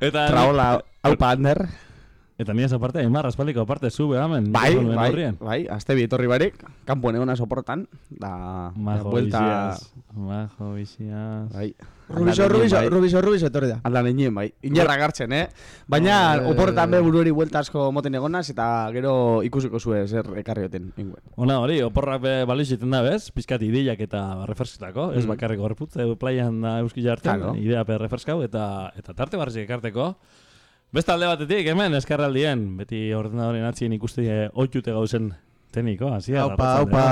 Eta Traola, hau pander. Eta ni esa parte, Aimar, aspaliko parte, sube, amen. Bai, bai, aurrien. bai, azte bi etorri barik, kanpoen egona soportan, da, Majo vuelta, biziaz. Majo biziaz. bai. Rubiso, Rubiso, bai. Rubiso, Rubiso, etorri da. Aldan egin, bai. Inerra gartzen, eh? Baina, Eh. oporretan be burueri buelta asko moten egonaz, eta gero ikusiko zue zer ekarrioten. inguen. Ona hori, oporrak be baliziten da bez, pizkat ideiak eta refresketako, ez Mm. bakarrik gorputz, e, playan da euski jartzen, Claro. idea pe refreskau, eta, eta tarte barrizik ekarteko. Beste alde batetik, hemen, eskarraldien, beti ordenadoren atzien ikuste e, oitute gauzen teniko, hasi da, Haupa, haupa,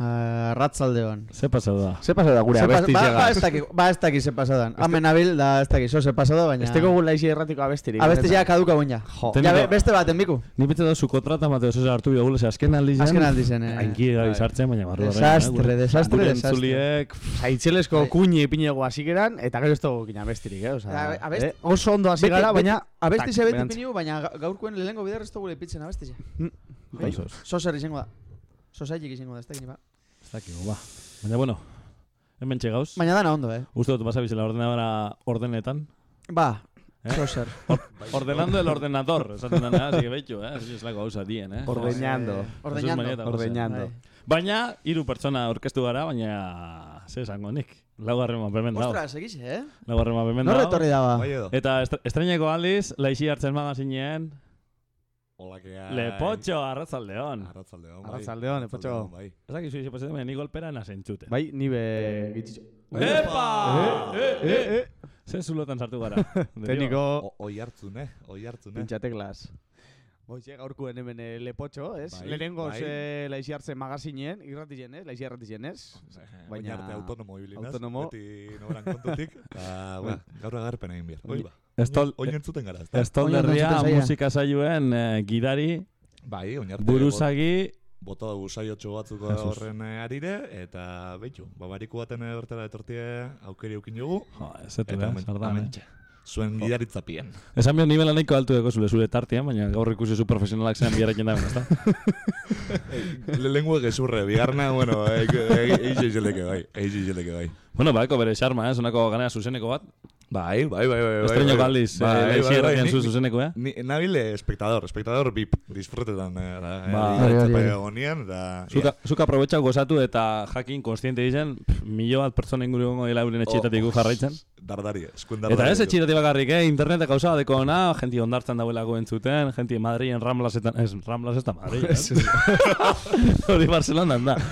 eh, ratzaldeon. Ze pasau da? Ze pasau da gure abesti ba, ba, ez dakik, ba, ez dakik ze pasadan. Hemen nabil, da ez dakik, zo ze pasado, baina... Esteko gula izi erratiko abestirik. Abeste ja kaduka guina. Jo. Ja, be- beste baten biku. Ni bete da zu kontrata mateo zesa hartu bigula, ze azken aldi zen. Azken aldi zen, eh. Hainki gai sartzen, baina barru Desastre, eh, desastre, gure desastre. entzuliek, Zaitxelesko Bai. kuñi ipinego hasikeran, eta gero ez dugu gina abestirik, eh? Osa, eh? Oso ondo hasi gara, baina... Abesti ze beti piniu, baina ga- gaurkoen lehenko bider ez dugu ipitzen abesti ze. Bai. Osos. So zer izango da. So zaitik izango da, ez dakit ba. Ez dakigu, ba. Baina, bueno, hemen txegauz. Baina dana ondo, eh. Uste dut pasabizela ordenadora ordenetan. Ba, Eh? so zer. Ordenando el ordenador, esaten dena, así que betxu, eh? Ez lako gauza dien, eh? Ordeñando. Ordeñando. Manieta, Ordeñando. Bai. Baina, hiru pertsona aurkeztu gara, baina, ze esango nik. Laugarren mapemen dago. Ostras, egize, eh? Laugarren mapemen dago. etorri daba. Bai. Eta estre- aldiz, laixi hartzen magazinean, Hola, que Lepotxo, arratzaldeon. Arratzaldeon, bai. Arratsaldeon, Lepotxo. Arratsaldeon, Bai. Dakizu izi pasetan, baina ni golpera nasentzute. Bai, ni be... gitxitxo. Epa! Eh, eh, eh. Ze zulotan sartu gara. Tekniko... O- Oi hartzun, eh? Oi hartzun, eh? Pintxateklas. Boize gaurkuen hemen eh, lepotxo, ez? Bai, Lehenengo bai. ze laixi hartzen magazinen, irratien, ez? Laixi irratien, ez? Baina Baina- arte autonomo ibilinaz. Autonomo. Beti noberan kontutik. Eta, bueno, gaur agarpen egin behar. Oi ba. Ez tol- Oin entzuten gara, ez da? Estolderria musika saioen eh, gidari, Bai, oin arte. buruzagi, Bota dugu saiotxo batzuko Jesus. horren eh, arire, eta behitu, babariku baten eh, bertara etortie aukeri eukin dugu, jo, ez zetu, eta eh, eh. hementxe. Zuen gidaritzapien. Esan behar nivela nahiko altu deko zule zure tartean, baina gaur ikusi zu profesionalak zean biharrekin dagoen, ezta? Le lengua gezurre, bigarna, bueno, eixe zeleke bai, eixe zeleke bai. bueno, baeko bere xarma, eh, zonako ganea zuzeneko bat. Bai, bai, bai, bai. bai, Estreinoko bai. aldiz, Bai, eh, bai, bai, zu zuzeneko, eh? Ni, nabile espectador, espectador bip, disfrutetan, eh, da, Ba. Hori, hori, hori. egonien, da, Zuka, zuka aprobetxa gozatu eta jakin konstiente dizen, milo bat pertsona inguru gongo dela euren etxetatik Oh, jarraitzen. Dardari, eskuen Eta dardari. ez etxetatik bakarrik, eh? Internet gauza deko ona, jenti ondartzen dauelako entzuten, jenti Madrien Ramblasetan, ez, Ramblas ez da Madrid, eh? Hori Barcelonan da.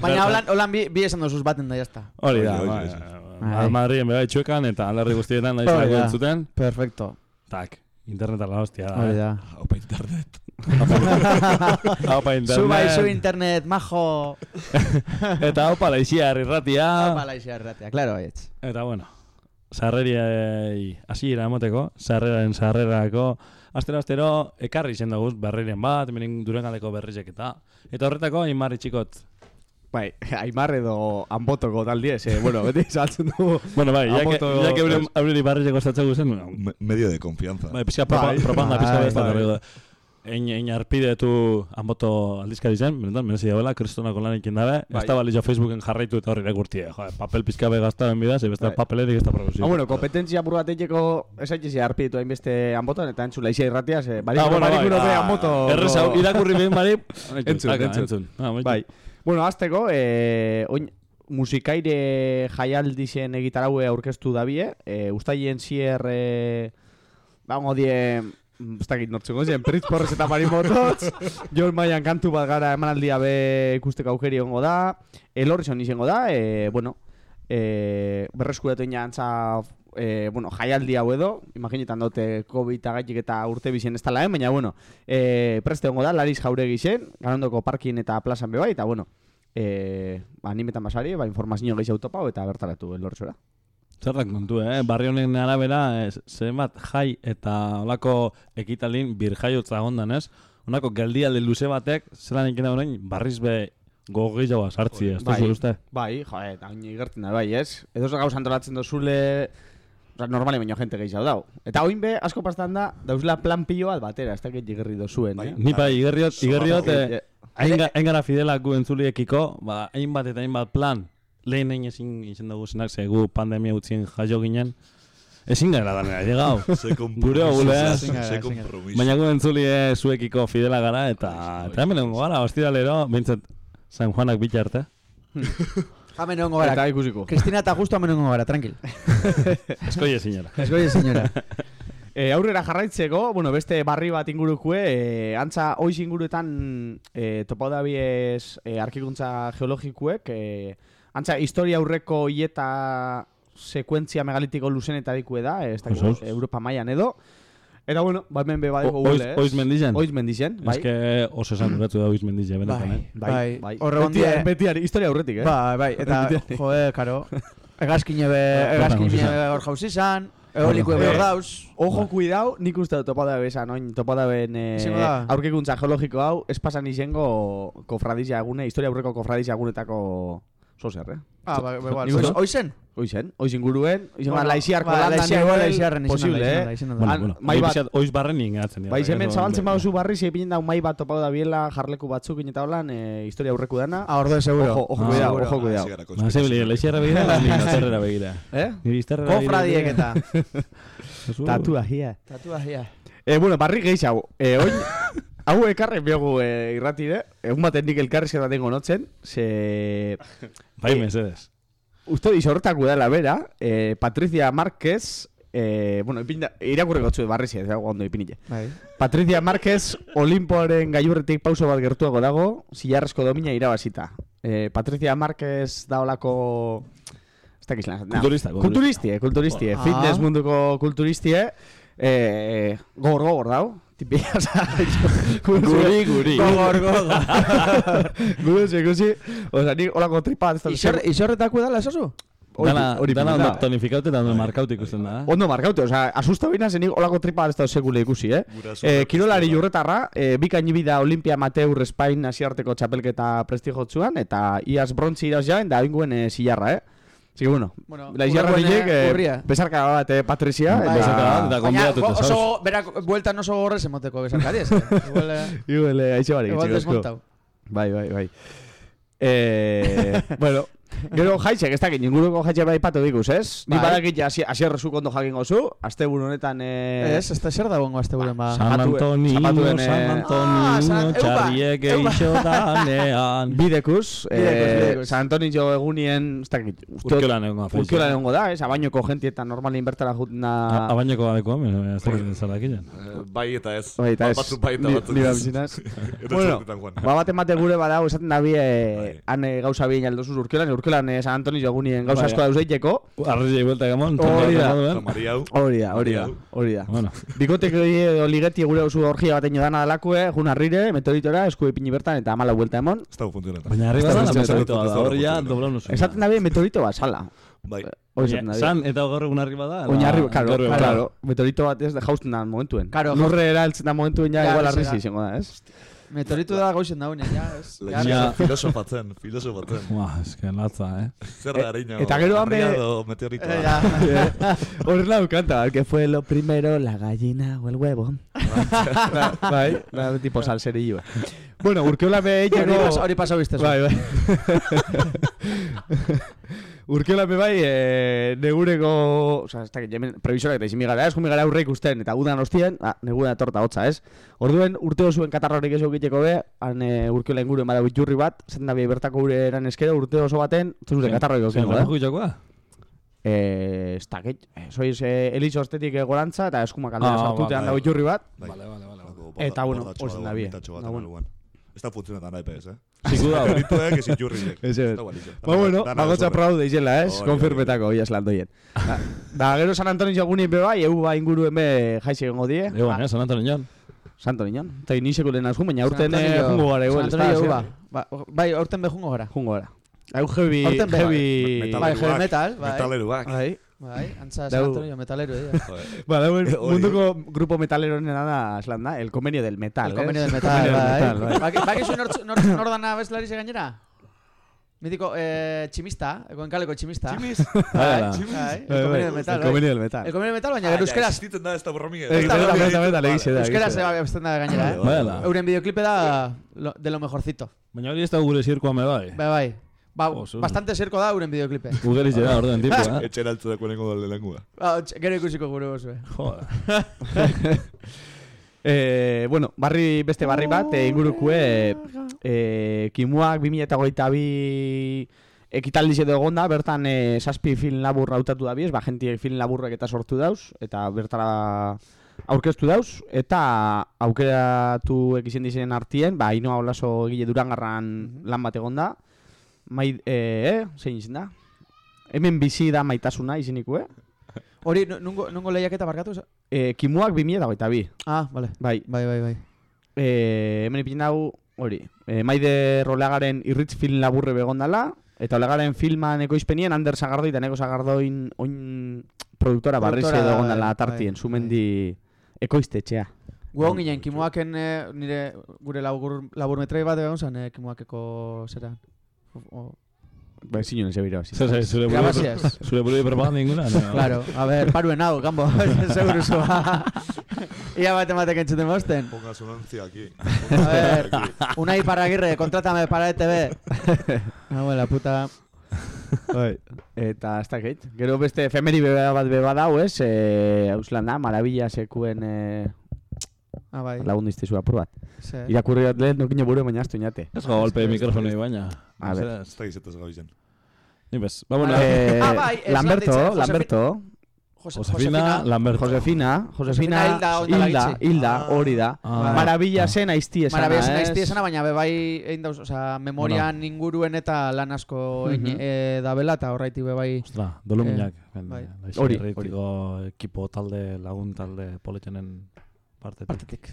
Baina holan, holan bi, bi esan dozuz baten da, jazta. Hori da, Hori, ba, hori, ba, Ai. Madrien beba itxuekan eta alderdi guztietan Hori da. entzuten. Perfecto. Tak, interneta la hostia da. Hori eh? da. Opa internet. Haupa Zu bai, zu internet. internet, majo. Eta haupa laixia irratia. Bala isi erratea, claro, etx. Eta bueno, sarreriai hasiera emoteko, sarreraren sarrerako, astero astero ekarri zen daguz berriren bat, hemen durengaldeko berrizek eta eta horretako Aimar txikot. Bai, Aimar edo Anbotoko taldi ez, eh? bueno, beti saltzen dugu. Bueno, bai, ya que ya que euren euren barrizek ostatzegu zen, Me- medio de confianza. bai, pizka Bai. propaganda pizka Bai, besta bai. berri Ein, ein arpidetu anboto aldizkari zen, benetan, merezi dauela, kristonako lanekin dabe, Bai. ez da balizio Facebooken jarraitu eta horri rekurtie, jo, papel pizka be gaztaben bidaz, beste Bai. papelerik ez da produzio. Ah, bueno, kompetentzia buru bat egiteko esaitzi arpitu hainbeste Anboton, eta entzula isi irratia, ze, Ah, barik, bueno, barik bai. Ah, Anboto. Errez hau, irakurri behin bari, Entzun, taka, entzun. Ah, bai. Bueno, azteko, eh, oin, musikaire jaialdisen egitaraue aurkeztu dabie, eh, ustaien zier, eh, bango die, mm, ez dakit nortzuko zien, Pritz Porres eta Marimototz, Jon Maian kantu bat gara emanaldia be ikusteko aukeri ongo da, Elorrizon izango da, eh, bueno, eh, berreskuratu antza, eh, bueno, jaialdi hau edo, imaginetan dute COVID agaitik eta urte bizien ez tala, eh? baina, bueno, eh, preste ongo da, Lariz jauregi zen, ganondoko parkin eta plazan bebai, eta, bueno, eh, ba, animetan basari, ba, informazio gehi autopau eta bertaratu elortzora. Zer da kontu, eh? Barri honen arabera, eh, zenbat jai eta olako ekitaldin bir jaiotza ondan, ez? Honako geldialde luze batek, zelan ikena horrein, barriz be gogi jaua sartzi, ez Bai. uste? Bai, jo, eta hain igertzen da, bai, ez? Edo gauz antolatzen dozule, Osa, normali baino jente gehiago dau. Eta oin be, asko pastan da, dauzela plan pilo bat batera, ez dakit igerri dozuen, Bai. eh? Ni bai, igerriot, igerriot, Eh, eh, hain ga- hain gara fidelak gu entzuliekiko, ba, hainbat eta hainbat plan, lehen egin ezin izan dugu zenak, ze gu pandemia utzien jaio ginen, Ezin gara danera, llegau. Se Gure ogule, eh? Compromiso. Baina gu entzuli eh, zuekiko fidela gara, eta, eta hemen gara, ostiralero, bintzat, San Juanak bitxe arte. Hemen egongo gara. Eta ikusiko. Kristina eta justo hemen egongo gara, tranquil. Eskoie senyora. Eskoie, senyora. E, aurrera jarraitzeko, bueno, beste barri bat ingurukue, e, antza oiz inguruetan e, topau dabiez e, arkikuntza geologikuek, e, antza historia aurreko hieta sekuentzia megalitiko luzenetarikue da, ez dakit. Europa mailan edo. Eta bueno, ba hemen be badeko Oiz, gule, ez? oiz mendizen. Oiz mendizen, bai. Ez que oso esan duratu da oiz mendizen, benetan, eh? Bai, bai. Horre Beti, gondie- beti, historia aurretik, eh? Bai, bai, eta, joe, karo. Egazkine be, egazkine be hor jauz izan, eolikue be hor dauz. Ojo, cuidao, nik uste dut topa dabe esan, oin, topa daben eh, aurkikuntza geologiko hau, ez pasan izango kofradizia egune, historia aurreko kofradizia egunetako zozer, eh? Ah, bai, bai, bai. Nik uste- Oizen? Oizen, oiz inguruen, izan Bueno, laiziarko ba, landan laiziar- igual, laiziarren da, posible, da, eh? da. Bueno, mai bat- oiz barren ingeratzen. Bai, hemen zabaltzen baduzu barri, ze ipinen dau mai bat topa da biela jarleku batzuk eta holan, eh, historia aurreku dana. Ah, ordo seguro. Ojo, ojo, Ah, cuidao, seguro. ojo, cuidao. Ma, ze bili, leixerra begira, izterrera begira. Eh? Kofradiek eta. Zezu. Tatua, hia. Tatua, ja. Eh, bueno, barri gehiago. Eh, oin, hau ekarre biogu eh, irratire. Egun baten nik elkarrizketa tengo notzen. Ze... Bai, mesedes. Uste diz horretako dela bera. Eh, Patricia Márquez... Eh, bueno, ipinda, irakurriko txue barri ze, dago ondo ipinile. Bai. Patricia Márquez Olimpoaren gailurretik pauso bat gertuago dago, zilarrezko domina irabazita. Eh, Patricia Márquez da olako... Ez dakiz lan. esaten da. Kulturista, Kulturistie, kulturistie. Ah. Fitness munduko kulturistie. Eh, gogor, gogor dau. Tipi, oza, Guri, guri. Gogor, gogor. Guri, ikusi. Oza, nik olako tripa. Isor, isorretako dala esozu? Hori- Dana, hori dana pinta. ondo tonifikaute eta ondo markaute ikusten da. eh? Ondo markaute, oza, asusta bina zenik olako tripa ez da sekule ikusi, eh? Eh, kirolari jurretarra, eh, bikaini bida Olimpia Amateur Espain asiarteko txapelketa prestigotzuan, eta iaz brontzi iraz jaen, da inguen eh, zilarra, eh? Así que bueno, Bueno, la eh, eh, urria. besarka bat, eh, Patricia, Bai. Besarka bat, eta eta... Baina, gonbidatuta go- oso, zauz. berak, bueltan oso gorrez emoteko besarkari ez. Igual, eh, Igual, eh, aixe barik, igual txiko asko. desmontau. Bai, bai, bai. Eh, bueno, gero jaitxek, ez dakit, inguruko jaitxek bai patu dikuz, ez? Ni Bai. badakit ja asierrezuk ondo jakin gozu, azte honetan... Eh, Ez, ez da zer da bongo azte buren ba. San eh, San Ah, Antonio, San- eupa, txarriek eixo danean. Bidekuz, eh. San Antonio egunien, ez dakit, Urkiolan egon gafeiz. Urkiola egongo da, ez, abainoko gentietan normalin bertara jutna... Abaineko gabeko, ez dakit zerdakilen. Eh, Bai eta ez. Bai, eta ez. Batzuk bai eta Ni- batzuk ni ez. babizinaz. Eta Bueno. Ba bat emate gure badau esaten da bie Bai. han eh, gauza bien aldosuz urkiolan, urkiolan eh, San Antonio egunien gauza Bai. asko dauz eiteko. Arrizei buelta gamon. Hori da. Hori da, hori da, hori da. Bueno, Bikotek hori edo ligeti gure oso orgia batein dana dalakue, jun arrire, meteoritora, esku ipini bertan eta amala buelta emon. Ez dago funtzionetan. baina arriba Ez da da meteorito da, da hori ja doblau nuzu. Esaten da bie meteorito bat, sala. Bai. San eta gaur egun arriba da. Oinarri, claro, gaur egun. claro, meteorito bat ez da jausten da momentuen. Claro, Lurre eraltzen da momentuen ja, igual da. izango da, ez? Meteoritu da goizen daunen, ja. Ja. Filosofatzen, filosofatzen. Buah, es que latza, eh. Zer da hareño. eta gero Arriado meteoritoa. Eh, ja. Horrela kanta, que fue lo primero, la gallina o el huevo. Ba- bai, da tipo salserillo. Bueno, urkeola be Hori pasau biztezu. Bai, bai. Urkeola be bai, eh, negureko... Osa, ez dakit, hemen previsorak eta izin gara, ez jumi gara aurre ikusten, eta gudan ostien, ah, negura torta hotza, ez? Orduen, urteo zuen katarrorik ez egiteko be, han eh, urkeola inguruen bada bitxurri bat, zaten da bi bertako gure eran eskero, urte oso baten, zure katarrorik Zer, okiko, da? bajo itxakoa? Eh, ez dakit, eh, soiz eh, elitzo ostetik eh, gorantza, eta eskumak aldera Ah, sartute handa bai. bitxurri bat. Vale, vale, vale. Eta, bueno, hori bat, da bie. mitatxo bat Da. Ez funtzionetan pez, eh? Siku da. Meteoritoek ez itxurriek. Ez, ez. Ba, bueno, bagotza prau deizela, ez? Konfirmetako, oia eslandoien. Da, da, gero San Antonio jogunin be bai, eu ba inguruen be jaize egongo die. Egon, eh, San Antonio. Santo niñon. Eta iniseko lehen azun, baina San urten eh, Antonio- jungo gara igual. San Antonio? Ba, Bai, aurten behungo gara. Jungo gara. Hau heavy, Aurten be- heavy... Metal- Bai, Metaleruak. heavy metal, bai. Metaleruak. Bai. Bai, antza San Dau- Antonio metalero. Joder. Ba, dauen munduko grupo metalero nena da, eslan da, el convenio del metal, El convenio del metal, bai. metal, bai. Baki- Bakizu nor- nor- nor dana bezlari ze gainera? Mitiko, eh, tximista, goenkaleko tximista. Tximiz. Bai, Bai, Bai, el bai, convenio del metal, El bai. convenio del metal. El convenio del metal, baina Ah, gero ja, euskeraz. existitzen da ez da bromia. Eh, da metal, bromia. metal, metal, egize da, Euskeraz egize da. ebazten da gainera, eh? Bai. Euren videoclipe da de lo mejorcito. Baina hori ez da gure zirkoa me bai. Bai, bai. Ba, Oso. bastante zerko da euren bideoklipe. Ugeriz da orden tipo, eh? Etxera altzu da kueneko lelengua. Ba, tx- gero ikusiko gure gozue. Joder. Eh, bueno, barri beste barri bat, eh, ingurukue eh, kimuak 2022 ekitaldi edo egonda, bertan eh, zazpi film labur hautatu da biez, ba, jenti film laburrek eta sortu dauz, eta bertara aurkeztu dauz, eta aukeratu ekizien dizen artien, ba, Ainoa Olaso egile durangarran lan bat egonda, mai, eh, eh, zein izin da? Hemen bizi da maitasuna izenikue, Hori, nu- nungo, nungo lehiaketa barkatu? eh, kimuak 2022, Ah, vale. bai, Bai, bai, bai. e, hemen ipin hau, hori, e, maide rolegaren irritz film laburre begondala, eta olegaren filman ekoizpenien Ander Sagardoi eta Neko Sagardoin oin produktora barriz Produktora, edo egondala bai, tartien, bai. sumendi ekoiztetxea. Gu hon ginen, kimuaken eh, nire gure labur, labur metrei bat egon zen, eh, kimuakeko zera. O- Ba, ezin joan zebira. Zer, zure buru, Gracias. zure buru propaganda inguna? No? Claro, a ver, paruen hau, gambo, seguru zua. Ia bat ematek entzuten mosten. Ponga anuncio aquí. A ver, Unai Paragirre, contrátame para ETV. Bueno, la puta. Bai. Eta ez dakit. Gero beste efemeri beba bat beba dau, ez? E, Auslan da, marabila sekuen e, Ah, bai. lagundu iztezu apur bat. Ze. Irakurri bat lehen nokine buru baina astu inate. Ez go golpe mikrofoni baina. A ver. Ez da gizetaz gabizen. Ni bez. Ba, bueno, Eh, Ah, bai, Lamberto, Lamberto. Jose- Josefina Lamberto. Josefina, Josefina, Josefina Hilda Hilda, Ah. hori da. Ah. Marabilla zen aizti esana, Maravillas ez? naizti esana, baina bebai egin dauz, oza, memorian inguruen eta lan asko egin Mhm. eh, dabela, eta horreiti bebai... Ostra, doluminak. bai. Hori, Hori, ekipo talde, lagun talde politenen partetik. Partetik.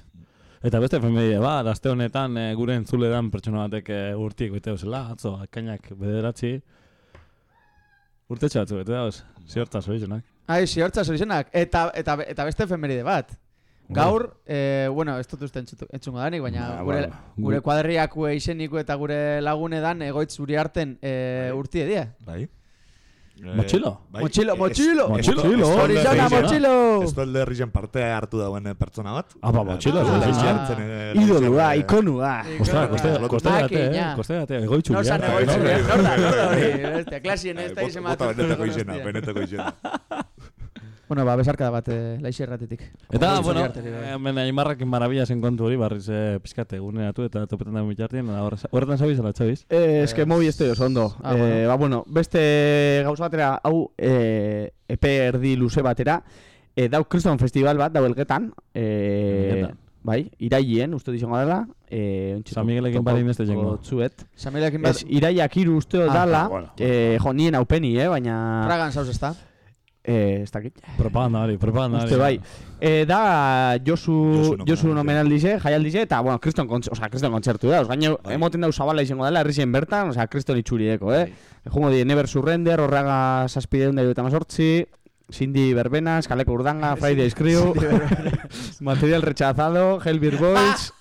Eta beste femei, ba, aste honetan e, gure entzule dan pertsona batek e, urtiek bete zela, atzo, akainak bederatzi. Urtetxe batzu bete dauz, ziortaz horizenak. Ai, ziortza zorizenak. Eta, eta, eta beste efemeride bat. Gaur, eh, bueno, ez dut uste entzungo danik, baina Ba, gure, bueno, gure gu- kuadriaku izeniko eta gure lagunedan egoitz uri harten eh, Bai. urtie die. Bai? Motxilo? Bai. Horizona, ez- mochilo! Ez du herrian partea hartu dauen eh, pertsona bat. Ah, ba, Eh, eh, Idolua, eh, ikonua. Koste, ba. koste date, eh? Koste date, egoitzu No zan biharta, egoitzu eh? biharta, nor da, nor da hori, bestia, klasien ez da eh, bota bat. benetako izena, benetako izena. Bueno, ba, besarkada bat, eh, laixe erratetik. Eta, bueno, hemen aimarrakin marabila zen kontu hori, barriz eh, pizkate eguneratu eta topetan da mitjartien, eta horre- horretan zabiz, ala txabiz? Eh, eske mobi estoy oso ondo. Ah, eh, bueno. ba, bueno, beste gauza batera, hau, eh, epe erdi luze batera, eh, dau Kriston Festival bat, dau elgetan, eh, bai, iraien, uste dizango dela, eh, ontsi San Miguelekin ez da jengo. totzuet. Samuelekin bat, Ez, iraiak hiru uste Ah, dala, bueno, eh, jo, nien aupeni, eh, baina, Pragan zauz ezta. Eh, ez dakit. Propaganda hori, propaganda hori. Uste bai. E, da Josu, Josu Josu nomenaldize. nomenaldize, jaialdize, eta, bueno, kriston, kontz, osea, kriston kontzertu da. Gaino, Bai. emoten dau zabala izango dela, herrixen bertan, osea, kriston itxurideko, eh? Jungo di, Never Surrender, horraga saspideun da eta mazortzi, Cindy Verbena, Eskaleko Urdanga, Friday Crew, Material Rechazado, Hellbeer Boys, Antza-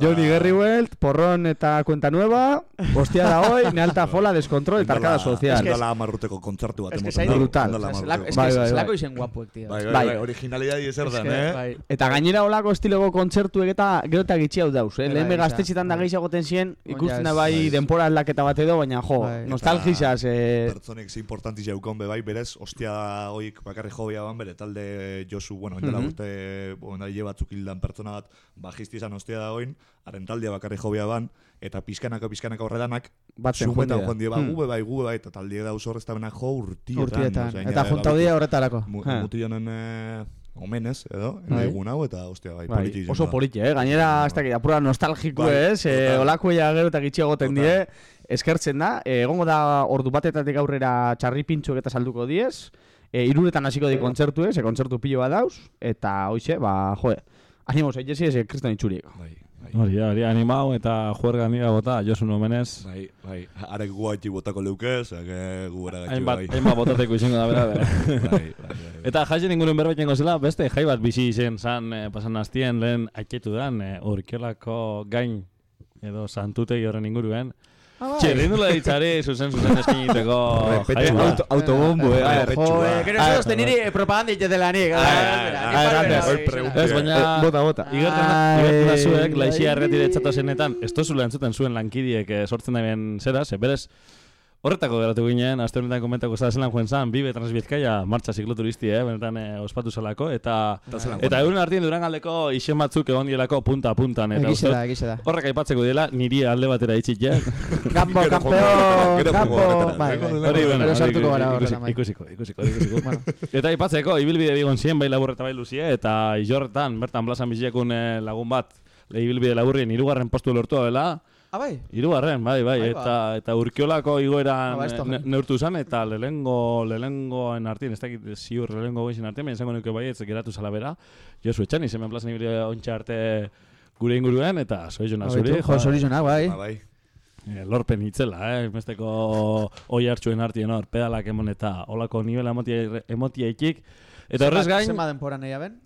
Johnny Gerriwelt, Porrón eta Cuenta Nueva, Hostia da hoy, Nealta Fola, Descontrol eta Arkada Ondala- Social. Ondala amarruteko kontzertu bat Ez que emoten da. Brutal. Es que Bai, bai, zelako bai. izen guapuek, tío. Bai, bai, Bai. bai, originalidadi ezer Es den, que, eh? bai. Eta gainera olako estilego kontzertuek eta gero eta gitxi hau dauz, eh? Bai, Lehen bai, gaztetxetan da bai. gehiago ten zien, ikusten da bai bai. denpora aldaketa bat edo, baina jo, Bai. nostalgizaz, eh, Pertsonek ze importanti jaukon be bai, berez, ostia hoik bakarri jobia ban bere, talde Josu, bueno, indela urte, bueno, batzuk hildan pertsona bat, bajisti izan ostia da hoin, haren taldea bakarri jobia ban, eta pizkanako pizkanako horredanak, batzen sumetan joan die, ba, Hmm. gube bai, gube bai, eta taldea da oso horreztabena jo urtietan. Urtietan. osea, Eta junta horretarako. Mu- Ha. Mutillonen eh, omenez, edo, Bai. egun hau, eta ostia, bai, Bai, politi oso da. politi, eh? Gainera, ez dakit, apura nostalgiko Bai, ez, eh, total. olako ja gero eta gitxi egoten Total. die, eskertzen da, eh, egongo da ordu batetatik aurrera txarri pintxok eta salduko diez, eh, iruretan hasiko di kontzertu ze kontzertu pilo bat dauz, eta hoxe, ba, joe, animo zaitezi, ez, kriston itxurieko. Bai, bai. Hori, da, hori animau eta juerga nira bota, Josu Nomenez. Bai, bai, arek gu haitxik botako leuke, zake gu gara gaitxik Hainbat, bai. hainbat botateko izango da bera, bera. Bai, bai, bai. Eta jaisen inguren berbait jengo zela, beste jai bat bizi izen zan, eh, pasan hastien lehen aiketu dan, eh, urkiolako gain edo santutegi horren inguruen. Ah, bai. Txerrindula ditzari, zuzen, zuzen eskiniteko. Auto, autobombo, eh? A ver. repetxua. Jo, eh, gero ez niri eh, propaganda ite dela nik. Ez, baina... Eh, bota, bota. Da zuek, laixia erretire txata zenetan, ez tozula entzuten zuen lankidiek eh, sortzen da ben zera, ze berez, Horretako geratu ginen, aste honetan komentako zara zelan joan zan, bibe transbizkaia martxa zikloturisti, eh, benetan eh, ospatu zelako, eta eta euren artien durangaldeko isen batzuk egon dielako punta-puntan, eta da. horrek aipatzeko dela, niri alde batera itxit, ja. Gambo, gero gambo, bai, bai. Hori, hori sartuko gara ikusi- horrela, bai. ikusiko, ikusiko, ikusiko. eta aipatzeko, ibilbide bigon zien, bai labur eta bai luzie, eta izorretan, bertan blazan bizilekun eh, lagun bat, ibilbide laburrien, irugarren postu lortua dela, Ah, bai? Hirugarren, bai, bai, Bai, ba. eta eta urkiolako igoeran Ah, ba, ne- neurtu zen, eta lehengo, lehengoen artien, ez dakit ziur lehengo goizin artien, baina izango nuke bai, ez geratu zala bera, Josu etxan, izen plazan ibile ontsa arte gure inguruen, eta zoizuna zuri, Jo, zorizonak, bai. Ba, bai. eh, lorpen itzela, eh, mesteko oi hartxuen artien hor, pedalak emon eta olako nivela emotia, emotia ikik, eta horrez gain, Zema denpora nahi aben?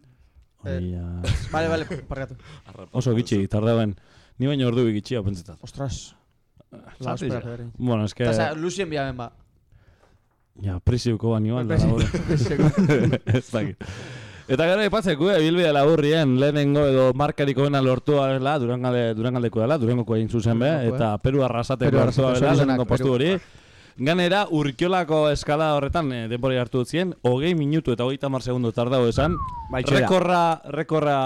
Oia, Vale, vale, parkatu. oso gitxi, tardauen, ni baino ordu gitxia pentsetat. Ostras. La Zati, ospera, ja. Federi. Bueno, es que... Eta, za, Lucien biaben ba. Ja, presiuko ba nioan da Presi- labur. presiuko. Ez dakit. Eta gero ipatzeko, eh, bilbide laburrien, lehenengo edo markariko bena lortua dela, durangale, durangaldeko dela, durangoko egin zuzen be, Durangoko, eta Peru arrasateko arrasate, dela, lehenengo postu Peru. Ganera, urkiolako eskala horretan, e, denbora hartu dut zien, hogei minutu eta hogeita mar segundo tardau esan, Bai, txera. rekorra, rekorra,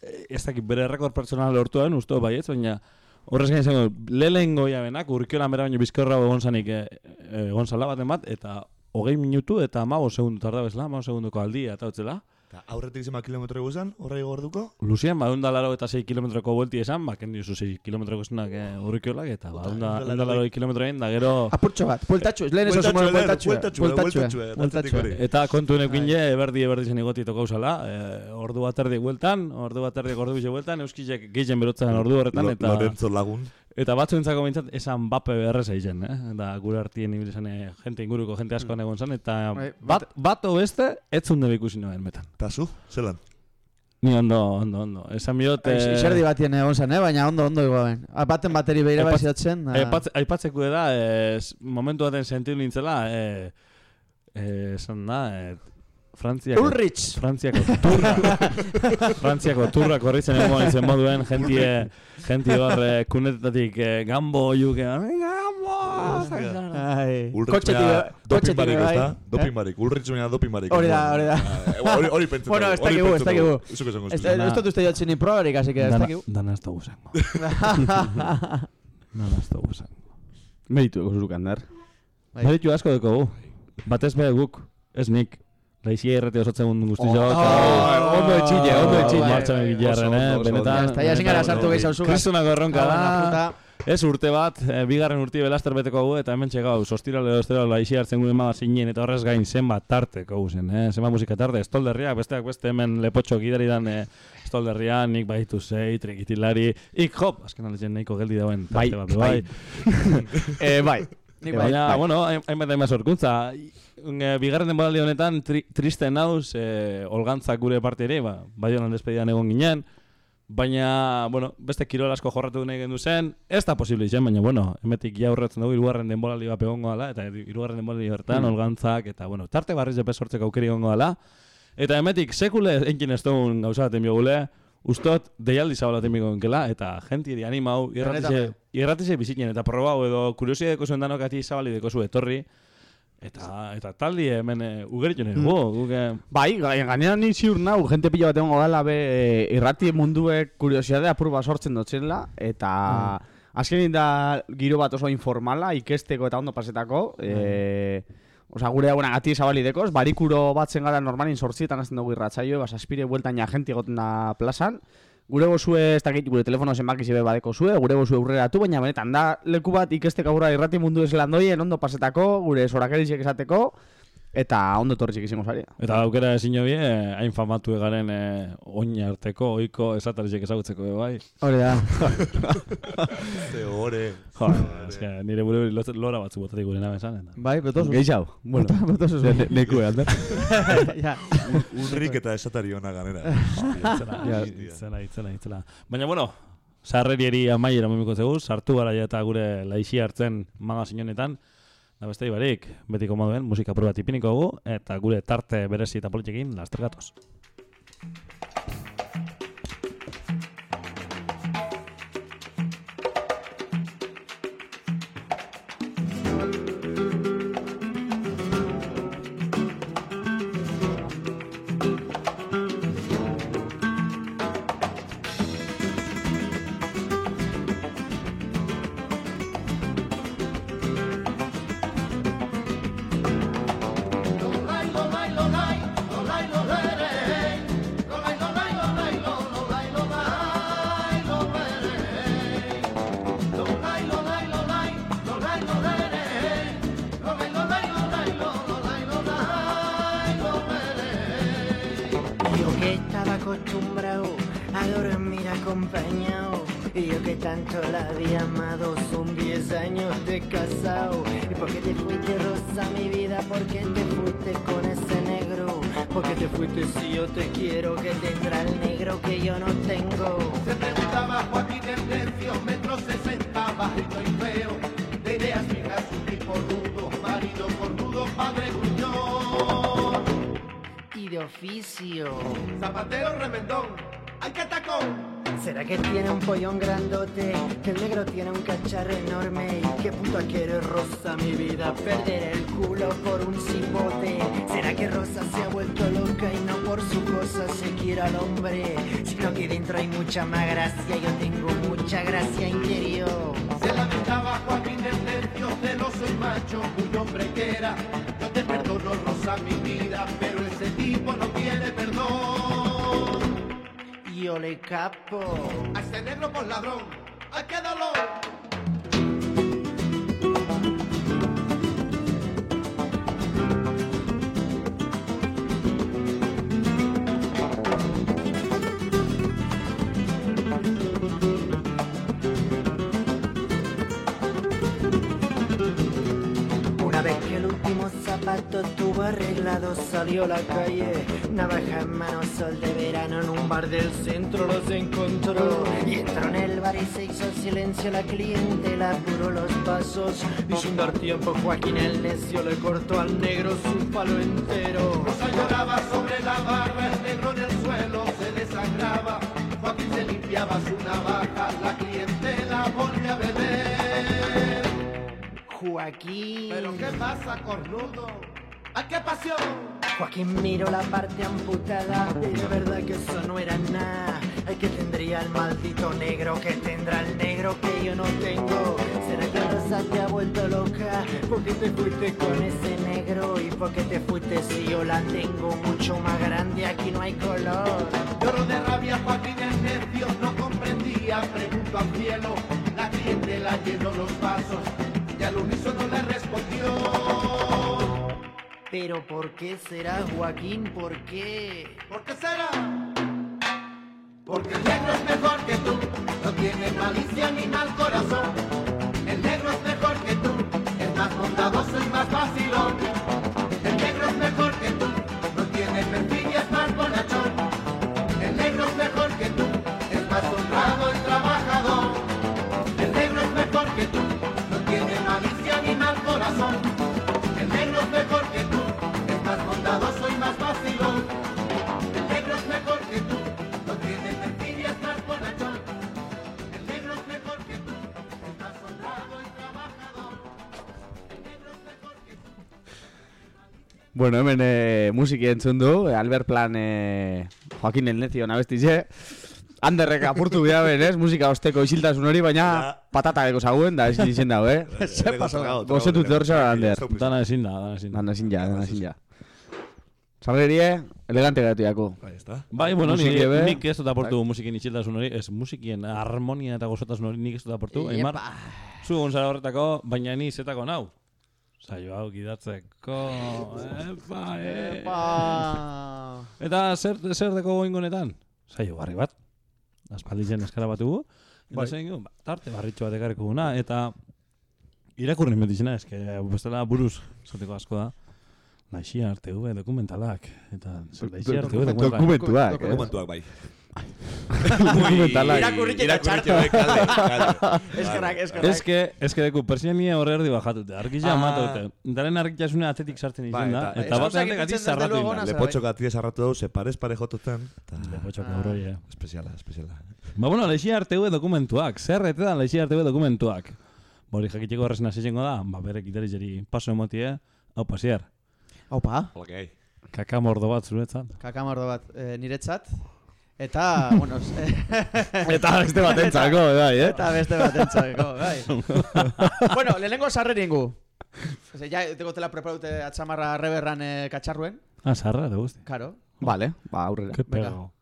eh, ez dakit, bere rekord personal lortu den, dut baietz, baina horrez gain izango, lehenengo jabenak, urkiolan bera baino bizkorra egon zanik e, e, egon zala baten bat, eta hogei minutu eta amago segundu tardau ezla, amago segundoko aldia eta hotzela. Eta aurretik zema kilometro eguzan, horra igorduko? Luzian, ba, eunda laro eta 6 kilometroko buelti esan, ba, kendu zu 6 kilometroko esunak e, urkiolak, eta ba, eunda laro kilometro egin, da gero... Apurtxo bat, bueltatxu, lehen esan zumaren bueltatxu. bueltatxue, bueltatxue, bueltatxue. Eta kontu honek Bai. eberdi eberdi zen igoti tokau zala, e, ordu bat erdi bueltan, ordu bat erdi ordu bize bueltan, euskizek gehien berotzen ordu horretan, eta... Lorenzo Lagun. Eta batzuentzako bintzat esan bape berrez egiten, eh? Eta gure artien ibili zen eh, jente inguruko jente asko egon zen, eta Bai, bat, bat beste, ez zunde ikusi noen betan. Eta zu, zelan? Ni ondo, ondo, ondo. Esan biot... Bai, Izerdi batien egon zen, eh? baina ondo, ondo igoaben. Baten bateri behire bai da- Aipatze, aipatzeko da, eh, momentu baten sentiu nintzela, eh, eh, esan da, eh, Frantziako... Ulrich! Frantziako turra. Frantziako turra korritzen egon izen moduen, jentie, jentie hor eh, kunetetatik eh, gambo juke, gambo! Ai. Kotxetik, doping kotxetik barik, bai. ezta? Eh? Barik, Ulrich baina doping barik. Hori da, hori da. Hori, hori pentsatu. Bueno, ez dakigu, ez dakigu. Zuk esango Ez dut uste jotzen ni probarik, así que ez dakigu. dana ez dugu zengo. Dana ez dugu zengo. Meritu eko zuruk handar. Bai. Meritu asko dugu. Batez be guk, ez nik. Laizia errete osotzen guztizo. Oh, eta- ondo etxile, ondo etxile. Martxan Bai, egilearen, eh? Benetan. Ya sin gara sartu gehi zauzu. Kristunako erronka da. Ez urte bat, e, bigarren urti belaster beteko gu, eta hemen txegau, sostirale edo estero laixi hartzen gure magazinen, eta horrez gain zenbat tarteko guzen, eh? zenbat musika tarte, estolderriak, besteak beste hemen lepotxo gidari dan, eh, estolderriak, nik baitu zei, trikitilari, ik hop, azken aletzen nahiko geldi dauen, Bai, tarte bat, bai. Eh, bai. Nik bai. Baina, bai. bueno, hain- hainbat hainbat sorkuntza. E, bigarren denboraldi honetan, tri, triste nauz, e, olgantzak gure parte ere, ba, bai despedidan egon ginen, baina, bueno, beste kirol asko jorratu nahi gendu zen, ez da posible izan, baina, bueno, emetik ja aurretzen dugu, irugarren denboraldi bat egongo dela, eta irugarren denboraldi bertan, Mm. olgantzak, eta, bueno, tarte barriz epe sortzeko aukeri egongo dela, eta emetik sekule enkin ez dugun gauza baten biogule, Ustot, deialdi zabalaten biko genkela, eta jenti animau, irratize, irratize bizitien, eta probau edo kuriosideko zuen danok ati zabali deko zu etorri, eta, eta taldi hemen e, ugeritzen Mm. gu, guk, eh, Bai, gai- gainera ni ziur nau, jente pila bat egongo dela be, e, irrati munduek kuriosidade apur bat sortzen dotzela, eta azkenin da giro bat oso informala, ikesteko eta ondo pasetako, e, Osa, gure aguna gati zabali dekoz, barikuro batzen gara normalin sortzietan azten dugu irratzaio, bas, aspire bueltan ja jenti egoten da plazan. Gure gozue, ez dakit, gure telefono zenbaki zebe badeko zue, gure gozue urreratu, baina benetan da leku bat ikesteko aurra irrati mundu ez landoien ondo pasetako, gure sorakerizek esateko, eta ondo torritzik izango zari. eta aukera ezin jo bie, eh, hain famatu egaren e, oin arteko, oiko esatarizek ezagutzeko, be, bai. Hori da. Ze ore. Jo, eske, nire buru lo- lora batzu botatik gure nabe esan. eta. Bai, betosu. Geixau, bueno, Betosu. ne- neku handar. Ja. Ulrik eta esatari ona ganera. Itzela, Ja. itzela, itzela. Baina, bueno, sarrerieri amaiera momiko zegu, sartu gara ja eta gure laixi hartzen magazin honetan, da beste barik, betiko moduen, musika probat ipiniko gu, eta gure tarte berezi eta politikekin laster un enorme. ¿Y qué puta quiere Rosa, mi vida? Perder el culo por un cipote. ¿Será que Rosa se ha vuelto loca y no por su cosa se quiere al hombre? Sino que dentro hay mucha más gracia. Yo tengo mucha gracia interior. Se lamentaba Joaquín el necio, celoso y macho, muy hombre que era. Yo te perdono, Rosa, mi vida, pero ese tipo no tiene perdón. Yo le capo. A ese negro por ladrón, ¡ay qué dolor! Zapato tuvo arreglado salió a la calle. Navaja en mano, sol de verano en un bar del centro los encontró. Y entró en el bar y se hizo silencio la clientela apuró los pasos. Y sin dar tiempo Joaquín el necio le cortó al negro su palo entero. Rosa lloraba sobre la barra, el negro en el suelo se desangraba. Joaquín se limpiaba su navaja, Joaquín Pero qué pasa, cornudo, ¡ay qué pasión! Joaquín miró la parte amputada y de verdad que eso no era nada. Ay, que tendría el maldito negro, que tendrá el negro que yo no tengo. ¿Será que Rosa te ha vuelto loca? ¿Por qué te fuiste con ese negro? ¿Y por qué te fuiste si yo la tengo mucho más grande? Aquí no hay color. Lloro de rabia, Joaquín el necio no comprendía, pregunto al cielo, la clientela llenó los vasos y al unísono le respondió. Pero ¿por qué será Joaquín? ¿Por qué? ¿Por qué será? Porque el negro es mejor que tú, no tiene malicia ni mal corazón. El negro es mejor Bueno, hemen e, musiki entzun du, e, Albert Plan e, Joaquin el Necio nabestize. Anderrek apurtu bia ben, ez? Musika osteko isiltasun hori, baina Ja. patata beko zauen, da ezin izen dago, eh? Ze pasó? Gozetut dorza, Ander. Dana ezin da, dana ezin da. Dana ezin ja, dana ezin ja. Salgerie, elegante gaitu jako. Ahí está. Bai, bueno, ni, be. nik ez dut aportu musikin itxiltasun hori, ez musikien harmonia eta gozotasun hori nik ez dut aportu. Aimar, zu gonzara horretako, baina ni zetako nau. Saio hau gidatzeko, epa, e. Epa! Eta zer, zer deko goingonetan? Saio barri bat. Aspalditzen eskara batugu. Eta Bai. zein ba, tarte barritxo bat ekarriko guna, eta irakurri metizena, eske bestela buruz, zateko asko da. Laixia RTV dokumentalak. Eta zer RTV dokumentalak. Dokumentuak, eh? Dokumentuak bai. Dokumentalak. Irakurrik eta bai, kalde, kalde. Eskerrak, eskerrak. Eske, eske deku, persiania horre erdi bajatute. Argitza Ah. amataute. Daren argitzasune atzetik sartzen Bai, izan da. eta- bat ate gati zarratu inda. naz- Lepotxo gati sarratu dugu, se pares pare jotuten. ta- Lepotxo Ah. kabroi, eh. Espeziala, espeziala. Ba, bueno, Leixia RTV dokumentuak. Zer ete da Leixia RTV dokumentuak? Bori jakiteko horrezen hasizengo da, ba, bere gitarizeri paso emotie, hau pasier. Aupa, Hola, que hay. Kakamordo bat zuretzat. kakamordo bat eh, niretzat. Eta, bueno, Eta beste bat entzako, bai, eh? eta beste bat entzako, bai. bueno, lehenengo sarreringu. Ose, ja, tengo tela preparute atxamarra reberran eh, katxarruen. Ah, zarra, de guzti. Karo. Vale, ba, aurrera. Ke Venga. pego.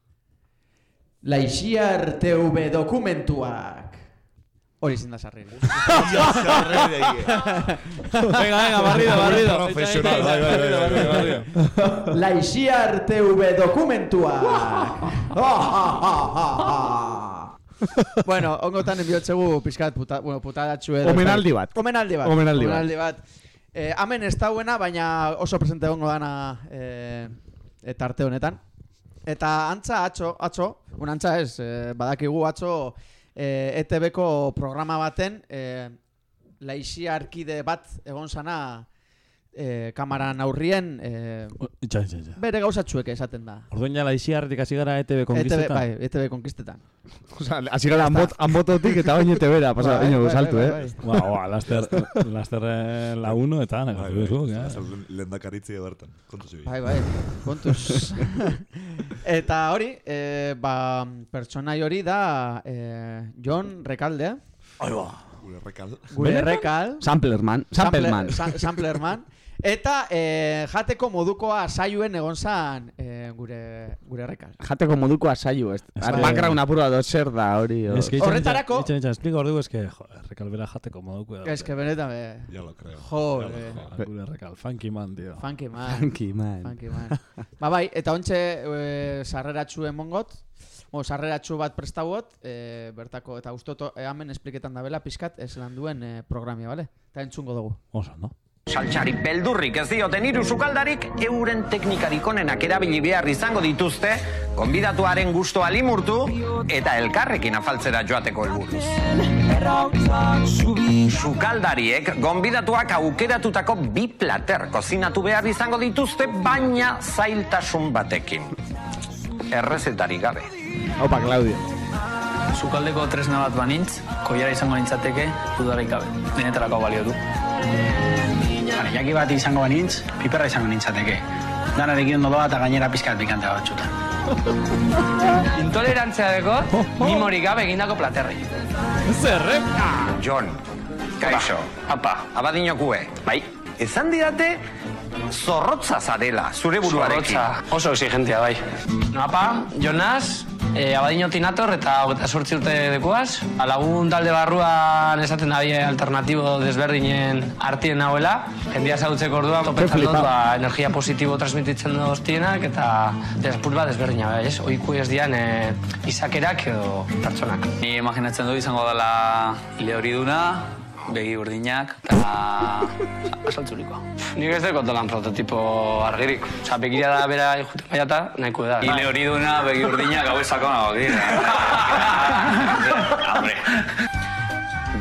Laixiar TV dokumentuak. Hori izin da sarri. Venga, venga, barrido, barrido. Profesional, bai, bai, bai, bai. Laixiar TV dokumentua. bueno, ongotan enbiotzegu pizkat puta, bueno, putadatxu edo. Omenaldi bat. Omenaldi bat. Omenaldi bat. Omenaldi bat. Eh, hemen ez dauena, baina oso presente egongo dana eh, eta arte honetan. Eta antza atxo, atxo, un antza ez, eh, badakigu atxo eh, ETB-ko programa baten eh, laixia arkide bat egon sana eh, kamaran aurrien eh, Itxa, itxa, itxa. bere gauzatxuek esaten da. Orduan jala isiarretik hasi gara ETV ETB, konkistetan. bai, ETB konkistetan. Osa, hasi gara anbot, anbototik eta baino tebera, pasa, Bai, baino bai, saltu, bai, eh? bai, bai. Ba, ba, laster, laster eh, la uno eta Bai, naka bai, zuzuk, bai. eh? Lehendakaritzi bertan. Kontu zibi. Bai, bai, kontuz. Eta hori, eh, ba, pertsonai hori da eh, John Recalde, Gure rekal. gure? Recall, Samplerman, Samplerman. Sampler- Sa- Samplerman, eta eh, jateko modukoa saioen egon zan eh, gure, gure Recall. Jateko moduko asaiu, ez? Ez que- Background apurua dot zer da hori. o- Es que itxan, Horretarako- itxan, itxan, explica ordu, es que, jo, rekalbera jateko moduko. Ez que benetan, be, Ya lo creo. jo, eh, creo. Gure rekal, funky man, tío. funky man. Funky man. Funky man. ba bai, eta ontxe e, sarreratxu emongot, o sarreratxu bat prestauot, e, bertako, eta ustoto e, hemen espliketan da bela pixkat, ez lan duen e, programia, bale? Eta entzungo dugu. Oso, no? Saltxarik beldurrik ez dioten hiru sukaldarik euren teknikarik onenak erabili behar izango dituzte, gonbidatuaren gustoa limurtu eta elkarrekin afaltzera joateko helburuz. Sukaldariek gonbidatuak aukeratutako bi plater kozinatu behar izango dituzte, baina zailtasun batekin. Errezetarik gabe. Opa, Claudio. Sukaldeko tresna bat banintz, koiara izango nintzateke dudarik gabe. Denetarako balio du. Bara, jaki bat izango banintz, piperra izango nintzateke. Danarekin ondo doa eta gainera pizkat pikantea batxuta. Intolerantzia deko, mimorik gabe egindako platerri. John, kaixo, Apa, abadinokue. bai, Ezan didate zorrotza zarela, zure buruarekin. Zorrotza, oso exigentia bai. No, apa, Jonas, e, abadinotik nator eta hogeita sortzi urte dekuaz. Lagun talde barruan esaten dabie alternatibo desberdinen artien nauela. Jendia zautzeko orduan, topetan dut, ba, energia positibo transmititzen doztienak eta despur bat desberdina, bai, ez? Oiku ez dian e, izakerak edo pertsonak. Ni imaginatzen du izango dela lehoriduna, begi urdinak eta asaltzurikoa. Nik ez dut lan prototipo argirik. Osa, begira da bera juten baiata, nahiko da. Ni lehoriduna, begi urdinak hau dira. Hombre.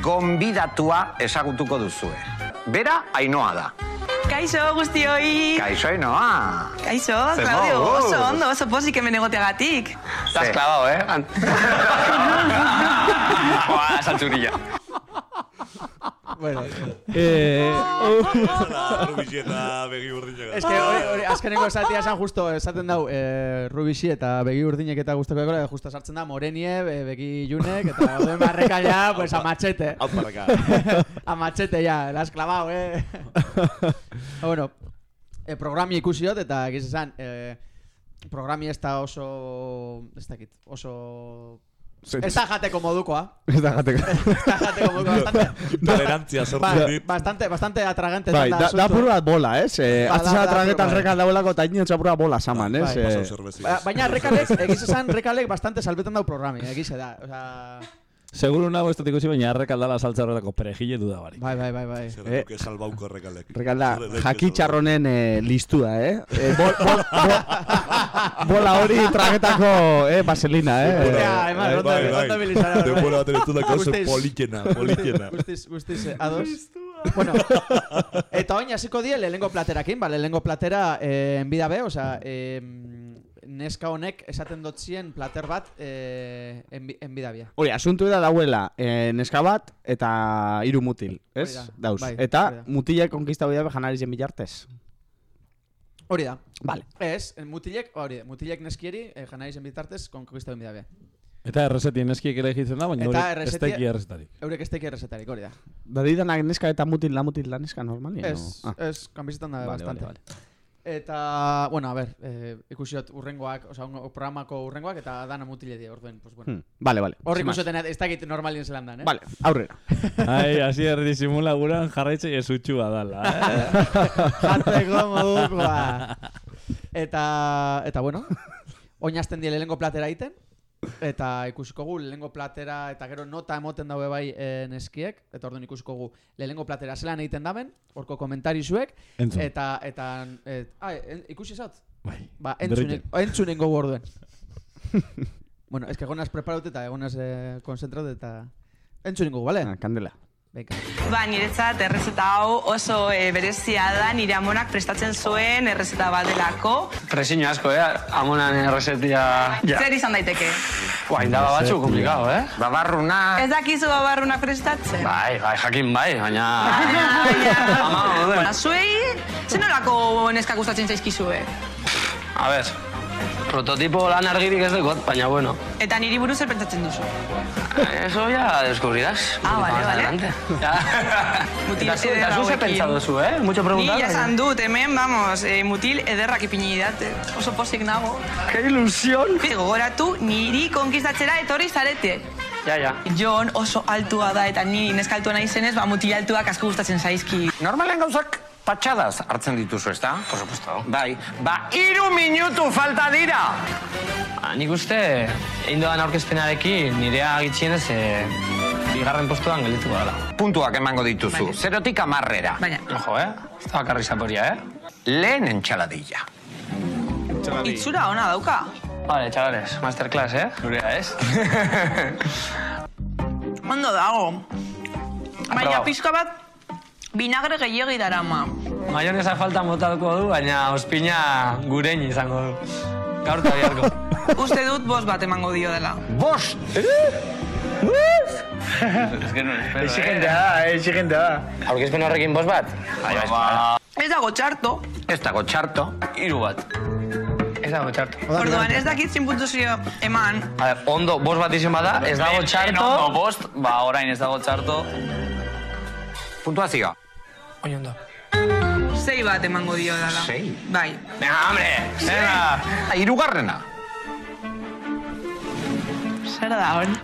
Gonbidatua ezagutuko duzue. Bera, Ainoa da. Kaixo guztioi! Kaixo, Ainoa. Kaixo, Claudio, oso ondo, oso pozik hemen egoteagatik. Estás clavado, eh? Buah, asaltzurilla. Bueno, Eh, Zala, Rubixi eta begi urdina. es que hori, hori azkenengo esatia esan justo esaten dau eh, Rubixi eta begi urdinek eta guztoko ekora, justo sartzen da Morenie, be- begi junek, eta duen barreka ja, pues a machete. Hau a machete ya, la has clavado, eh. Ah, bueno, eh, programi ikusi dut eta egiz esan, eh, programi ez da oso, ez dakit, oso... Ez da jateko modukoa. Ez da jateko. Ez da jateko modukoa, bastante... Tolerantzia Ba, sortu dit. bastante, bastante atragante. Bai, da, da apur bat bola, ez? Eh, Ba, Azte da- zara da- tragetan bai. rekal daulako eta ino apur bat bola saman, ez? Bai. Eh, Pasau zerbezi. Ba- Baina rekalek, egiz esan rekalek bastante salbetan dau programi, egiz da. O Seguro nago ez dut ikusi, baina errekaldala saltza horretako perejile du da barik. bai, bai, bai, bai. Zer Eh. salbauko rekalek. Rekalda, Zure leike jaki salbau. txarronen eh, listua, eh? eh bol, bol, bol, bola hori tragetako eh, vaselina, eh? Ja, eman, ondo, bai. ondo bilizara. Denbora baten entzutako oso Guztiz. politena, politena. Guztiz, guztiz, eh, ados. bueno, eta oin hasiko die lehengo platerakin, ba, lehengo platera eh, enbida be, osea, eh, neska honek esaten dotzien plater bat eh, enbi, enbida bia. Hori, asuntu da dauela, eh, neska bat eta hiru mutil, ez? Hori da, Dauz. bai, eta hori da. mutilek konkista bida janari zen bilartez. Hori da. Vale. Ez, mutilek, hori, mutilek neskieri, eh, janari zen bitartez, konkista enbida bia. Eta errezetien eskiek ere egitzen da, baina Eta hori ez errezetia- teki errezetarik. Eurek ez teki errezetarik, hori da. Da didanak neska eta mutil, la mutil, la neska normalien? Ez, no? Ah, ez, kanbizitan da Vale, bastante. vale, Eta, bueno, a ber, eh, ikusi dut urrengoak, oza, un- programako urrengoak, eta dana mutile die, orduen, pues bueno. Hmm, Vale, vale. Hor Sin más. ikusi dut, ez dakit normalien zelan dan, eh? Vale, aurrera. Ai, hasi erdi simula guran jarraitze esutxua dala. Eh? Jateko modukoa. Eta, eta bueno, oinazten die lehengo platera egiten, eta ikusiko gu lehengo platera, eta gero nota emoten daue bai e, neskiek, eta orduan ikusiko gu lehengo platera zelan egiten daben, horko komentarizuek, Entzun. eta, eta, et, ah, en, ikusi zaut? Bai. Ba, entzunen, Berrite. entzunen gogu orduen. bueno, ez que egonaz preparatu eta egonaz eh, konzentratu eta entzunen gogu, bale? Ah, kandela. Venga. Ba, niretzat errezeta hau oso e, berezia da, nire amonak prestatzen zuen errezeta bat delako. Presiño asko, eh? Amonan errezetia... Ja. Zer izan daiteke? Ba, indaba batzu, komplikado, eh? Babarruna... Ez dakizu babarruna prestatzen? Bai, bai, jakin bai, baina... Ama, Bueno, zuei, zenolako neskak gustatzen zaizkizue? A ver, prototipo lan argirik ez dukot, baina bueno. Eta niri buruz zer pentsatzen duzu? Eso ya descubrirás. Ah, vale, vale. Mutil Eta zu, ederra eta zu pentsa duzu, eh? Mucho Ni preguntar. ja esan dut, hemen, vamos, eh, mutil ederrak ipini didate. Oso pozik nago. Qué ilusión. Gogoratu, niri konkistatzera etorri zarete. Ja, ja. Jon oso altua da eta ni neskaltua naizenez, ba mutil altuak asko gustatzen zaizki. Normalen gauzak patxadaz hartzen dituzu, ezta? Por supuesto. Bai, ba, iru minutu falta dira! Ba, nik uste, egin doan aurkezpenarekin nirea gitxienez e, bigarren postuan geldituko dela. Puntuak emango dituzu, zerotik amarrera. Baina, Ojo, eh? Ez da bakarrik zaporia, eh? Lehen entxaladilla. itxura ona dauka. Vale, chavales, masterclass, eh? Gurea, ez? Ondo dago. Baina pixka bat, vinagre gehiagi darama. Maionesa falta motatuko du, baina ospina gurein izango du. Gaur eta biharko. Uste dut bost bat emango dio dela. Bost! Ez que no espero, Exigentea da, eh, exigentea da. Aurkezpen horrekin bost bat? Bai, bai, Ez dago txarto. Ez dago txarto. Hiru bat. Ez dago txarto. Orduan ez dakit zin puntuazio eman. A ver, ondo, bost bat izen bada, ez dago txarto. Ondo bost, ba orain ez dago txarto. Puntuazioa. Oin ondo. Sei bat emango dio dela. Sei? Bai. Venga, hombre, venga. Ah, Hirugarrena. Zer da hori?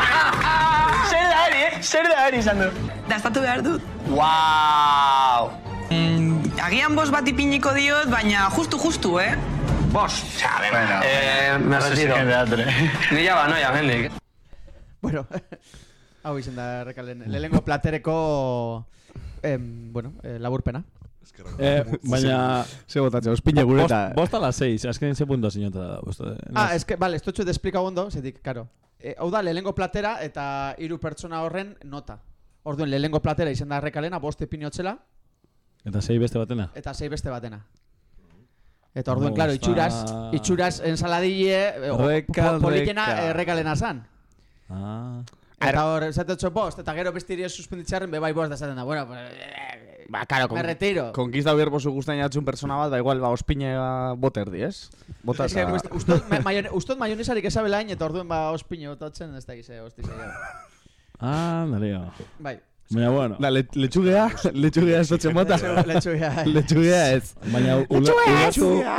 Zer da hori, eh? Zer da hori izan du. Dastatu behar dut. Wow. Mm, agian bost bat ipiniko diot, baina justu-justu, eh? Bost. Bueno, Eh, me retiro. Ni ya ba, noia, mendik. Bueno, hau izan da errekalen. Lehengo platereko, em, bueno, eh, laburpena. Eh, baina... Se botatzen, ospine gure eta... bost a las seis, azken ze punto sinota da. Bost, eh, Ah, es que, vale, esto te explica ondo, zetik, karo. E, hau da, lehengo platera eta hiru pertsona horren nota. Orduen, lehengo platera izan da errekalena, bost epinotzela, Eta sei beste batena. eta sei beste batena. Eta orduen, claro, itxuraz, ah. itxuraz ensaladille, eh, o- Rekal, po- politena rekal. errekalena zan. Ah. Eta hor, esatetxo bost, eta gero beste irio suspenditzarren, bebai bost da esaten da. Bueno, pues, eh, Ba, karo, me retiro. Konkista bier bosu guztain jatzun persona bat, ba, igual, ba, ospine ba, bota erdi, ez? Bota Es eta... gust- ustot, ma- maione- ustot maionesarik esabelain, eta orduen ba ospine botatzen, ez da gize, hosti. Ah, dario. Bai. Baina, bueno. Da, le, letxugea, letxugea ez bota. Letxugea, bai. Letxugea ez. Baina ule-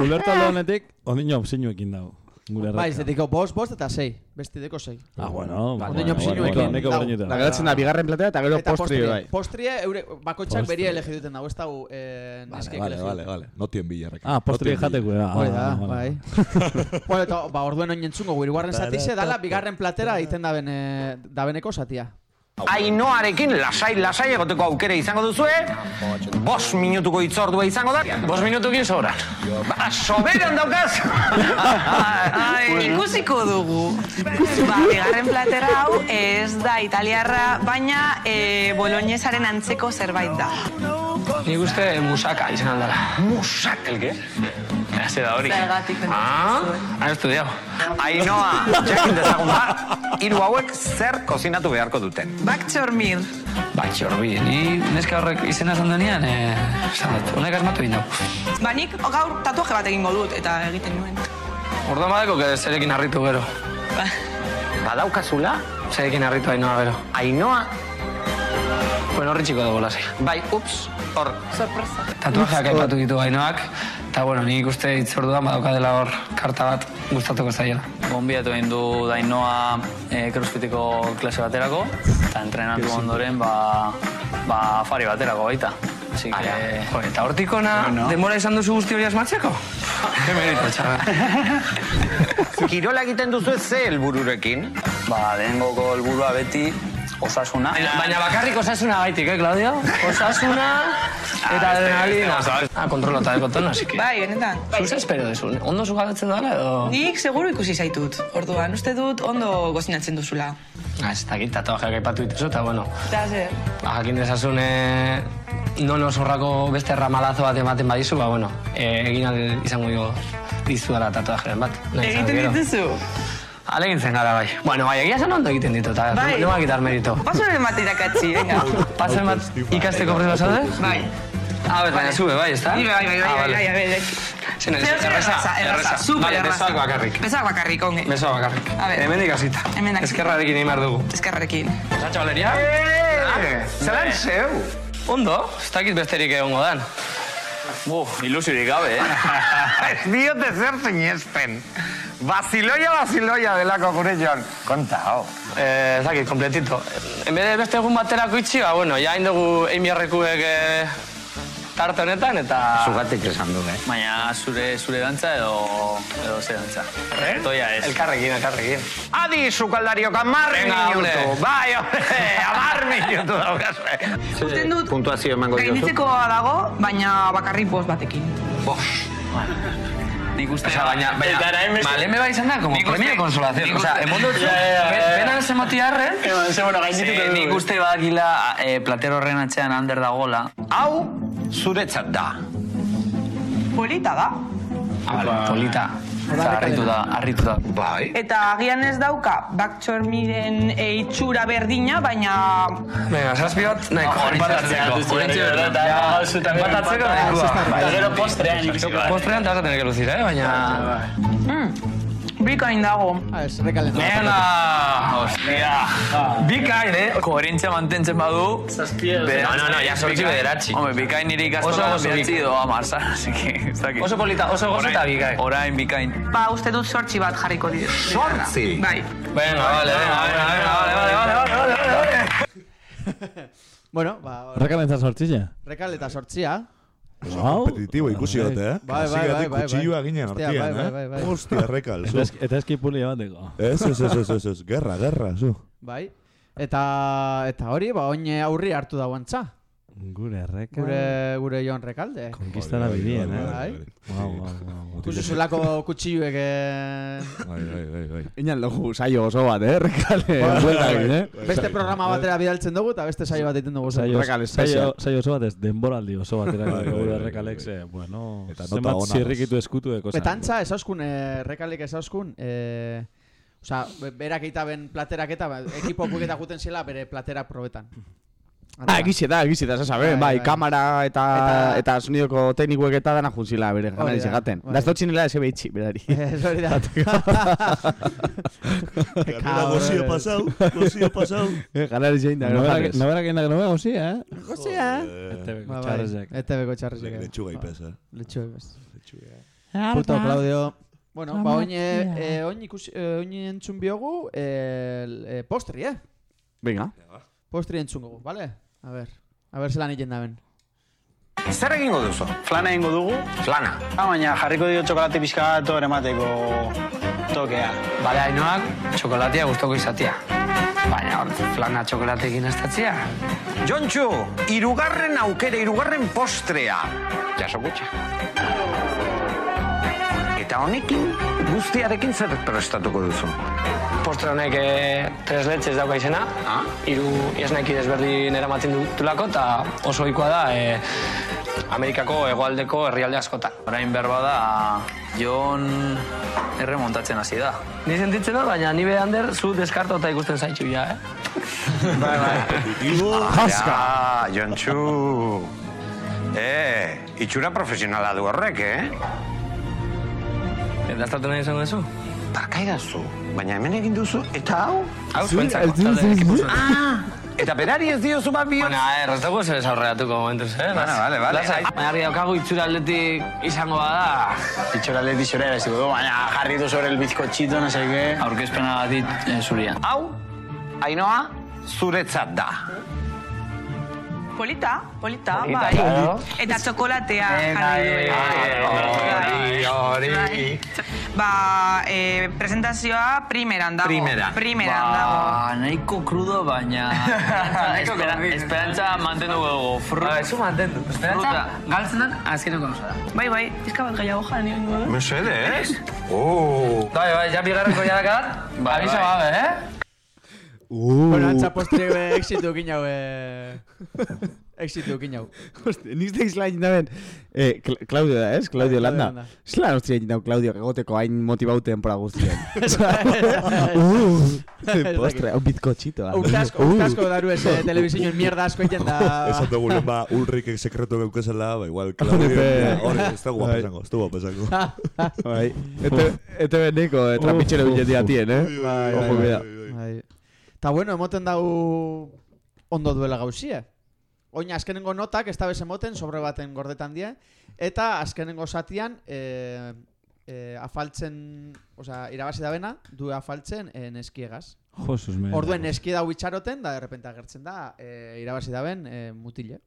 ulertu, alde honetik, ondino opzinuekin dago. Gure Bai, erreka. zetiko bost, bost eta sei. Beste deko sei. Ah, bueno. Ba, bueno, bueno, neko berdinetan. Da, geratzen da, bigarren platea eta gero postri bai. Postrie, eure, bakotxak beria elegi duten dago, ez dago eh, neskek Vale, vale, duten. vale. No tien billarrek. Ah, postri jateko, ja. Hori da, vale. bai. bueno, eta, ba, orduen oin entzungo, guirguarren zatize, dala, bigarren platera egiten daben, eh, dabeneko zatia. Ainoarekin lasai lasai egoteko aukera izango duzue. Bost minutuko itzordua izango da. Bost minutukin sobran. Ba, soberan daukaz! Ai, ikusiko dugu. Ba, bigarren platera hau ez da italiarra, baina e, boloñesaren antzeko zerbait da. Nik uste musaka izan aldara. Musak! El qué? Ez da hori. Zergatik Ah, han estudiado. Ainoa, jakin dezagun da, hiru hauek zer kozinatu beharko duten. Bak txormir. Batxe horbi, ni neska horrek izena esan denean, eh, esan dut, honek asmatu egin dugu. Ba, nik gaur tatuaje bat egingo dut, eta egiten nuen. Orduan badeko, que zerekin harritu gero. Badaukazula, Zerekin harritu hainoa gero. Ainoa Bueno, horri txiko dugu lasi. Bai, ups, hor. Sorpresa. Tatuajeak aipatu ditu gainoak, eta bueno, nik uste itzorduan badauka hor karta bat gustatuko zaila. Gonbidatu egin du dainoa e, crossfiteko klase baterako, eta entrenatu ondoren, ba, ba, afari baterako baita. Así que... Jo, eta hortik ona, denbora izan duzu guzti hori asmatzeko? Ke merito, txarra. Kirola egiten duzu ez ze helbururekin? Ba, lehengoko helburua beti osasuna. Baina, baina bakarrik osasuna gaitik, eh, Claudio? Osasuna eta adrenalina. Ah, kontrolota de kontona, así que... Bai, benetan. Zuz espero dezu, ondo zugabetzen dara edo... Nik seguru ikusi zaitut. Orduan, uste dut ondo gozinatzen duzula. Ah, ez dakit, tatuajeak aipatu dituzu, eta bueno, Eta zer, ba, jakin dezazune nono zorrako beste ramalazo bat ematen badizu, ba, bueno, e, egin izango dio dizu dara tatuajeren bat. Egiten gero. dituzu? Alegin zen gara bai. Bueno, bai, egia zen ondo egiten ditu, eta Bai. no, no quitar merito. Paso bat irakatzi, venga. Pasen bat ikasteko presa zaude? Bai. A ver, baina zube, bai, ezta? Bai, bai, bai, Ah, bai, bai, bai, bai. Zen, ez, Zer, zer, erreza, erraza, erraza, super Vale, erraza. besoak bakarrik. Besoak bakarrik, onge. Besoak bakarrik. A ver. Hemendik hasita. Hemendik hasita. Eskerrarekin egin behar dugu. Eskerrarekin. Zatxo, Valeria? Zeran zeu? Ondo, ez dakit besterik egongo dan. Buf, ilusiorik gabe, eh? Ez diote zer zinezten. Basiloia, basiloia delako gure joan. Konta, hau. Eh, ez dakit, kompletito. En vez de beste egun baterako itxi, ba, bueno, ja indugu eimiarrekuek eh, tarte honetan, eta... Zugatik esan du, eh? Baina zure zure dantza edo edo ze dantza? Toia ez. Elkarrekin, elkarrekin. Adi, sukaldariok, amar minutu. Bai, hombre, amar minutu daukazue. Uste dut, Puntuazio emango diozu. gainditzekoa dago, baina bakarrik bost batekin. Nik uste... Osa, baina, baina, ba, lehen beba izan da, como Nik uste- premio de consolación. Osa, uste- emon dut, Ja, ja, ja, ja. benan ez emoti arren, Eh, nik uste badakila eh, platero horren atzean ander dagola. Hau, zuretzat da. Polita da. Ah, vale, polita. Eta harritu da, harritu da. Bai. Eta agian ez dauka baktxormiren e, itxura berdina, baina Venga, zazpi bat, nahiko. Hori Empatatzeko. Horrentxe berda. Empatatzeko nahikoa. Eta gero postrean Postrean te vas a tener que lucir, eh? Baina... mm, bikain dago. Ah, ez, rekalen. Venga! Hostia! Bikain, eh? Koherentzia mantentzen badu... No, no, no, ya sortzi bederatzi. Hombre, bikain nire Oso ikastola que... ez dakit. Oso polita, oso gozo eta bikain. Orain bikain. Ba, uste dut sortzi bat jarriko dira. Sortzi? Bai. Venga, vale, venga, venga, venga, vale, vale, vale, vale, vale, vale. Bueno, ba, Rekalentza sortzilla. rekal eta sortzia. Oso kompetitibo ikusi dute, eh? Bai, bai, bai, bai, Kutsilua bai. ginen artian, bai, bai, bai, eh? bai. Hostia, rekal, zu. Eta eski- eskipulia bateko. Ez, ez, ez, ez, ez, ez, gerra, gerra, zu. Bai. Eta eta hori, ba, oin aurri hartu da guantza. Gure reka. Gure, gure Jon Rekalde. Konkistara Bai, bai, bidien, bai, eh? Bai. Guau, guau, guau. Ikusi zulako kutsilluek eh, Bai, bai, bai, bai. Inan logu saio oso bat, eh? Rekale. bueltakin, eh? beste programa batera bidaltzen dugu eta beste saio bat egiten dugu. Saio, Rekal saio, saio oso bat ez, denboraldi oso bat Bai, bai, gure bai, errekalek, bai. ze, bueno, Eta nota ona. zirrikitu eskutu eko Eta antza, esauskun, eh, rekalek esauskun, eh, Osa, be- berak eta ben platerak eta ba, ekipo eta guten zela bere platera probetan. Ah, egize da, egize da, zasabe, Bai, bai, bai. kamera eta, Eta- eta, sonidoko teknikuek eta dana juntzila bere da, izegaten. Da ez dutxinela eze behitxi, berari. Ez hori da. Ganera gozio pasau, gozio pasau. Gana izein da, gero jarrez. Nobera que nago nuevo, sí, eh? Gozia. Etebeko Ba, bai, txarrezek. ETV-ko txarrezek. Le- Lechuga ipesa. Lechuga ipesa. Puto Claudio. Bueno, ba, oin, eh, eh, oin ikusi, eh, oin entzun biogu, eh, eh, postri, eh? Venga. Postri entzun gogu, vale? A ver, a ver zelan egin daben. Zer egingo duzu? Flana egingo dugu, Flana. ah, baina jarriko dio txokolate pixka bat hor emateko tokea. Bale, hainoak, txokolatia gustoko izatia. Baina hor, flana txokolatekin estatzia. Jontxu, irugarren aukera, irugarren postrea. Jaso gutxa. Eta honekin, guztiarekin zer prestatuko duzu? Postre honek eh, tres letxez dauka izena, Ah? hiru esneki desberdin eramaten dutulako, eta oso ohikoa da eh, Amerikako hegoaldeko herrialde askotan. Orain berba da, Jon erremontatzen hasi da. Ni sentitzen dut, baina ni behander zu deskartota ikusten zaitxu ja, eh? Bai, bai. Ja, Jontxu. Eh, itxura profesionala du horrek, eh? Dastatu nahi izango duzu? Barkaidazu, baina hemen egin duzu, eta hau? Hau zuentzako, talde ekipo zuen. Ah, eta berari ez diozu bat bihotz? Bueno, a ver, ez dugu zer aurreratuko momentuz, eh? Bueno, vale, vale. Lasai. Baina argi daukagu itxura aldetik izango bada. Itxora leti xora eraziko du, baina jarri du sobre el bizkotxito, no sé qué. Aurkezpena batit eh, zuria. Hau, Ainoa, zuretzat da. Polita, polita, bai. Eta txokolatea jarri du. eh, hori, hori. Ba, eh, presentazioa primeran dago. Primeran. Primeran dago. Ba, nahiko krudo, baina espera, esperantza mantendu dugu. Ba, ez mantendu. Esperantza, Fruta. galtzen den, azkeneko gauza da. Bai, bai, pizka bat gehiago jarri egingo du. Mesedez? Oh. Bai, bai, ja bigarrenko jarakat, Bai, abisa bai. gabe, eh? Uh. Bueno, postre be, exitu ekin hau, eh... Exitu ekin hau. Hostia, nik ez da egin daben. Eh, Cla- Claudio da, ez? Claudio Landa. Zelan hostia egin dau Claudio egoteko hain motibaute denpora guztien. Uh, postre, un bizcochito. Urte asko, urte asko daru ez eh, telebizioen mierda asko egiten da... Esan dugu lehen ba, Ulrik sekretu geukesela, ba, igual, Claudio, ja, hori, ez da guapa Bai. esango, ez da guapa esango. Bai. Ete, ete beneko, eh, trapichero billetia tien, eh? Bai, Ojo, bai, cuidado. bai. Ta bueno, emoten dau ondo duela gauzia. Oina azkenengo notak ez da bez emoten sobre baten gordetan die eta azkenengo zatian eh, eh, afaltzen, osea, irabazi da bena, du afaltzen eh, neskiegaz. Josus, me. Orduen neski dau itxaroten, da derrepente agertzen da, eh, irabazi da ben eh, mutile.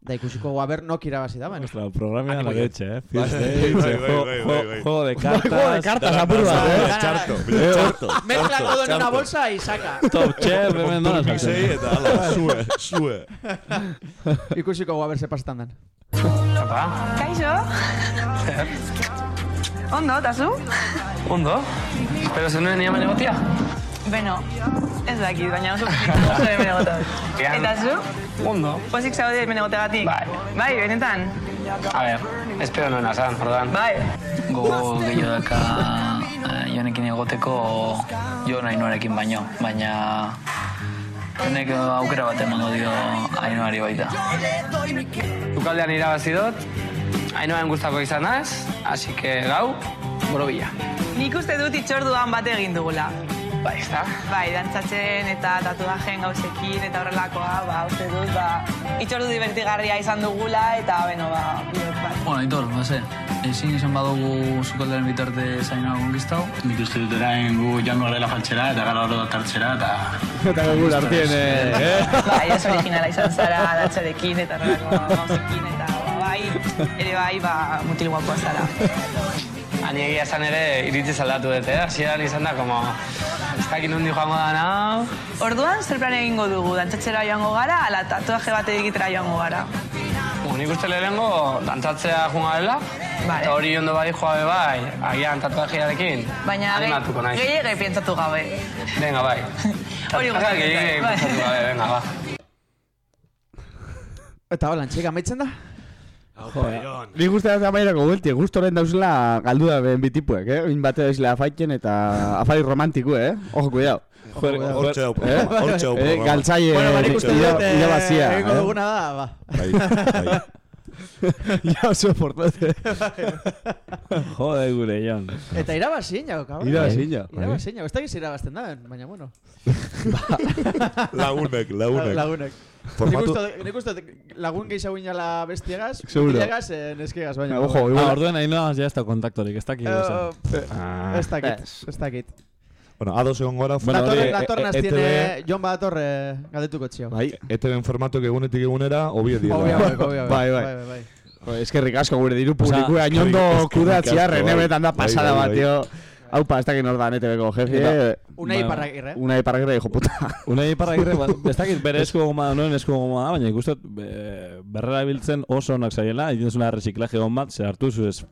Da ikusiko guaber nok irabazi da ben. Nuestra programa la Ánimo, leche, eh. First dates, juego- de cartas. Juego de cartas, apur bat, eh? Txarto, Eh, txarto. Mezcla todo en una bolsa y saca. Top chef, hemen dona. Turmisei eta ala, zue, zue. Ikusiko guaber ze pasetan den. Apa, Kaixo? Ondo, eta zu? ondo. Espero zenuen nire mene gotia. Beno, ez dakit, baina oso oso hemen egotea. Eta zu? Ondo. Pozik zaude hemen egoteagatik? Bai. Bai, benetan? A ver, espero nuen azan, ordan. Bai. Gogo gehiago daka eh, jonekin egoteko jo nahi noarekin baino, baina honek aukera bat emango dio ainoari baita. Ukaldean irabazi dut, hainoen gustako izan naz, así que gau, borobila. Nik uste dut itxorduan bat egin dugula. Bai, ez da? Bai, dantzatzen eta tatuajen gauzekin eta horrelakoa, ba, uste dut, ba, itxordu divertigarria izan dugula eta, beno, ba, bihotz bat. Bueno, Aitor, base, ezin izan badugu zukaldaren bitarte zainoa konkistau. Nik uste dut erain gu jango garela faltxera eta gara hori tartzera eta... Eta gure artien, eh? eh? Bai, ez originala izan zara, dantzarekin eta horrelako gauzekin eta, ba, bai, ere bai, ba, mutil guapoa zara. Ani egia esan ere iritzi aldatu dut, eh? Hasieran izan da, como, ez dakit nondi joango da nao. Orduan, zer plan egingo dugu, dantzatzera joango gara, ala tatuaje bat egitera joango gara. Bueno, nik uste lehenengo dantzatzea junga dela, Vale. eta hori ondo bai joa be bai, agian tatuajearekin. Baina animatuko naiz. gehiago pentsatu gabe. Venga, bai. Hori gehiago bai. pentsatu gabe, venga, ba. Eta hola, txeka amaitzen da? Ni guztia da mairako buelti, gustoren dauzela galdu da ben bitipuek, eh? Oin bate dauzela afaiten eta afari romantiku, eh? Ojo, cuidado. Hortxe hau Eh? programa, hortxe hau Eh, programa. eh, irabazia, egingo eh? duguna da, ba. Bai, bai. Ja oso portate. Jode gure, Jon. Eta irabazi inago, cabrón. Irabazi inago, bai. Irabazi inago. Ez da giz irabazten da, baina bueno. Lagunek, lagunek. Lagunek. Formatu- Nik uste, lagun gehiago inala bestiegaz, mutilagaz, eh, neskegaz, baina. Ojo, Ah, igual. orduen ainoa ja ez da kontaktorik, ez dakik Eh, esan. eh, Ez dakit, ez dakit. Bueno, ados egon gara. Bueno, Datorren, hori, datorren e- e- aztien, ETV eh, Jon Badator eh, galdetuko txio. Bai. ETV formatok egunetik egunera, obio dira. Obviamente, obviamente. Bai, bai. bai, bai. Jo, eskerrik asko gure diru publikoa, Osea, ainondo eskerrik- kudatzia, eskerrik asko, rene bai. betan da Bai, pasada bai, bat, bai. tío. Aupa, ez dakit nor da NTV-ko jefe. Eta- Una Bai, iparragirre. Una iparragirre, hijo puta. Unai iparragirre, ba, ez dakit bere esku goma noen esku goma da, baina ikustot be, berrera biltzen oso onak zaiela, egin zuen reziklaje hon bat, ze hartu zu ez.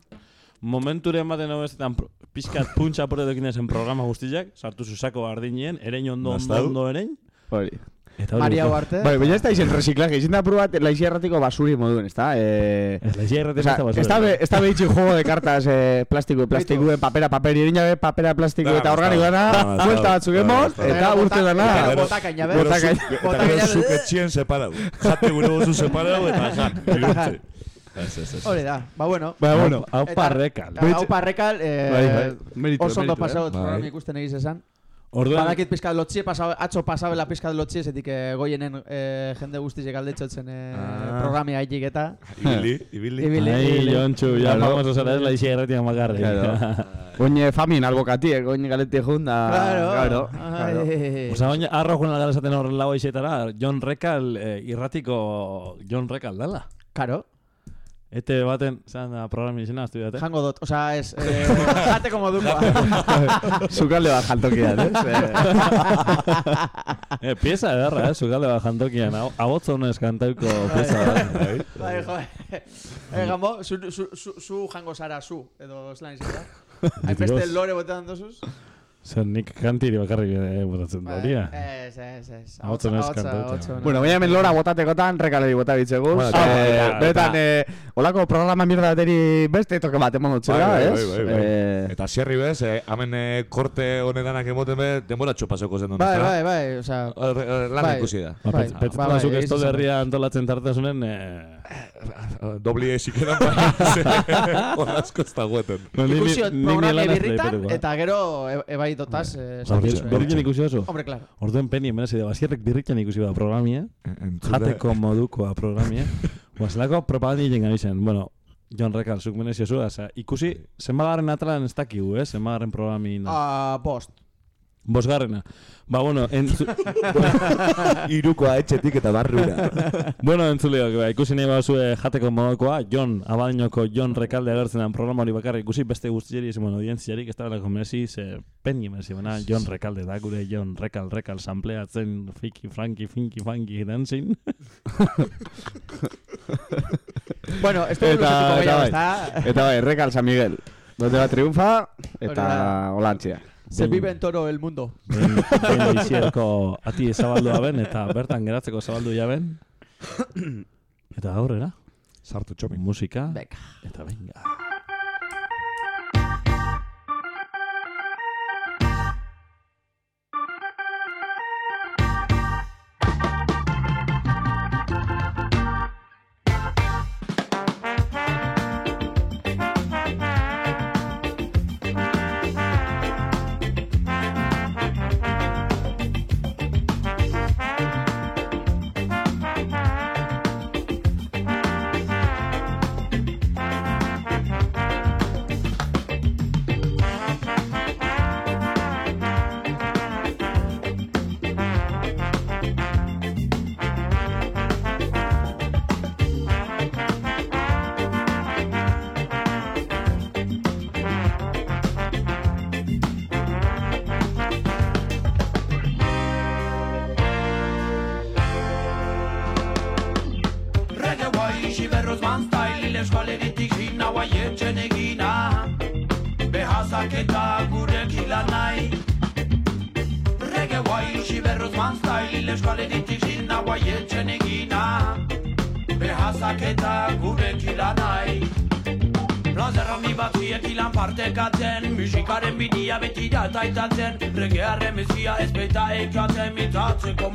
Momenturen baten hau ezetan pixkat puntxa porretekin ezen programa guztiak, sartu zu sako gardinien, erein ondo, ondo, ondo erein. Hori. Eta hori Maria. Huarte. Bai, baina ez da izen resiklaje, izin da prubat laixi erratiko basuri moduen, ez da? Eh, Ez laixi erraten Osa, ez da basura. ez da ez da behitxi juego de cartas eh, plastiko, plastiko, papera, paperi, erina be, papera, plastiko Da, eta da, organiko da, dana, da, da, da, batzuk da, emoz, da, da. eta urte dana. botakaina, be. Botakaina. eta Botakaina gero be. zuk etxien separau. Jate gure gozu separau eta jan. Hori da, ba bueno. Ba, bueno, hau Eta- parrekal. Hau parrekal, eh, Bai, bai. Oso ondo eh. pasau, Bai. programa ikusten egiz esan. Orduan, Badakit pizkat lotxie pasau, atzo pasabela pizkat lotxie, zetik eh, goienen eh, jende guztiek aldetxotzen eh, Ah. programia haitik eta... Ibili, ibili. Ibili. Ai, Jontxu, ya Claro. vamos a es la isi erretia makarri. Claro. Oin famin albokatiek, oin galetik junda. Claro. Claro. Ai. Osa, oin arro joan gara esaten horren lau aixetara, John Rekal, eh, irratiko John Rekal dela. Karo, Ete baten, zan da programi izena, astu dute. jango dut, osea, ez, eh, jate como dukoa. Zukalde bat jantokian, ez? Eh, pieza ederra, eh, zukalde bat jantokian. Ahotz honez kantauko pieza da. Bai, jo. Eh, gambo, zu, zu, zu, zu jango zara zu, edo zelan izan da. Hainbeste lore botean dozuz. Zer nik kantiri bakarrik eh, botatzen da horia. Ez, ez, ez. Ahotz honez kantauta. Bueno, baina hemen lora botatekotan rekaleri bota bitzegu. Bueno, eh, eta- betan, eh, olako programa mierda bateri beste toke bat emon dutxera, Bai, bai, ez? bai, bai, bai. Eh, Eta zerri bez, eh, hemen eh, korte honedanak emoten be, denbora txopasoko zen Bai, bai, bai, osea... Lan Bai. ikusi da. Ba, Bai, pet- Petzetan bai, azuk bai, ez herria antolatzen tartasunen, eh, Dobli esik edan. Hor asko ez dagoeten. no, ni- Ikusi ni- ot ni- ni programa lan ez birritan, eta gero e- ebai dotaz... eh. Berriken ikusi oso. Hombre, claro. Orduen peni hemen da basierrek birritan ikusi da programia, jateko modukoa programia. Guazelako propaganda egin gani zen. Bueno, John Rekal, zuk menezio zu, ikusi, zenbagarren atalan ez dakigu, eh? Zenbagarren programi da. Ah, bost. Bosgarrena. Ba, bueno, entzu... Irukoa etxetik eta barrura. bueno, entzuleok, ba, ikusi nahi bazue jateko modukoa, John, abadinoko John Rekalde agertzen den programa hori bakarrik ikusi beste guztiari, ez bueno, audientziarik, ez da belako merezi, ze penni merezi, baina John Rekalde da, gure John Rekal, Rekal, sampleatzen, fiki, franki, finki, funky, dancing. Bueno, esto es Eta, gehiago, bai. ezta? Eta bai, rekal San Miguel. Donde va triunfa, eta da. Se vive en toro el mundo. Ben, ben bizierko ati zabaldua ben, eta bertan geratzeko zabaldu jaben. Eta aurrera, Sartu txomin. musika, Beka. eta venga.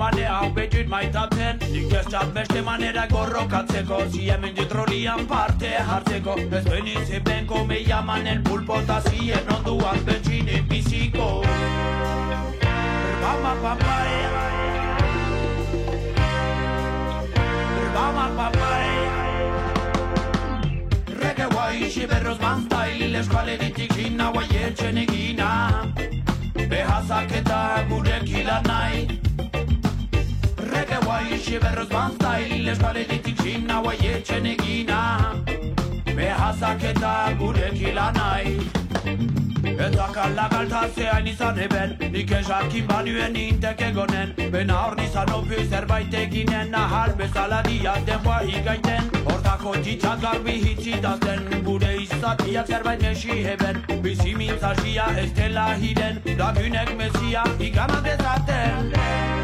Mane hau betut maitatzen Nik ez txat beste manera gorrokatzeko. Si hemen parte hartzeko Ez benitzen benko me llaman el pulpo Ta zien onduan betxinen biziko. Bama papai Bama papai Reggae guai și berros man style Le școale ritic și na waie cenegina Behasa keta gure kila nai Reggae guai și berros man style Le școale ritic și na waie cenegina Behasa keta gure kila Eta kalla kaltazea hain izan eben Nik esakin banuen intek egonen Bena hor nizan opi zerbait eginen Nahal bezala diaten guai gaiten Hortako txitsak garbi hitzitazten Gure izatia zerbait nesi heben Bizi mintzasia ez dela hiren Lagunek mesia igana dezaten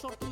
Sort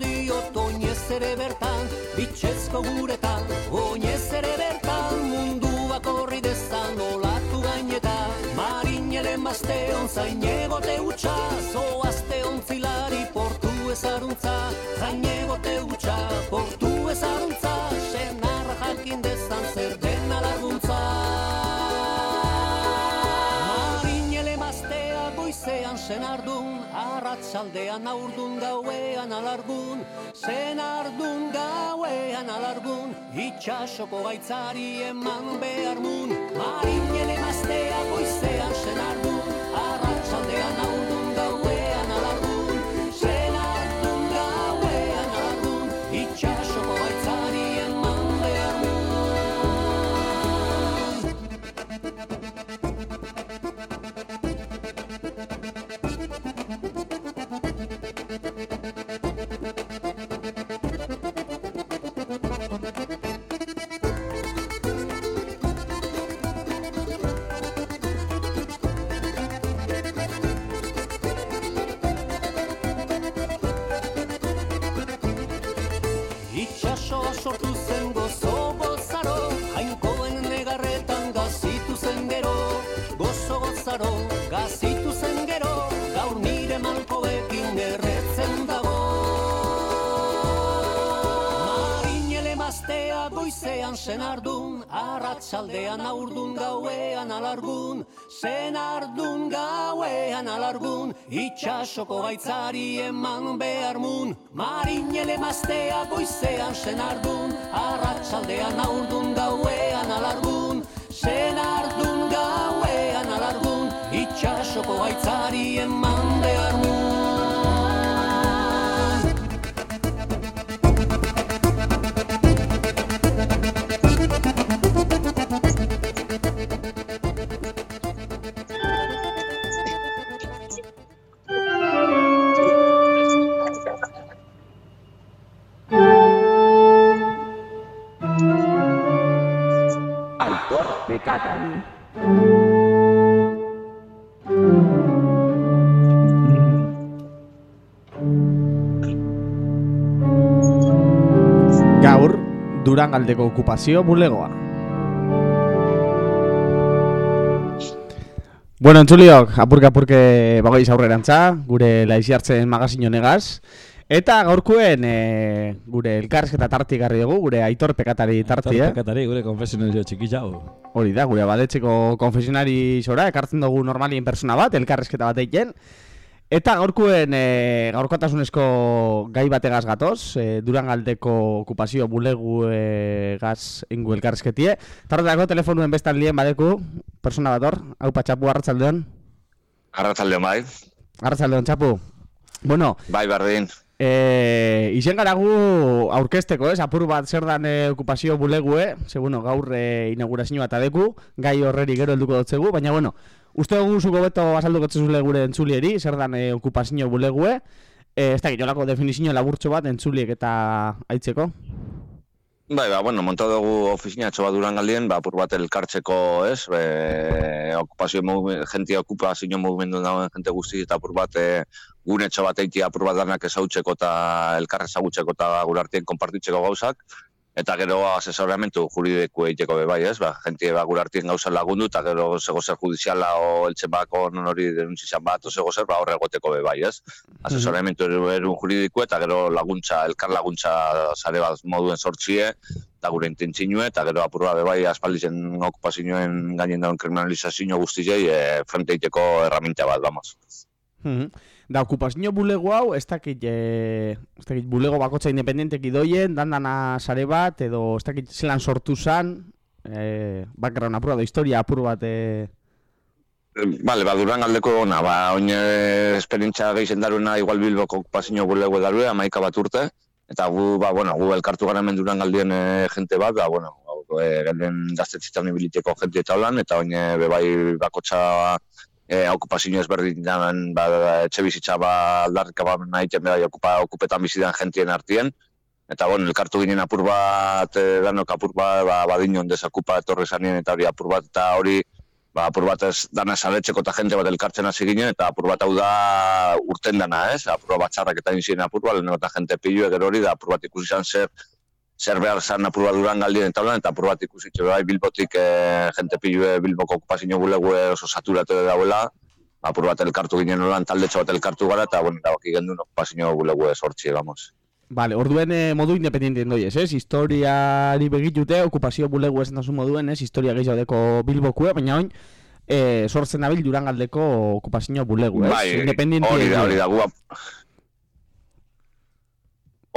diot oinez ere bertan Bitxezko guretan, oinez ere bertan Munduak horri dezan olatu gainetan Marinele mazteon zainegote utxa Zoazte ontzilari portu ezaruntza Zainegote utxa portu ezaruntza Senarra jakin dezan zer den alarguntza. Marinele maztea goizean senardun Arratsaldean aurdun gauean alargun alargun Itxasoko gaitzari eman behar mun. Marinele maztea goizean senardun Arratsaldean aurdun goizean senardun Arratsaldean aurdun gauean alargun Senardun gauean alargun Itxasoko gaitzari eman behar mun. Marinele maztea goizean senardun Arratsaldean aurdun gauean alargun Senardun gauean alargun Itxasoko gaitzari eman behar mun Gaur, Durangaldeko okupazio bulegoa. Bueno, entzuliok, apurke-apurke bagoiz aurrerantza, gure laizi hartzen magazin honegaz. Eta gaurkuen e, gure elkarrezketa tarti garri dugu, gure aitor pekatari tarti, eh? Pekatari, gure konfesionalizio txikitza hau. Hori da, gure badetxeko konfesionari zora, ekartzen dugu normalien persona bat, elkarrezketa bat egiten. Eta gaurkuen e, gaurkotasunezko gai bategaz gatoz, e, Durangaldeko okupazio bulegu e, gaz ingu elkarrezketie. Tartako telefonuen bestan lien badeku, persona bat hor, hau patxapu arratzaldeon. Arratzaldeon bai. Arratzaldeon, txapu. Bueno, Bai, berdin. E, izen gara gu aurkesteko, ez? Apur bat zer dan e, okupazio bulegue, ze bueno, gaur e, inaugurazio bat adeku, gai horreri gero helduko dotzegu, baina bueno, uste dugu zuko beto azalduko zezule gure entzulieri, zer dan e, okupazio bulegue, e, ez da nolako definizio laburtxo bat entzuliek eta aitzeko. Bai, ba, bueno, monta dugu ofizinatxo bat duran galdien, ba, apur bat elkartzeko, ez, e, okupazio, mugimen- jentia okupazio mugimendu dagoen jente guzti, eta apur bat e, gunetxo bat eitia apur bat danak ezautzeko eta elkar ezagutzeko eta gure artien konpartitzeko gauzak, eta gero asesoramentu juridiko egiteko be bai, ez, ba, jentie ba, gure artien gauza lagundu, eta gero zego zer judiziala o eltxe bako non hori denuntzizian bat, o zego zer, ba, horre egoteko be bai, ez. Asesoramentu erun juridiko eta gero laguntza, elkar laguntza sare bat moduen sortzie, eta gure intentzinue, eta gero apurra be bai aspaldizen okupazioen gainen dauen kriminalizazio guztizei e, frente egiteko erraminta bat, vamos. Mhm. Da, okupazio bulego hau, ez dakit, e, ez dakit bulego bakotza independentek idoien, dandana sare bat, edo ez dakit zelan sortu zan, e, background apur bat, historia apur bat, e, Vale, ba, duran aldeko ona, ba, oin eh, esperientzia gehizen daruna, igual bilboko okupazio bulego darue, amaika bat urte, eta gu, ba, bueno, gu elkartu gara hemen duran e, jente bat, ba, bueno, e, genden gaztetzitan ibiliteko jente eta holan, eta oin eh, bebai bakotxa e, okupazio ezberdin jaman, ba, etxe bizitza ba, aldarrika ba, nahiten bebai okupa, okupetan bizidan jentien artien, Eta bon, elkartu ginen apur bat, e, danok apur bat, ba, badinon desakupa etorri zanien, eta hori apur bat, eta hori, ba, apur bat ez dana saletzeko eta jente bat elkartzen hasi ginen, eta apur bat hau da urten dana, ez? Apur bat txarrak eta inzien apur bat, lehenengo eta jente pillo gero hori, da apur bat ikusi zan zer, zer behar zan apur bat duran galdien eta holan, eta apur bat ikusi txe bai bilbotik e, jente pillo bilboko okupazio bulegue oso saturatu dauela, apur bat elkartu ginen holan, talde bat elkartu gara, eta bueno, erabaki gendun okupazio bulegue sortzi, vamos. Vale, orduen eh, modu independentien doiez, ez? Historiari begitute, okupazio bulegu esan dazu moduen, ez? Historia gehiago deko bilbokue, baina oin, eh, sortzen dabil durangaldeko okupazio bulegu, ez? Bai, hori da, hori da, doiez.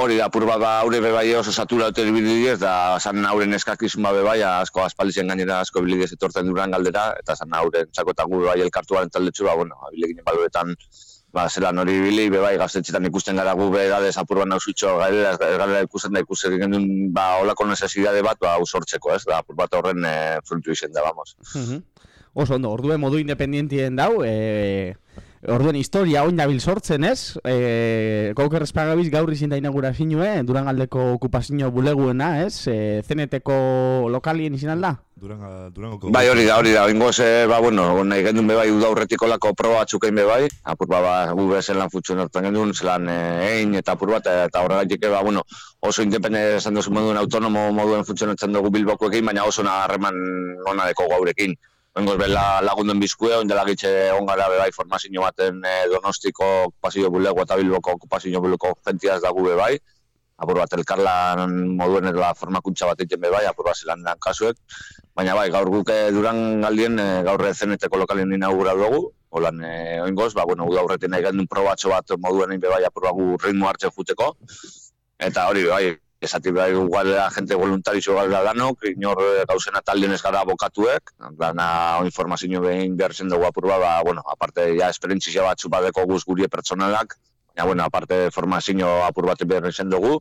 Hori da, apur bat ba, haure bebai oso satura dute bildidiez, da san hauren eskakizun ba bebai, asko aspaldizen gainera asko bildidiez etortzen duran galdera, eta san hauren txako eta bebai elkartuaren taldetxu, ba, bueno, abilegin baloretan, ba, zelan hori bili, bebai, gaztetxetan ikusten gara gu bedadez apur bat nausutxo, galera, galera ikusten da ikusten genuen, ba, olako necesidade bat, ba, usortzeko, ez, da, apur bat horren e, fruntu izen da, vamos. Mhm. Oso ondo, orduen modu independentien dau, eh, orduen historia oin dabil sortzen, ez? Eh, Gauker espagabiz gaur izin da inaugurazioe, durangaldeko okupazio buleguena, ez? Eh, zeneteko lokalien izin alda? Duranga, Durangoko... Bai, hori da, hori da. Oingoz, eh, ba, bueno, nahi gendun bebai uda aurretiko lako proba batzukein bebai. Apur ba, ba, gu be zelan futxuen hartzen gendun, zelan eh, ein eta apur bat, eta horregatik, ba, bueno, oso independe esan duzu moduen autonomo moduen funtzionatzen dugu bilbokoekin, baina oso harreman ona deko gaurekin. Oingoz, bela lagunduen bizkue, oin dela gitxe ongara bebai formazio baten eh, donostiko okupazio bulego eta bilboko okupazio bulego jentiaz dagu bebai. Apur bat elkarlan moduen eta formakuntza bat egiten bebai, apur bat zelan kasuek. Baina bai, gaur guke duran galdien, e, gaur zeneteko lokalien inaugura dugu, holan e, oingoz, ba, bueno, gu aurretin nahi gendun probatxo bat moduen egin bebai apur gu ritmo hartzen juteko. Eta hori bai, esati bai gualera jente voluntarizio gara danok, inor eh, gauzena taldien ez gara abokatuek, dana informazio behin behar zen dugu apur ba, bueno, aparte ja esperientzia batzu badeko guz gurie pertsonalak, baina, bueno, aparte formazio apur bat behar zen dugu,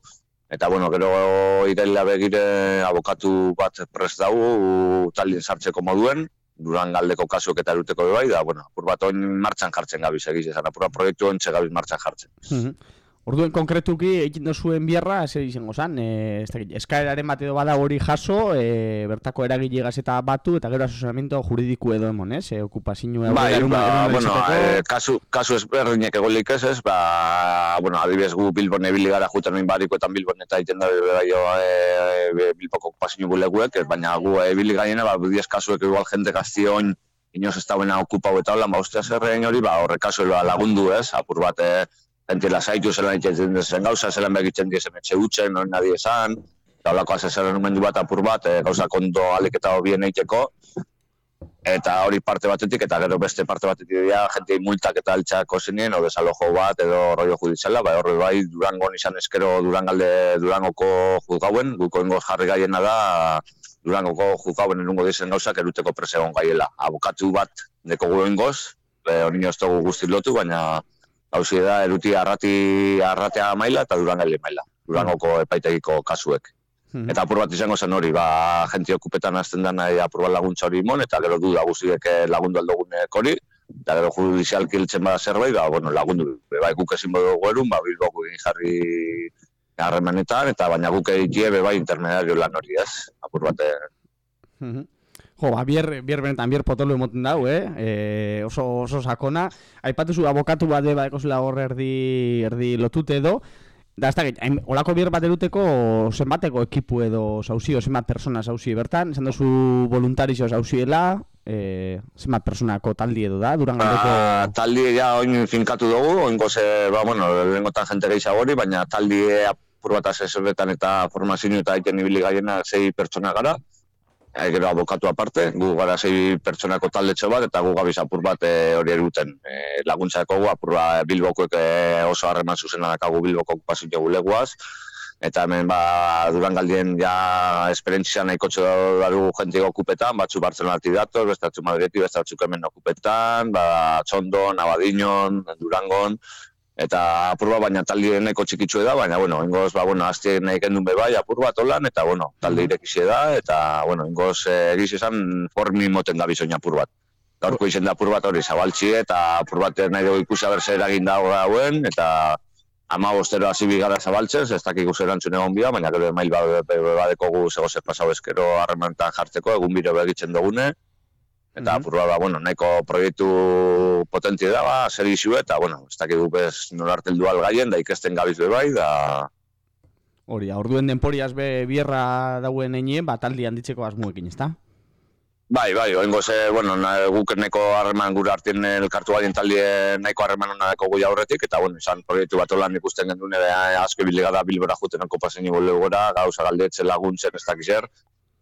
Eta, bueno, gero iraila begire abokatu bat prest dugu taldien sartzeko moduen, duran galdeko kasuek eta eruteko bai, da, bueno, apur bat oin martxan jartzen gabiz egiz, esan apur bat proiektu ontxe gabiz martxan jartzen. Mhm. Orduen konkretuki egin dozuen biarra, zer izango zan, e, dakit, eskaeraren bat edo bada hori jaso, e, bertako eragile gazeta batu, eta gero asesoramiento juridiku edo emon, ez? E, okupazio Bai, ba, bueno, eh, kasu, kasu ezberdinek egolik ez, ez, ba, bueno, adibidez gu Bilbon ebili gara juten oin barikoetan Bilbon eta egiten da bebaio e, Bilboko okupazio buleguek, ez, baina gu ebili gainera, ba, bidiez kasuek igual jente gaztio oin inoz ez dauena okupau eta holan, ba, ustea zerrein hori, ba, horre kasu ba, lagundu ez, apur bat, e, gente lasaitu zelan egiten zen gauza, zelan begitzen diezen etxe utxen, nori nadie esan, eta holako asesoren numendu bat apur bat, e, gauza kondo alik eta hobien eiteko, eta hori parte batetik, eta gero beste parte batetik dira, jente multak eta altxako zenien, o desalojo bat, edo rollo judiziala, bai horre bai, durangon izan eskero durangalde durangoko juzgauen, guko ingo jarri gaiena da, durangoko juzgauen enungo dizen gauzak eruteko presegon gaiela. Abokatu bat deko gu ingoz, e, hori ez dugu lotu, baina Hauzi da, eruti arrati, arratea maila eta durangali maila. Durangoko epaitegiko kasuek. Eta apur bat izango zen hori, ba, jenti okupetan azten da nahi apur bat laguntza hori imon, eta gero du guziek eh, lagundu aldogunek hori, eta gero judizialki hiltzen bada zerbait, ba, bueno, lagundu, bai, guk ezin bodo erun, ba, bilboko egin jarri harremanetan, eta baina guk egitie, bai, intermediario lan hori ez, apur bat, eh, Mhm. Jo, ba, bier, bier benetan, bier potolo emoten dau, eh? E, oso, oso sakona. Aipatuzu abokatu bade, ba, ekosula hor erdi, erdi lotute edo. Da, ez da, hain- olako bier bat eruteko zenbateko ekipu edo sauzio, zenbat persona sauzio bertan, esan duzu voluntarizio sauziela, e, zenbat personako taldi edo da, durangaldeko... Ba, taldi ja oin finkatu dugu, oingo ze, ba, bueno, lehengotan jente gehiago hori, baina taldi apur bat asesoretan eta formazio eta egiten ibili gaiena sei pertsona gara. E, gero abokatu aparte, gu gara sei pertsonako taldetxo bat, eta gu gabiz apur bat e, hori eruten. E, laguntzako gu, apur bat Bilbokoek e, oso harreman zuzena dakagu Bilboko okupazio buleguaz, eta hemen ba Durangaldien ja esperientzia nahikotxe daru jente okupetan, batzu beste batzu Madridetik, beste batzuk hemen okupetan, ba Txondon, Abadiñon, Durangon, eta apur bat baina talde nahiko txikitsu da, baina bueno, ingoz ba bueno, azte nahi kendun be bai apur bat holan eta bueno, talde irekixe da eta bueno, ingoz eh, egiz esan formi moten gabiz oin apur bat. Gaurko izen da apur bat hori zabaltzi eta apur bat nahi dugu ikusi berse eragin dago dauen eta ama bostero hasi bigara zabaltzen, ez dakik zer erantzun egon bia, baina gero email ba- ba- badeko gu zego zer pasau eskero harremantan jartzeko, egun biro begitzen dugune, eta apur bat, ba, bueno, nahiko proiektu potentie da, ba, zer izu eta, bueno, ez dakik gu bez nola harteldu algaien, da ikesten gabiz be bai, da, Hori, orduen denporiaz be bierra dauen einien, ba, taldi handitzeko asmuekin, ezta? Bai, bai, oengo ze, bueno, na, guk neko harreman gure artien elkartu badien talde nahiko harreman hona dako gui aurretik, eta bueno, izan proiektu bat holan ikusten gendun ere asko biligada bilbora juten alko pasen gora, gauza galdetzen laguntzen ez dakiz er,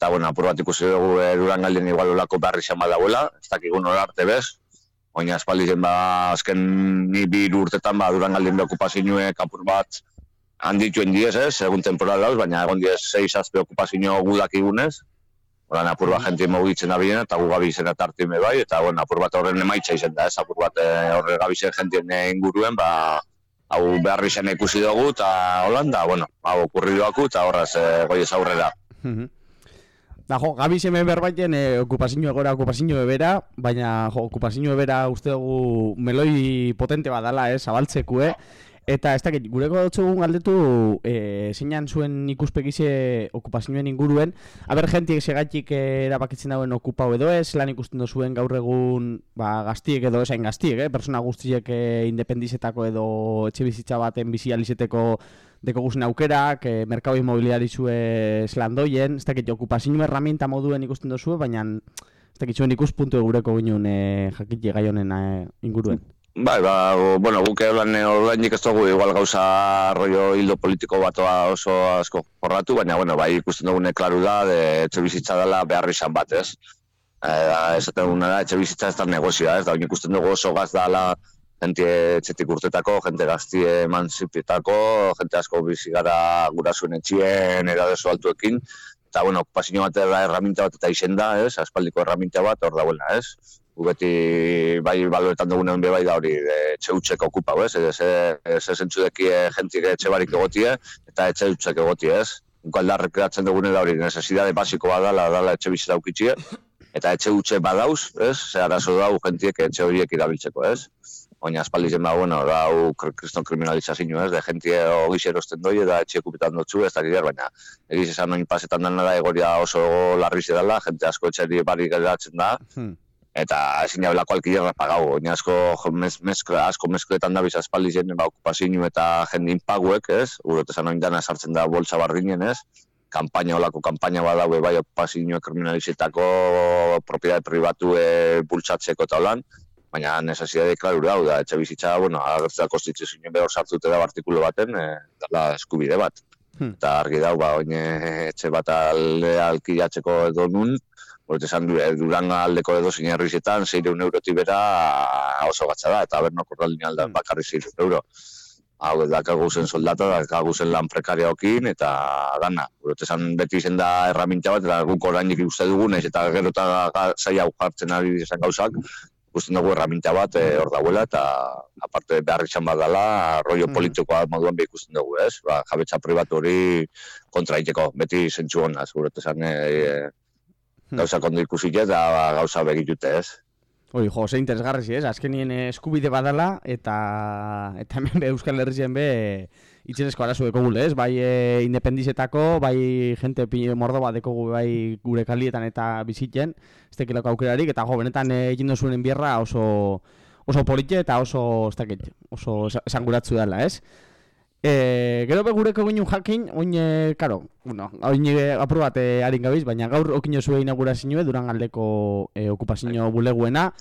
eta bueno, apur bat ikusi dugu eruran galdien igual olako beharri izan badauela, ez dakigun hor arte bez, Oina espaldi zen ba, azken ni bi urtetan ba, duran galdien be okupazioek apur bat handituen diez ez, egun temporal dauz, baina egon diez 6 azpe okupazio gudak igunez, Horan apur bat jente mugitzen da bien, eta gu gabi izena tartime bai, eta bueno, apur bat horren emaitza izen da, ez apur bat eh, horre gabi zen jentien eh, inguruen, ba, hau behar izan ikusi dugu, eta holanda, bueno, hau okurri duaku, eta horraz eh, goiez aurrera. Mhm. Da, jo, gabi hemen berbaiten eh, okupazio egora okupazio ebera, baina jo, okupazio ebera uste dugu meloi potente badala, eh, zabaltzeku, eh? Eta ez dakit, gureko dutzugun galdetu e, zeinan zuen ikuspegize okupazioen inguruen, aber jentiek segaitik eh, erabakitzen dauen okupau edo ez, lan ikusten dozuen gaur egun ba, gaztiek edo esain gaztiek, eh? persona guztiek independizetako edo etxe bizitza baten bizi alizeteko deko guzen aukerak, e, merkau inmobiliari zue zelandoien, ez dakit, okupazio herramienta moduen ikusten dozue, baina ez dakit zuen ikuspuntu gureko ginen e, jakitje gai honen eh, inguruen. Bai, ba, bueno, guk lan orainik ez dugu igual gauza rollo hildo politiko batoa oso asko jorratu, baina bueno, bai ikusten dugune klaru da, de etxe bizitza dela behar izan bat, ez? Eh, esaten duguna da, etxe bizitza ez da negozioa, ez? Da, ikusten dugu oso gaz dala jente etxetik urtetako, jente gazti emanzipietako, jente asko bizi gara gurasuen etxien, eradezo altuekin, eta bueno, okupazio bat da erraminta bat eta izen da, ez? Aspaldiko erraminta bat hor dauela, ez? gu beti bai baloretan dugunen be bai da hori e, etxe utzek okupau, ez? Ez ez zentzu deki jentik etxe barik egotie eta etxe utzek egotie, ez? Guk aldarrek kreatzen dugune da hori necesidade basiko badala, dala etxe bizitza ukitxie, eta etxe utxe badauz, ez? Ze arazo dau jentiek etxe horiek irabiltzeko, ez? Oina aspaldi zen ba, bueno, da, hau kr- kriston kriminalizazio, ez? De jentie ogiz erosten doi, eta etxe okupetan dutzu, ez da baina egiz esan oin pasetan dana da egoria oso larri dela, jente asko etxeri barik geratzen da, Hmm. eta ezin jablako alkilerra pagau, oin asko mez, mezkla, asko mezkletan da biz aspaldi zen ba, okupazio eta jendin paguek, ez? Urot esan oin dana sartzen da boltsa bardinen, ez? Kampaina olako kampaina bat bai okupazio kriminalizetako propiedade pribatu e, bultzatzeko eta holan, baina necesidade klaru dau da, etxe bizitza, bueno, agertzea konstituzioen behor sartute da artikulu baten, e, dala eskubide bat. Hmm. Eta argi dau, ba, oin eh, etxe bat alde alkilatzeko edo nun, Horte esan du, eh, Duranga aldeko edo zinerrizetan, zeireun eurotik bera oso gatza da, eta bernok horraldin aldan bakarri zeireun euro. Hau, dakagu zen soldata, dakagu zen lan prekariokin, eta dana. Horte esan beti izen da erraminta bat, eta guk orainik uste dugunez, eta gero eta zaila hau jartzen ari izan gauzak, Gusten dugu erraminta bat eh, hor dauela, eta aparte behar izan badala, rollo Mm. politikoa moduan be ikusten dugu, ez? Ba, jabetza pribatu hori kontra egiteko, beti zentsu hona, guret esan, e, gauza kondo ikusi eta ba, gauza begitute, ez? Oi, jo, ze interesgarri ez, azkenien eh, eskubide badala, eta eta hemen be Euskal Herrien be itxenesko arazo dekogule, ez? Bai e, independizetako, bai jente mordo bat dekogu bai gure kalietan eta biziten, ez tekilako aukerarik, eta jo, benetan eh, egin dozuen bierra oso oso polite eta oso, ez dakit, oso esa- esanguratzu dela, ez? E, gero be gureko ginen jakin, oin, e, karo, bueno, oin e, apur bat e, harin gabiz, baina gaur okino zue inaugurazioe Durangaldeko e, okupazio buleguena,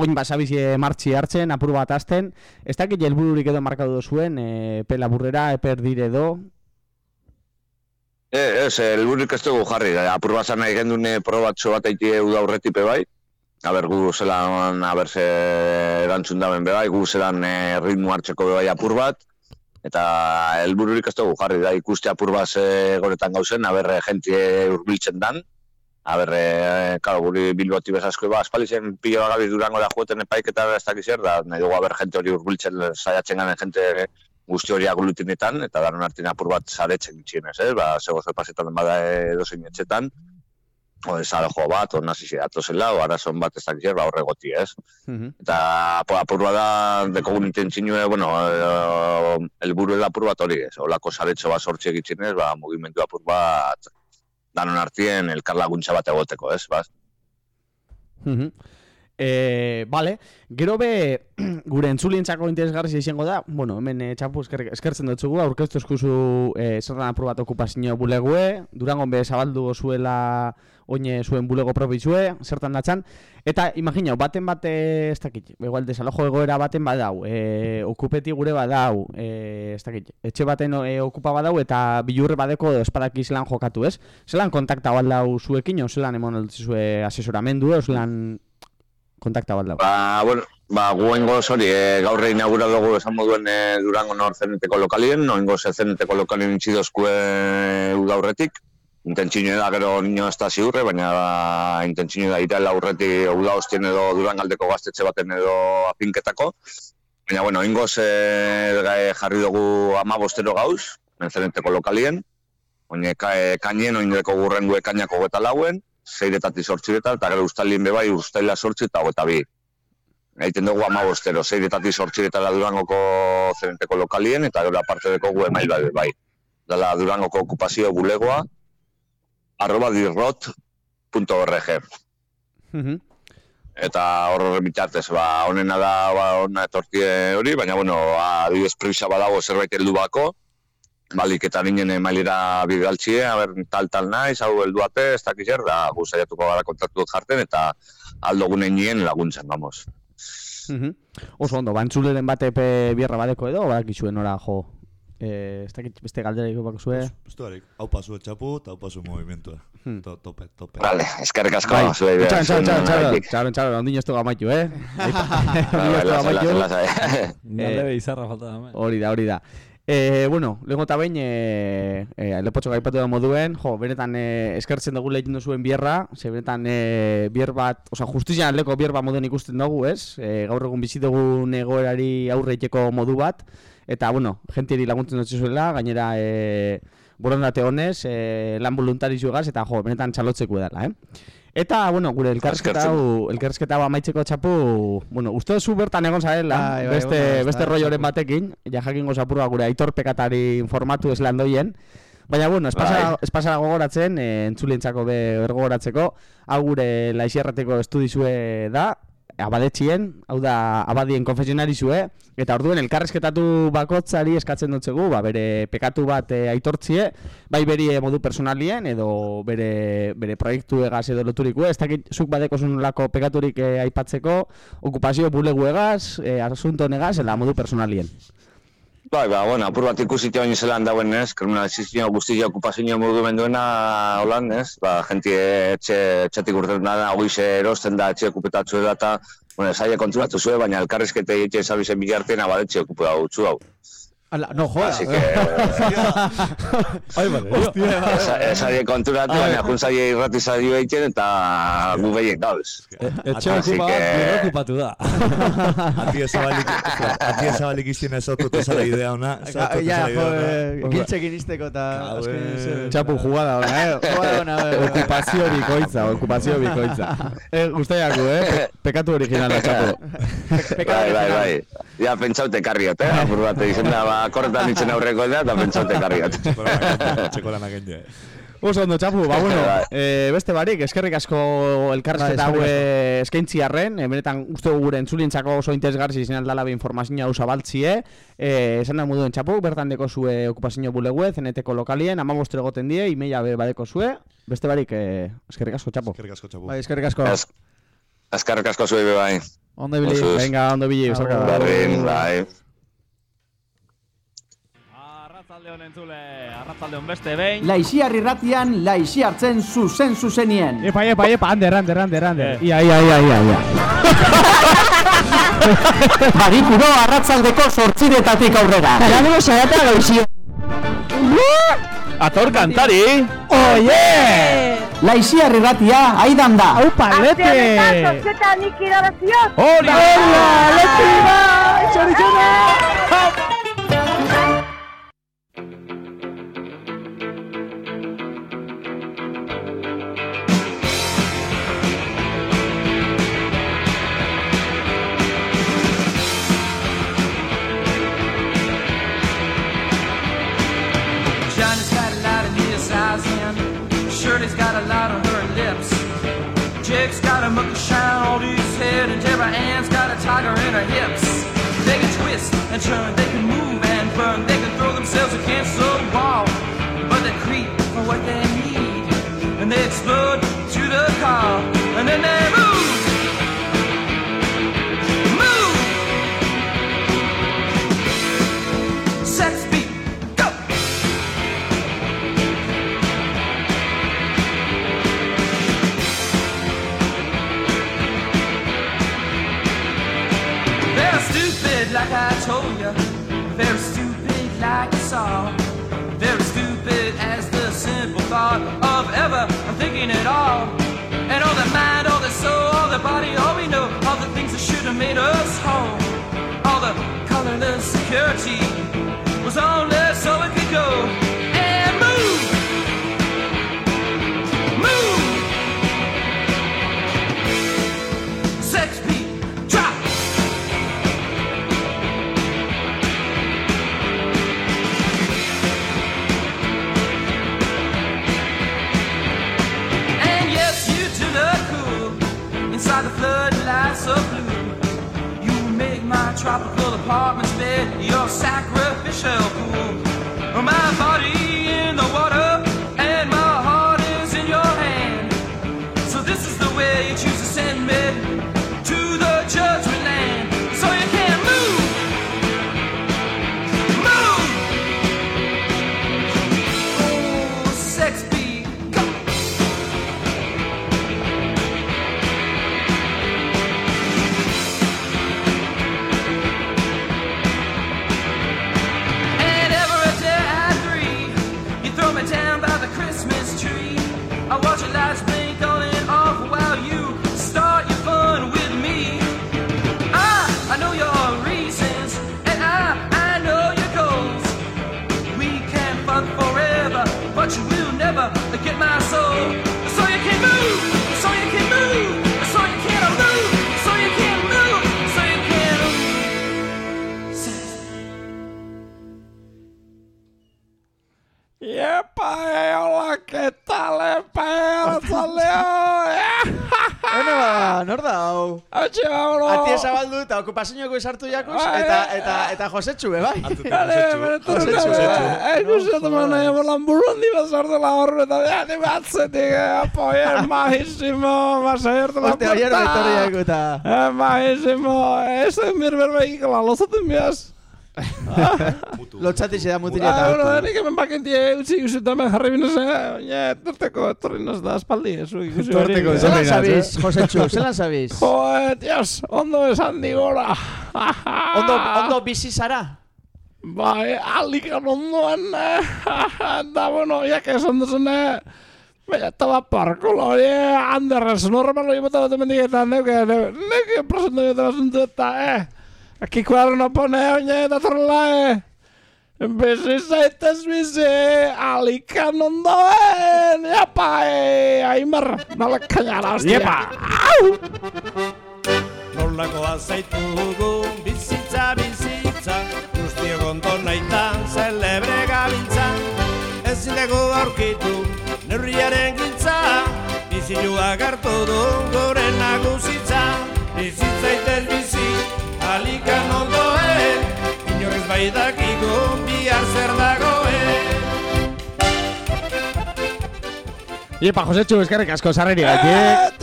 oin basabiz e, martxi hartzen, apur bat azten, ez dakit helbururik edo markatu zuen, e, pela burrera, eper dire edo, E, ez, elburik ez dugu jarri, apur bat zan nahi gendun eh, probatxo bat eitie uda aurretipe bai, Aber, gu zelan, aber ze erantzun daben be bai, gu zelan e, ritmo hartzeko be bai apur bat, eta helbururik ez dugu jarri. Da ikuste apur bat goretan gauzen, aber eh, jentie urbiltzen dan, aber, e, karo, guri bilboti bezasko, ba, espalizen pilo gabiz durango da jueten epaiketa ez dakiz zer, da nahi dugu aber jente hori urbiltzen saiatzen ganen jente guzti hori aglutinetan, eta daron artin apur bat zaretzen gitxienez, ez? Ba, zego zer pasetan bada edozein etxetan, o desalojo bat, o nazi zela, o arazon bat ez dakiz ba, horregoti, ez? Eta apo- apur bat da, dekogun intentzinue, bueno, eh, helburu da apur bat hori, ez? Olako zaretxo bat sortxe egitzinez, ba, mugimendu apur bat danon artien elkarlaguntza bat egoteko, ez? Ba, Mhm. E, vale, gero be gure entzulientzako interesgarri izango da, bueno, hemen e, txapu esker, eskertzen dutzugu, aurkeztu eskuzu e, zerran apur bat okupazio bulegue, durangon be zabaldu zuela oine zuen bulego propizue, zertan datzan, eta imagina, baten bate, ez dakit, igual desalojo egoera baten badau, e, okupeti gure badau, e, ez dakit, etxe baten e, okupa badau eta bilurre badeko espadak zelan jokatu, ez? Zelan kontakta baldau zuekin, o zelan emon zue asesoramendu, o zelan kontakta baldau. Ba, bueno, ba, guengo hori, e, gaur inaugura dugu esan moduen e, Durango nor zeneteko lokalien, noengo ze zeneteko lokalien itxidozkue uda Intentzio da gero nino ez da ziurre, baina ba, intentzio da aurretik uda hostien edo Durangaldeko gaztetxe baten edo apinketako. Baina, bueno, ingoz e, jarri dugu ama bostero gauz, zeneteko lokalien. Oine, ka, e, kainien, oineko gurrengo ekainako geta lauen, zeiretatik sortxiretan, eta gero ustalien bebai ustaila sortzi eta gota bi. Egiten dugu ama bostero, zeiretatik sortxiretara Durangoko zeneteko lokalien, eta gero aparte deko gu email bai, bai. Dala Durangoko okupazio bulegoa, arroba dirrot.org. Eta hor bitartez, ba, honena da, ba, hona etortie hori, baina, bueno, adibidez pribisa badago zerbait heldu bako, balik eta ninen emailera bidaltxie, haber, tal-tal naiz, hau heldu ate, ez dakiz zer, da, gu saiatuko gara kontaktu jarten, eta aldo gunen nien laguntzen, vamos. Mhm. Oso ondo, bantzuleren bate pe bierra badeko edo, badakizuen ora jo. Eh, ez dakit beste galderik bako zue. Estuarik, hau pasu etxapu eta hau pasu movimentua. To, tope, tope. Vale, eskerrik asko, Bai, zuei txan, txan, zuen txan, txan, gaitik. txan, txan, ondino ez toga amaitu, eh? Bai, bai, lasai, lasai, lasai. Galde izarra falta da. Hori da, hori da. Eh, bueno, lehenko eta behin, eh, eh, lepotxo gaipatu da moduen, jo, benetan eh, eskertzen dugu lehitzen duzuen bierra, ze benetan eh, bier bat, oza, justizian leko bier bat moduen ikusten dugu, ez? Eh, gaur egun bizi dugun egoerari aurreiteko modu bat, eta, bueno, jentieri laguntzen dut zuela, gainera, eh, borondate honez, eh, lan voluntarizugaz, eta, jo, benetan txalotzeko edala, eh? Eta, bueno, gure elkarrezketa hau, elkarrezketa hau amaitzeko txapu, bueno, uste zu bertan egon zarela, Bai, bai, beste, bueno, beste rolloren batekin, ja jakingo zapurua gure aitor pekatari informatu ez lan doien, Baina, bueno, ez pasa, Bai. ez pasa gogoratzen, e, entzulientzako be ergogoratzeko, hau gure laixerrateko estudizue da, abadetxien, hau da abadien konfesionarizue, eta orduen elkarrezketatu bakotzari eskatzen dutzegu, ba, bere pekatu bat e, aitortzie, bai beri eh, modu personalien, edo bere, bere proiektu egaz edo loturikue, ez dakit zuk badeko zunulako pekaturik e, aipatzeko, okupazio bulegu egaz, e, asunto negaz, eta modu personalien. Bai, ba, bueno, apur bat ikusitea baino zelan dauen, ez? Kriminalizazio guztia okupazio mugimenduena holan, ez? Ba, jenti etxe, etxetik urten da, hoize erosten da, etxe okupetatzu da, eta, bueno, saia konturatu zuen, baina elkarrizkete etxe zabizen bilartean abadetxe okupatu utzu hau. Ala, no joda. Así que... Ai, bale, Esa, esa die konturatu, baina juntzaile irrati zaio egiten eta gu behiek gauz. Etxe Así okupa, que- birra okupatu da. Ati ezabalik, ati ezabalik iztien ez otut ezala idea ona. Ja, jo, eh, giltzekin izteko eta... Txapu jugada ona, eh? Jugada ona, eh. Okupazio bikoitza, okupazio bikoitza. Eh, gustaiaku, eh? Pe- Pekatu originala, txapu. Bai, bai, bai. Ja, pentsaute karriot, eh? Apur bat, izen da, ba, korretan ditzen aurreko da, eta pentsaute karriot. Txeko lanak egin Oso ondo, txapu, ba, bueno, eh, beste barik, eskerrik asko elkarrezketa Bai, hau eskerrik eskaintzi arren, eh, benetan uste gure entzulintzako oso interesgarri izan aldala be informazioa hau zabaltzie, eh, esan da moduen txapu, bertan deko zue okupazio bulegue, zeneteko lokalien, ama egoten die, imeia be badeko zue, beste barik, eh, eskerrik asko txapu. Eskerrik asko txapu. Bai, eskerrik asko. Ez- Eskerrik asko zuei be bai. Ondo. Osuz. Venga, ondo bili, besarka da. Berdin, bai. Arratzalde honen zule, arratzalde hon beste behin. Laixiar irratian, laixi hartzen zuzen zuzenien. Epa, epa, epa, ander, ander, ander, ander. Eh. Ia, ia, ia, ia, ia. Barikuro arratzaldeko sortziretatik aurrera. Karabero sarata gauzio. Ator kantari! Oye! Laixiar irratia, aidan da. Hau Aste honetan, zortzeta nik irabazioz. Hori! Johnny's Shirley's got a lot on her lips. Jake's got a of shine on his head and Deborah Ann's got a tiger in her hips. They can twist and turn, they can move and burn, they can throw themselves against the wall. But they creep for what they need and they explode to the car and then they. Move! Thought of ever thinking at all. And all the mind, all the soul, all the body, all we know, all the things that should have made us whole. All the colorless security was only so it could go tropical apartment's bed your sacrificial hau? Atxe, bro! Ati esabaldu eta okupazioko esartu jakuz, Bai. eta, eta, eta Josetxu, bai? Kale, benetan, eh, ikusten eman nahi, bolan burundi bazardela horre, eta behar, batzetik, eh, apoyer, majísimo, masaiertu la Hostia, oier betorriak eta... Eh, majísimo, ez den birberbeik, la lozaten biaz. Lotxatixe da mutila Ah, bueno, eta... nik hemen bakentie utzi ikusten hemen jarri binez, oine, torteko etorri naz da espaldi, ezu ikusi hori. Torteko Zelan etorri naz, sabiz, eh? Josetxu, zelan sabiz? Joe, dios, ondo esan digora. Ondo, ondo bizi zara? Bai, alikan ondoan, eh, da, bueno, jak esan duzun, eh, Baina, eta bat parkulo hori, Anderrez, normal hori bota bat emendik eta neuke, neuke, neuke presento eta basuntu eta, eh, aquí cuadro pone, oine, eta torrela, eh, bizi zaitez bizi, alikan ondoen, japa, eh, aimar, kainara, hostia. Iepa! Au! Nolakoa zaitugu bizitza bizitza Guztiok ondo naita celebre gabiltza Ezin dugu aurkitu neurriaren giltza Bizilua hartu du gure nagusitza Inorrez bai dakigu bihar zer dagoen Iepa, Josetxu, eskerrik asko, sarreri Eh, gaitik.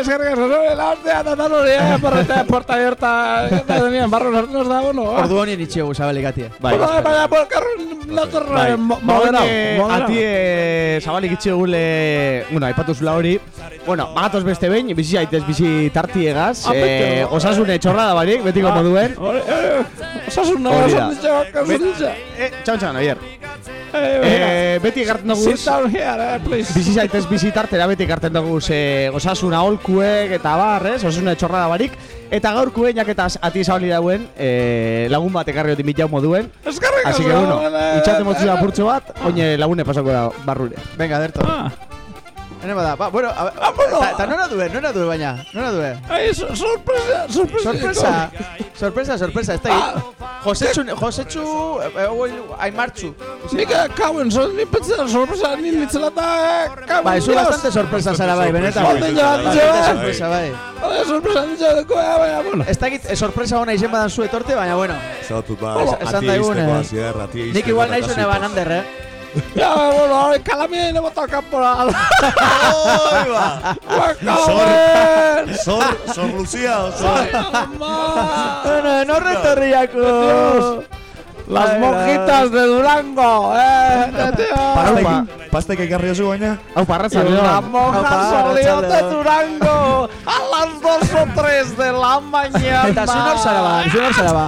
eskerrik asko, no, la hostia, eta tal hori, eh, porreta, puerta abierta, eta tenían barro sartunos da, bueno. Ordu honien itxegu zabalik atie. Bai. Bai, baina, polkarren, nator, Bai, eh, mo- ba, bueno, eh, bagatoz beste behin, bizi zaitez bizi tartiegaz, eh, bete. osasune txorrada barik, betiko Ah, moduen. eh, Osasuna, kasun ditxo. Eh, txau txau, Oier. Eh, Eh, beti ekartzen dugu eh. Bizi zaitez bizi tartera beti ekartzen dugu ze osasuna holkuek eta bar, ez? Osasuna txorrada barik. Eta gaur kuenak eta ati zabali dauen, eh, lagun bat ekarri oti mitjau moduen. Así que bueno, eh, itxate motzu da purtsu bat, oine lagune pasako da barrure. Venga, derto. Ah. Hene bada, ba, bueno, a, a, ta, ta nora due, nora due baina, nora due. Ai, so- sorpresa, sorpresa. Sorpresa, sorpresa, sorpresa, ez da egin. Josetxu, Josetxu, eh, eh, aimartxu. Nik eh, kauen, so, ni pentsa sorpresa, ni nitzela eta eh, kauen. Bai, zu bastante sorpresa zara bai, benetan. Bastante joan, Bastante jo. sorpresa bai. Bai, sorpresa nitzela deko, eh, baina, bueno. Ez dakit eh, sorpresa hona izen badan zu etorte, baina bueno. Zatut ba, ati daigun, eizteko eh. azier, ati eizteko. Nik igual nahi zuen eban kasi. Ander, eh? Ja, bueno, hori kalamien ebota kanpora. Oi, ba! Bakauen! Sor, sor Lucia, o sor... Bueno, no retorriako. Las monjitas de Durango, eh, tío. Paraupa. Pastek ekarri oso baina? Hau parratza, Y una Leon. monja salió de Durango a las dos o tres de la mañana. Eta zu nor zara ba, zu nor zara ba.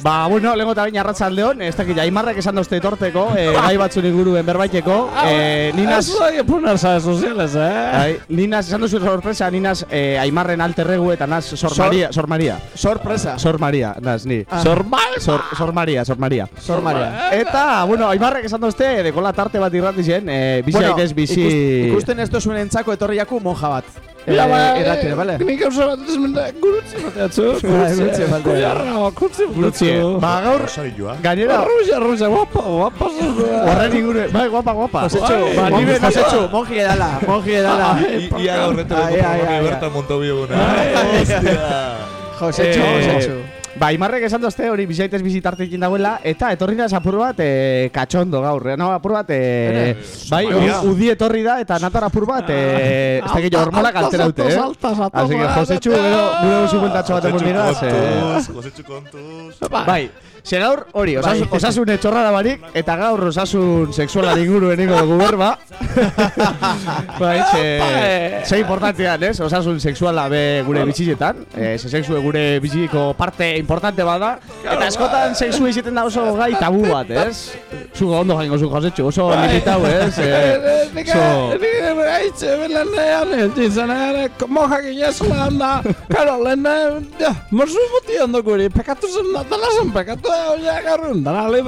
Ba, bueno, lehenko eta bain arratzaldeon, ez dakit, aimarrek esan dozte etorteko, eh, gai batzun inguruen berbaiteko, eh, ninas... Hay que ponerse a sociales, eh. Ai, ninas, esan duzu sorpresa, ninas eh, aimarren alterregu eta naz Sor Maria, Sor Maria. Sorpresa. Sor Maria, naz, ni. Ah. Sor. Sor, Sor Maria, Sor Maria. Sor Maria. Eta, bueno, aimarrek esan dozte, dekola tarte bat irrati zen, eh, bizi Bueno, bizi... ikust- ikusten ez dozuen entzako etorri jaku monja bat. Eh, irratire, bale? Nik gauza bat ez mende, gurutzi bateatzu. Gurutzi falta. Kuiarra, gurutzi Gurutzi, bateatzu. ba, gaur, gainera, Rusia, Rusia, guapa, guapa. horren inguru, bai, guapa, guapa. Josetxu, Ba, monji, ni ben- Josetxu, monji edala, monji edala. Ia gaur bertan montau bioguna. Hostia. Josetxu, Eh, Josetxu. Ba, Aimarrek esan dozte hori bizaitez bizitartekin dagoela, eta etorri da apur bat eh, katxondo gaur. eh, No, apur bat, eh, bai, u- udi etorri da, eta natar apur bat, eh, ez dakit hormonak altera dute, eh? Así que, Josetxu, gero, gure guzu bueltatxo bat emuz miraz, eh, Josetxu kontuz. Bai, ze gaur, hori, osasun, Bai. osasun etxorra da barik, eta gaur osasun sexualari inguru eniko dugu berba. bai, ze, ze importantean, ez? Osasun sexuala be gure bitxiletan. Eh, ze sexue gure bitxiko parte importante bada. Eta askotan sexu iziten da oso gai tabu bat, ez? Zugo ondo jaingo zu josetxu, oso nipitau, ez? Eh, Nik so- nik haitxe belenean entzizan ere moja ginezela handa Karo, lehen ja, morsu muti ondo guri Pekatu zen da, dala zen pekatu Oia garrun, Baina lehen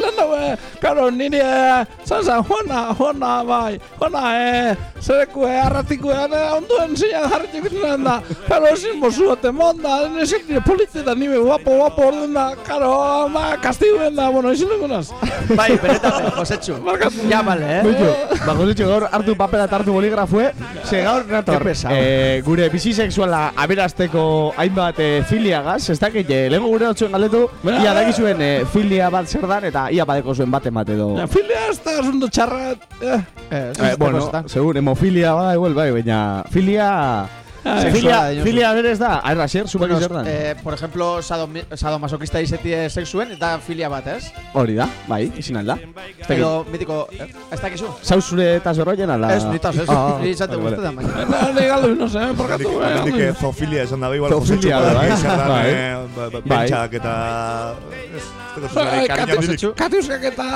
lehen daue Karo, niri eh, zan zan, juana, juana bai Juana, eh, zereku eh, arratiko eh, Onduen zian jarritik zinen da Karo, zin morsu bate monda Nesik nire politi da nime guapo, guapo orduen da Karo, ma, kastiguen da, bueno, izin dugunaz Bai, benetan, Josetxu. Ja, bale, eh? Beitu, ba, josetxu gaur hartu papela eta hartu boligrafue, ze gaur nator, eh, gure bisisexuala aberazteko hainbat eh, filiagaz, ez dakit, eh, lehenko gure datzuen galdetu, ia dakizuen eh, filia bat zer dan, eta ia badeko zuen bate bat edo... Ja, Filia ez da asunto txarra eh. Eh, bueno, segun, hemofilia bada igual, bai, baina filia... Ah, filia, dinosu. filia berez da, aherra, zer, zubak Bueno, zer dan? eh, por ejemplo, sadomasoquista izetie sexuen eta filia bat, ez? Hori da, bai, izin alda. Edo, mitiko, eh, ez dakizu? Zauzure eta zorroien ala... Ez, nitaz, ez. Ah, Ni izate vale. baina. Ni galdu, no sé, porkatu. Eh, zofilia esan dabe igual Zofilia, bai. Bai. eh, ba, ba, Bai. pentsak eta... Bai, zure. Katiuskak eta...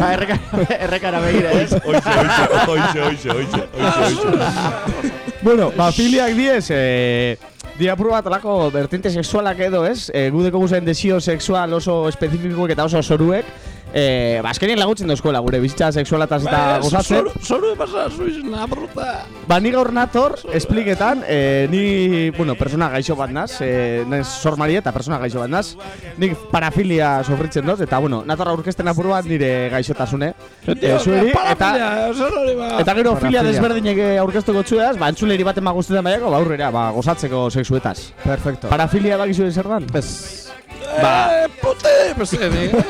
Ah, Errekara begira, ez? Oixe, oixe, oixe, oixe, oixe, oixe. Bueno, ba, filiak diez, eh, dia apur bat alako vertente sexualak edo, ez? Eh, gudeko guzen desio sexual oso espezifikoek eta oso soruek. Eh, ba, azkenien lagutzen dozkoela gure bizitza sexualataz eta gozatzen. Zoru pasa, suiz, na bruta. Ba, ni gaur nator, espliketan, eh, ni, bueno, persona gaixo bat naz, eh, nez sormari eta persona gaixo bat naz, nik parafilia sofritzen dut, eta, bueno, nator aurkezten apur bat nire gaixotasune. Eh, zueri, eta, eta gero filia desberdinek eh, aurkeztuko txueaz, ba, entzuleri baten ba guztetan baiako, ba, aurrera, ba, gozatzeko sexuetaz. Perfecto. Parafilia bakizu zer dan? Ez. Ba, pute, pesede.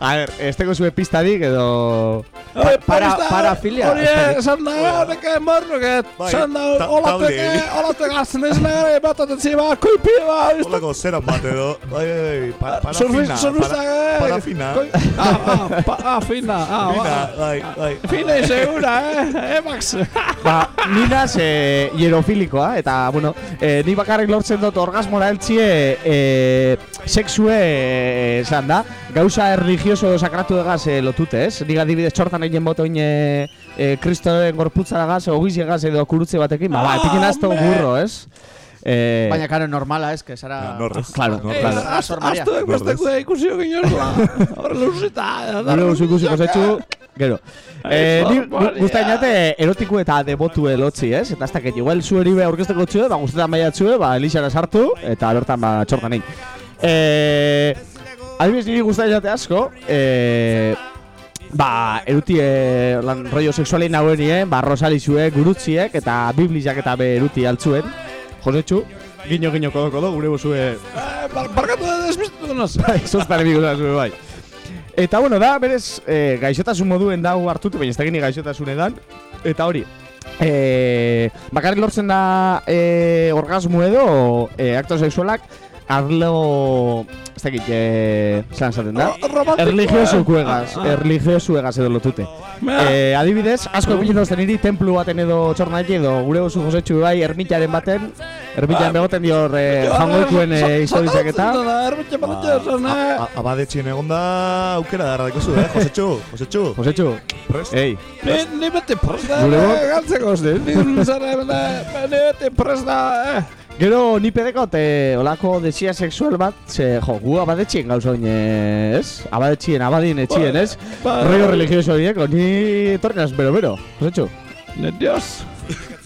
A ver, esteko zue pistadik edo... para, parafilia. Hori, esan da, neke morroket. Bai, Esan da, ta- olateke, talde. olateke azten ez nire, bataten ziba, kuipi, ba, izte. Olako zeran bat edo. Bai, bai, bai, pa- Surfista, parafina. surfista, para- eh. Parafina. Ah, ah, pa- ah, fina, ah, Fina, ba. bai, bai. Fina y segura, eh, eh, Max. Ba, ni naz eh, hierofilikoa, eta, bueno, eh, ni bakarrik lortzen dut orgasmora eltzie eh, sexue, eh, esan da, gauza erligioso sakratu egaz eh, lotute, ez? Nik adibidez txortan egin boto oin eh, eh, kristoren gorputzara gaz, ogiz egaz edo kurutze batekin, ba, ba, etikin azto burro, ez? Eh, Baina, karo, normala, ez, que zara... norrez. Claro, norrez. claro. Ah, Sor Maria. Aztuek besteko ikusio ginorla. Horre. Gure guzu ikusiko zetsu, gero. Eh, ni guztain jate erotiku eta debotu elotzi, ez? Eta ez dakit, igual zueri be aurkezteko txue, ba guztetan baia txue, ba Elixara sartu, eta bertan ba txortan egin. Eh, adibidez niri guztain jate asko, eh, ba, eruti eh, lan rollo sexualin nagoenien, ba rosalizuek, gurutziek, eta bibliak eta be eruti altzuen. Josetxu, Giño, giño, kodo, kodo, gure bozue Barkatu da desbistu naz. Bai, da zure bai. Eta bueno, da, berez, e, gaixotasun moduen dau hartutu, baina ez da gini gaixotasun edan. Eta hori, e, bakarrik lortzen da e, orgasmo edo e, akto sexualak arlo... Ez dakit, e, zelan esaten da? romantikoa. Erligiosu kuegaz, Ah, ah. erligiosu egaz edo lotute. Mea. E, adibidez, asko epilin dozten niri, templu baten edo txornaik edo gure oso josetxu bai ermitaren baten, ermitaren begoten dior e, jangoikuen e, historizak eta... Eh. A- Abadetxien egon da aukera darra dakozu, eh? Josetxu, Josetxu. Josetxu, Prest? ei, Ni, ni beti presta, Gure eh, galtzeko. Ni zara, eh, ni beti presta, eh. Gero ni pedekot eh, olako desia sexual bat, ze, jo, gu abadetxien gauza oin, eh, ez? Abadetxien, abadien etxien, ez? Rollo religioso horiek, ni etorri naz bero-bero, josetxu. Ne Dios.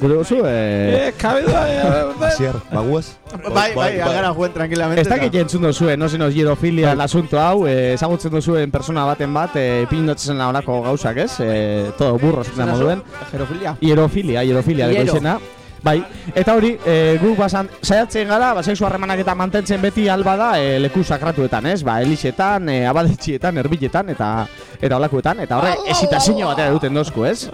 Gure oso, eh... Eh, kabida, eh. Asier, baguaz? Bai, bai, agara juen tranquilamente. Ez dakit jentzun dozuen, no zenos hierofilia asunto hau, eh, ezagutzen dozuen persona baten bat, eh, pilinotzen olako gauzak, ez? Eh, todo burro zetzen moduen. Jerofilia. Hierofilia, hierofilia deko Hiero. Bai, eta hori, e, guk basan, saiatzen gara, ba, sexu harremanak eta mantentzen beti alba da e, leku sakratuetan, ez? Ba, elixetan, e, abadetxietan, erbiletan, eta eta olakuetan, eta horrek esitazio batera duten dozku, ez?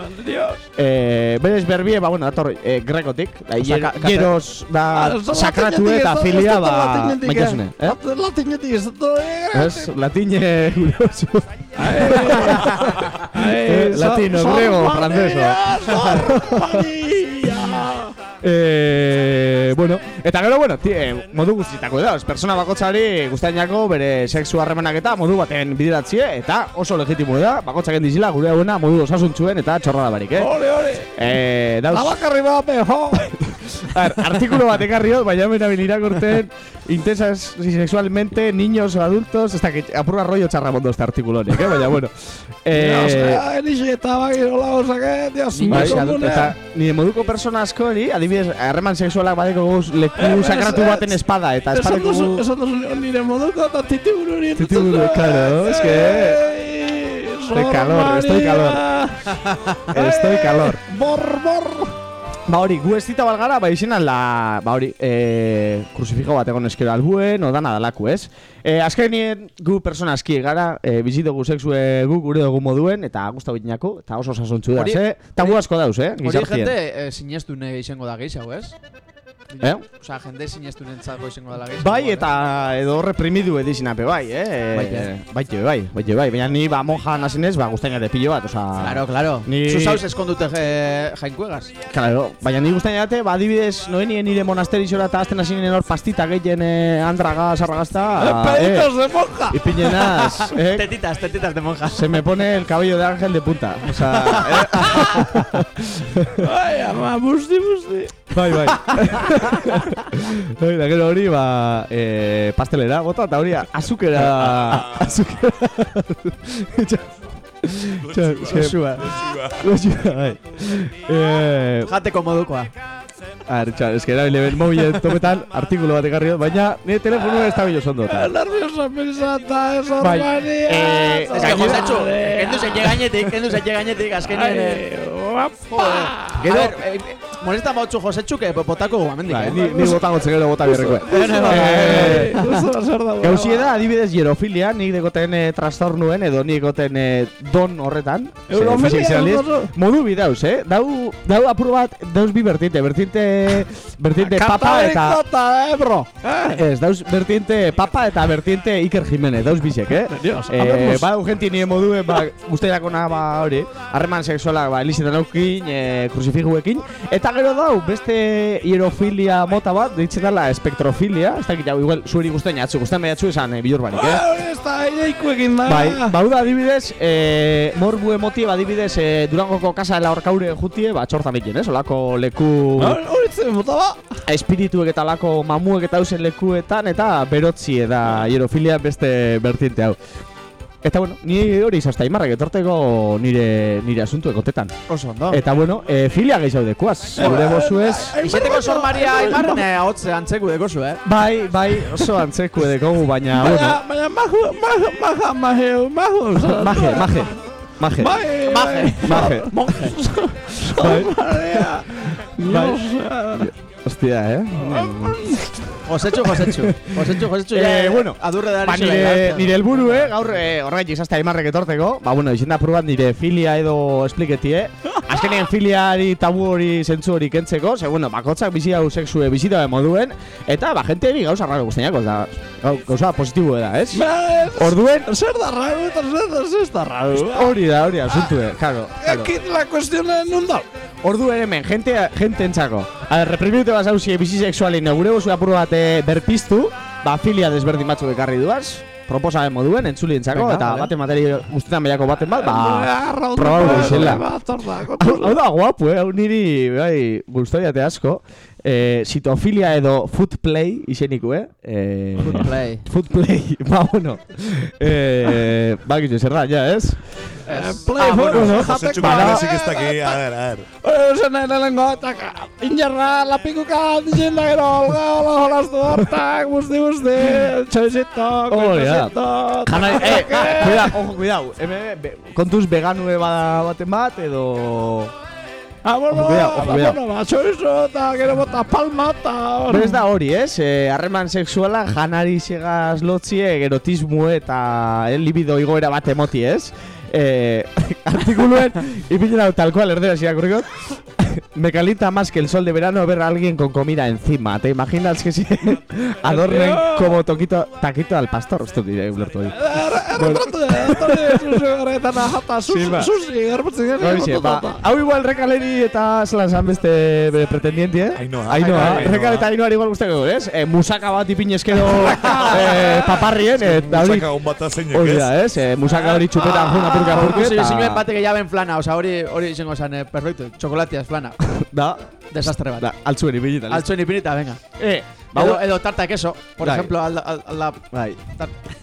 E, berez berbie, ba, bueno, dator, e, grekotik, da, kate- hieros, da, sakratu eta filia, ba, maitasune, eh? Latinetik ez dut. Ez, latine, gure oso. Eh, Eh, latino, griego, franceso. Eh, bueno, eta gero, bueno, ti, eh, modu guztitako da, persona bakotzari guztainako bere sexu harremanak eta modu baten bideratzie, eta oso legitimo da, bakotzak dizila gure hauena modu osasuntzuen eta txorrada barik, eh? Hori, hori. Eh, dauz, Abakarri bat, beho. a ver, artikulu bat ekarri dut, baina mena bin irakurten intensas y sexualmente, niños o adultos, ez dakit, apurra rollo txarramondo este artikulu honek, eh? Baina, bueno. Dios, Eh, eh, elixe eta baki nola gauzak, eh. Dios, Bai, mi komune. eta nire moduko persona askori, adibidez, harreman sexualak badeko guz leku sakratu baten espada, eta Esan espadeko duzu, gu... esan duzu nire moduko eta titiburu hori Titiburu, claro, es que... Estoy calor, estoy calor. Estoy calor. Bor, bor. Ba hori, gu ez dita balgara, ba izena la... Ba hori, e, krusifiko bat egon eskero albuen, odan adalaku, ez? E, azkenien gu persona aski gara, e, bizitugu sexue gu gure dugu moduen, eta guzta bitinako, eta oso sasontzu da, ze? Tabu asko dauz, eh? Hori jente eh, sinestu ne izango da gehiago, ez? Eh? Osa, jende sinestu nintzako izango dela gehiago. Bai, eta edo reprimidu edizinape bai, eh? Bai, eh. Bai, bai, bai, bai, bai. Baina ni ba monja nazenez, ba gustaina de pillo bat, oza... Claro, claro. Ni... Zuzauz eskondute je, jainkuegaz. Claro, baina ni gustaina date, ba adibidez, noenien nire monasterizora eta azten hasinen hor pastita gehien eh, andraga, sarragazta... Peditos de monja. Ipinenaz, eh? Tetitas, tetitas de monja. Se me pone el cabello de ángel de punta. O sea, Bai, ama, busti, busti. Bai, bai. Bai, da gero hori, ba, eh, pastelera, bota, eta hori azukera... azukera... Goxua. Goxua, bai. Eh, Jateko modukoa. Ar, txar, eske erabile ben mobilen topetan artikulu bat ekarri dut, baina nire telefonu ez da bilo zondo. eta. Nerviosa pensata, ez Bai, hormania. eh, Ez que, Josetxu, kendu zen gainetik, kendu zen gainetik, azkenien... eh, Joder. Gero- eh, molesta bautzu Josetxu, que botako gu amendik, Bai, eh? ni, ni bota gotze gero bota bierreko. Bene, bai. Eh, Zer- zer da, adibidez, hierofilia, nik dekoten eh, trastornuen edo nik dekoten eh, don horretan. Eurofilia. Modu bi dauz, eh? Dau, dau apur bat, dauz bi bertinte, bertinte, bertinte papa eta... Kota, eh, bro. Eh? Ez, dauz bertiente papa eta bertiente Iker Jimenez, dauz bisek, eh? Dios, eh, habemos. Badu genti nire moduen, ba, guztiakona, ba, hori, harreman sexualak, ba, elizitan aukin, eh, krusifiguekin, eta gero dau, beste hierofilia mota bat, deitzen dela espektrofilia, ez dakit, hau, igual, zuri guztien jatzu, guztien behatzu esan, eh, bilur barik, eh? Hori ez da, iaikuekin da. Bai, bau da adibidez, eh, morbu emotie, adibidez, eh, Durangoko kasa dela horkaure jutie, ba, txortan egin, ez? Olako leku... Hori zen, bota ba. espirituek eta lako mamuek eta hausen lekuetan eta berotzi da hierofilia beste bertiente hau. Eta bueno, ni hori izazta imarrak etorteko nire, nire asuntu ekotetan. Oso ondo. Eta bueno, e, filia gehiago dekuaz. Gure bozu ez. Izateko Sor Maria Aimarren eh, ahotze antzeku dekozu, eh? Bai, bai, oso antzeku edekogu, baina, bueno. Baina, baina, majo, majo, maja, majeu, majo. Maje, maje. Maje. Maje. Maje. Maje. Hostia, eh? Josetxu, Josetxu. Josetxu, Josetxu, ja, Eh, bueno, adurre da Ba, nire, nire helburu, eh, gaur eh, horregatik izazte aimarrek etorteko. Ba, bueno, izin da probat nire filia edo espliketi, eh. Azkenien filiari tabu hori zentzu hori kentzeko, ze, bueno, bakotzak bizi hau sexue bizi dabe moduen, eta, ba, jente hori gauza raro guztiak, da, gau- gauza positibo da, ez? Orduen, Zer da raro eta zer da, zer da raro. hori da, hori da, asuntu, eh, claro, claro. Aquí la cuestión es non da. Ordu ere hemen, gente, gente entzako. A ver, reprimite bat zauzi bizi sexualin, gure bozu apur bat eh, berpiztu, ba, filia desberdin batzuk ekarri duaz, proposamen moduen, entzuli entzako, Venga, eta vale. baten materi guztetan behiako baten bat, ba, da, Hau hau da guapu, eh? Hau niri, bai, guztoiate asko. Eh, sitofilia edo food play izenik, eh? eh Food play. Food play, ba, bueno. Eh, ba, gizu, zer da, ja, ez? Eh, Play, Ah, bueno, jateko. Martínez ez daki, a ver, a ver. Ose nahi lehenengo, eta injarra, lapikuka, dizenda gero, olga, hola, jolastu hortak, guzti, guzti, txoizito, Hori da. kuentosito, Jana, eh, cuidao, ojo, cuidao. Kontuz veganue bada baten bat, edo... Ba, txoizo, eta gero bota palma, ez da hori, ez? Eh, harreman sexuala janari segaz lotzie, erotismo eta eh, libido igoera bat emoti, ez? Eh, artikuluen, ipinen hau tal cual, erdera irakurriko. Me calienta más que el sol de verano ver a alguien con comida encima. ¿Te imaginas que si adornen como toquito, taquito al pastor? Esto diré, ulertu Sí, ba. erretzen Horixe, ba, hau igual rekaleri eta zelan zan beste bere pretendienti, eh? Ainhoa. Ainhoa, Ainhoa. rekal eta Ainhoa igual guzteko, ez? Eh, musaka bat ipinezkero eh, paparrien, hori... Musaka hon bat zeinek, Hori ez? da, ez? Eh, musaka hori txupetan juna purka purke, Ikusi zinuen eta... batek jaben flana, oza, hori hori izango zen, eh, perfecto, txokolatiaz flana. Da, Desastre bat. da, altzuen ipinita. Altzuen ipinita, venga. Eh, ba, Edo, edo tarta de queso, por Bai. ejemplo, al, la... Bai.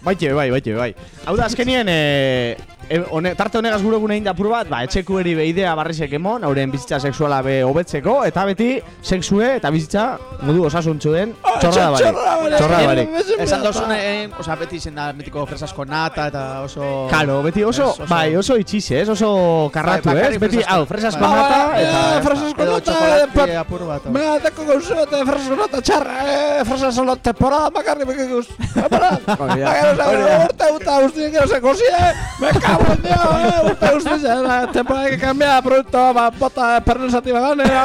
Baite, bai, baite, bai. Hau da, azkenien, eh, e, one, tarte honegaz gure gune indapur bat, ba, etxeku eri beidea barrizek emon, hauren bizitza sexuala be hobetzeko, eta beti sexue eta bizitza modu osasuntxu den txorra da barik. Txorra da barik. Esan dozun, eh, oza, beti izen da metiko fresasko nata eta oso... Karo, beti oso, oso- bai, oso itxize, ez? Oso karratu, Bai, ez? bakarrik Beti, hau, fresasko Bai. nata, eta... eh, fresasko txokolate eh, apur bat. Me deko gauzu eta fresasko nota txarra, eh, fresasko solo temporada bakarri bekikuz. Temporada. Hori da. Gero Hori zen, da. urte uta guztien gero se kosie, me cago en Dios, eh, urte guztien, la temporada que cambia, producto, bota, pernesati baganera.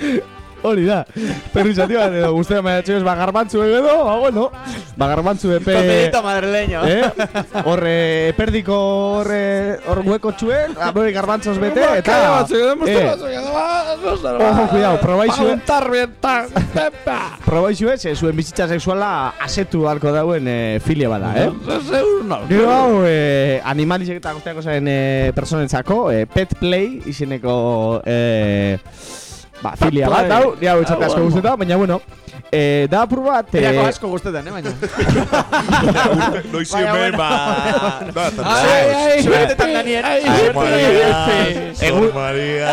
Hori da. Perrizati bat edo guztia maia ez bagarbantzu edo, ba bueno, bagarbantzu epe... Comedito madrileño. Eh? Horre, perdiko horre, hor hueko txuen, hori garbantzos bete, eta... eh, Ojo, cuidado, probaixu, probaixu ez, zuen bizitza sexuala asetu halko dauen eh, filia bada, eh? Gero hau, eh, animalizek eta guztiako zaren eh, personentzako, eh, pet play izeneko eh, ba, filia bat, Play. hau, ni hau etxate Ah, asko bueno. guztetan, baina bueno, eh, da apur bat... Tirako eh, asko gustetan, eh, baina. Noiz hemen, ba... Ai, ai, Zuetetan Daniel. Ai, Sor Maria, Sor Maria.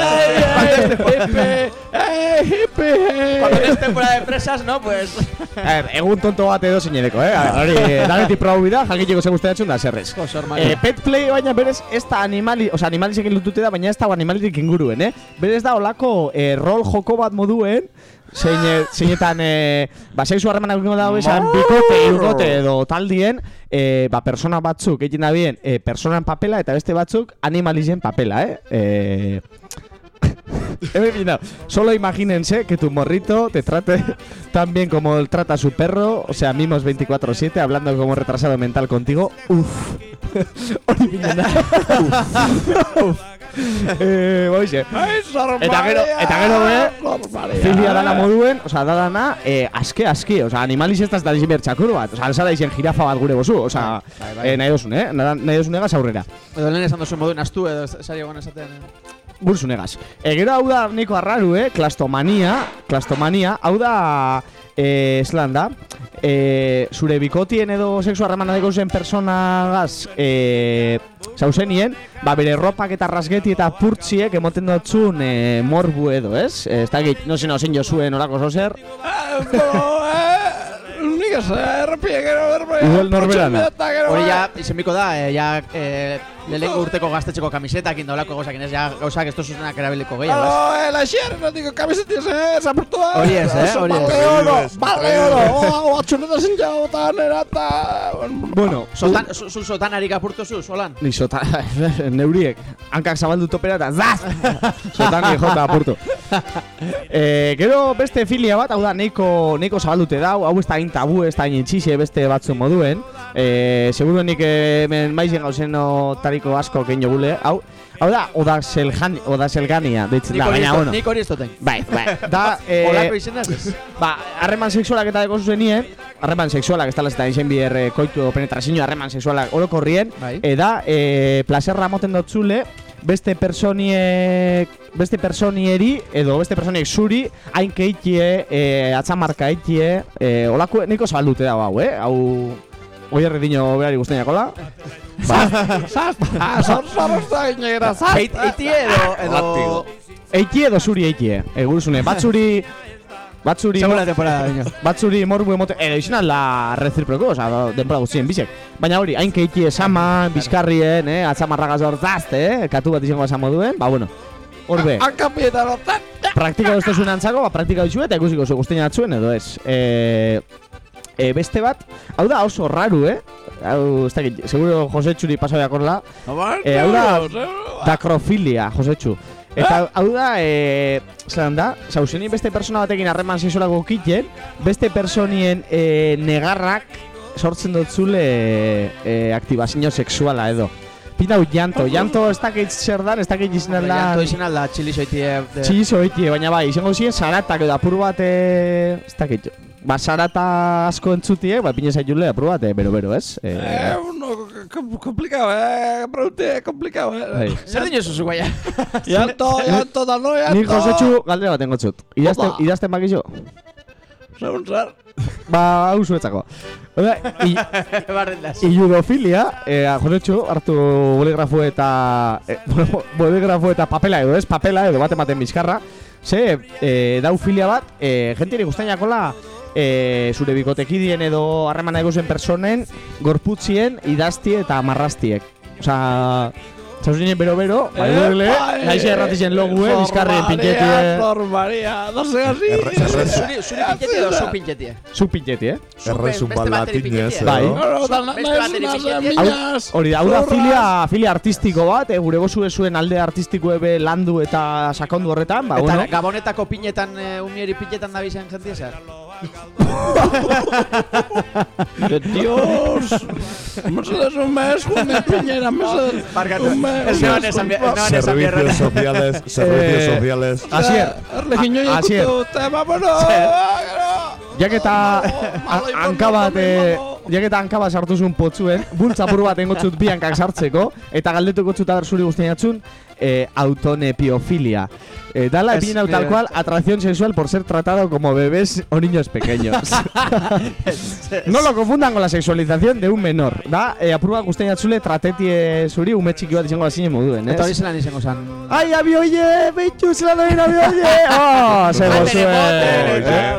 Cuando es temporada de presas, ¿no? Pues... A ver, egun tonto bat edo zineleko, eh? Hori, eh, danetik proba bida, jakiteko ze gustatzen da zerrez. Eh, pet play baina berez ez da animali, o sea, animalizekin lutute da, baina ez da animalitik inguruen, eh? Berez da olako eh, rol joko bat moduen, zein, eh, zeinetan, eh, ba, sexu harremanak dago esan, bikote, irukote edo taldien, eh, ba, persona batzuk egin da bien, eh, personan papela eta beste batzuk animalizen papela, eh? Eh, Hemen mira, solo imagínense que tu morrito te trate tan bien como él trata a su perro, o sea, mimos 24-7, hablando como retrasado mental contigo. Uf. Da. Uf. Eh, boixe. Eta gero, eta gero be, filia dana moduen, o sea, da dana, eh, aske, aski, o sea, animaliz ez da izin behar txakur bat, o sea, alzara izin jirafa bat gure bozu, o sea, Bai, bai. eh, nahi dozun, eh? Nahi dozun egaz aurrera. Edo lehen esan duzu moduen astu edo sari egon esaten. eh. Burzu negaz. E, gero hau da niko arraru, eh? Klastomania. Klastomania. Hau da... Eh, zelan da. Eh, zure bikotien edo sexu harremana deko zen personagaz eh, zauzenien, ba bere ropak eta rasgeti eta purtziek emoten dotzun eh, morbu edo, ez? Eh, ez da git, no zeno zein jozuen orako zozer. Nik ez, errepiekero, Igual norberana. Hori ja, izenbiko da, eh, ja, eh, lehenko urteko gaztetxeko kamisetak indolako gauzakin ez, ja, gauzak ez zuzenak erabiliko gehiago, ez? Oh, el ayer, no digo camisetas, eh, zapurtua. Hori ez, eh, hori ez. Bale oro, bale oro, oh, atxuneta zin jau, eta nera, eta... Bueno, Sotan, zu, zu sotanarik apurtu zu, solan? Ni sota, neuriek, hankak zabaldu topera eta zaz! Sotan ni jota apurtu. e, gero beste filia bat, hau da, neiko, neiko zabaldute dau, hau ez da hain tabu, ez da hain intxixe beste batzu moduen. E, seguro nik hemen maizen gauzen tariko asko kein jogule, hau, hau da, odaselgani, odaselgania, deitzen Nik da, baina, bueno. nik hori ez duten. Bai, bai. Da, eh, Olako izena ez? Ba, harreman sexualak eta deko zuzenien, harreman sexualak, ez talaz eta izen biher eh, koitu penetrazio harreman sexualak orokorrien, Bai. e, placerra moten dotzule, beste personiek, beste personieri, edo beste personiek zuri, hain keitie, e, atzamarka eitie, e, olako, niko zabaldute dago hau, eh? Hau, oi erredino behari guztiakola. Ba, Ah, zor, zor, zor, inera, zar. Eit- Eiti edo, edo... eitie edo zuri eitie, eguruzune, batzuri... Batzuri, Segunda temporada, baina. batzuri morbu emote, edo izan la recíproco, oza, sea, denbora guztien bisek. Baina hori, hain keiti esaman, bizkarrien, eh, atzamarragaz hortzazte, eh, katu bat izango esan moduen, ba, bueno, horbe, Akapieta, no, zar. praktika beste zuen antzako, ba, praktika ditxu eta ikusiko zu guztien atzuen edo ez. E, e, beste bat, hau da oso raru, eh? Hau, ez dakit, seguro Jose Txuri pasabiak horla. E, hau da, dakrofilia, Jose Txu. Eta hau da, e, zelan da, zauzeni beste persona batekin harreman sexualako kiten, beste personien e, negarrak sortzen dutzule e, e, aktibazio sexuala edo. Pinau janto, janto ez dakit zer dan, ez dakit izan da... Janto izan alda, txilizo itie... de- Txizo etie, baina bai, izango ziren zaratak edo apur bat, ez dakit, ba, zarata asko entzutie, ba, pinez aiule apur bat, e, bero-bero, ez? E, Eh, no, com- complicado, eh, pregunte, complicado, eh. Zer dinosu zu guaia? Janto, janto, da no, janto. Ni Josetxu galdera bat engotzut. Idazten, idazten bakizu? Segun zer. Ba, hau zuetzako. Oda, i. Iudofilia, eh, Josetxu, hartu boligrafo eta... Eh, boligrafo eta papela edo, ez? Papela edo bat ematen bizkarra. Ze, eh, dau filia bat, eh, jentiri guztainakola eh, zure bikotekidien edo harremana egozen personen gorputzien idazti eta marrastiek. Osa, Txausinen bero-bero, bai Eh, duele, bai. naixe erratizen logue, bizkarrien pinketie. Sor Maria, no seas así. Zuri, pinchetie edo zu pinchetie? Zu pinketie, eh? Beste bateri balatinez. Bai. Hori da, hau da filia, filia artistiko bat, eh, gure bozu zuen alde artistiko ebe landu eta sakondu horretan, ba, Eta bueno. gabonetako pinetan, umieri pinetan da bizan jentia zer? Dios. Mesedez un mes, Juan Piñera, Un mes. ez noan esan bi- ez noan esan Servicios sociales, servicios Eh, sociales. Asier, Erlegiño Asier. ikutu, te vámonos. Jak eta a- hanka bat, eh, jak eta hanka bat sartu zuen potzuen, bultzapuru bat engotzut bi hankak sartzeko, eta galdetuko zut aber zuri guztien atzun, eh, autonepiofilia. Eh, dala Es- epinen tal eh, cual atracción sexual por ser tratado como bebés o niños pequeños. no lo confundan con la sexualización de un menor, da? Eh, apurua guztien atzule tratetie zuri ume txiki bat izango zinen moduen, Eta hori ez? zelan izango zan. Ai, abioie, beitxu, zelan hori abioie! Oh, ze gozue!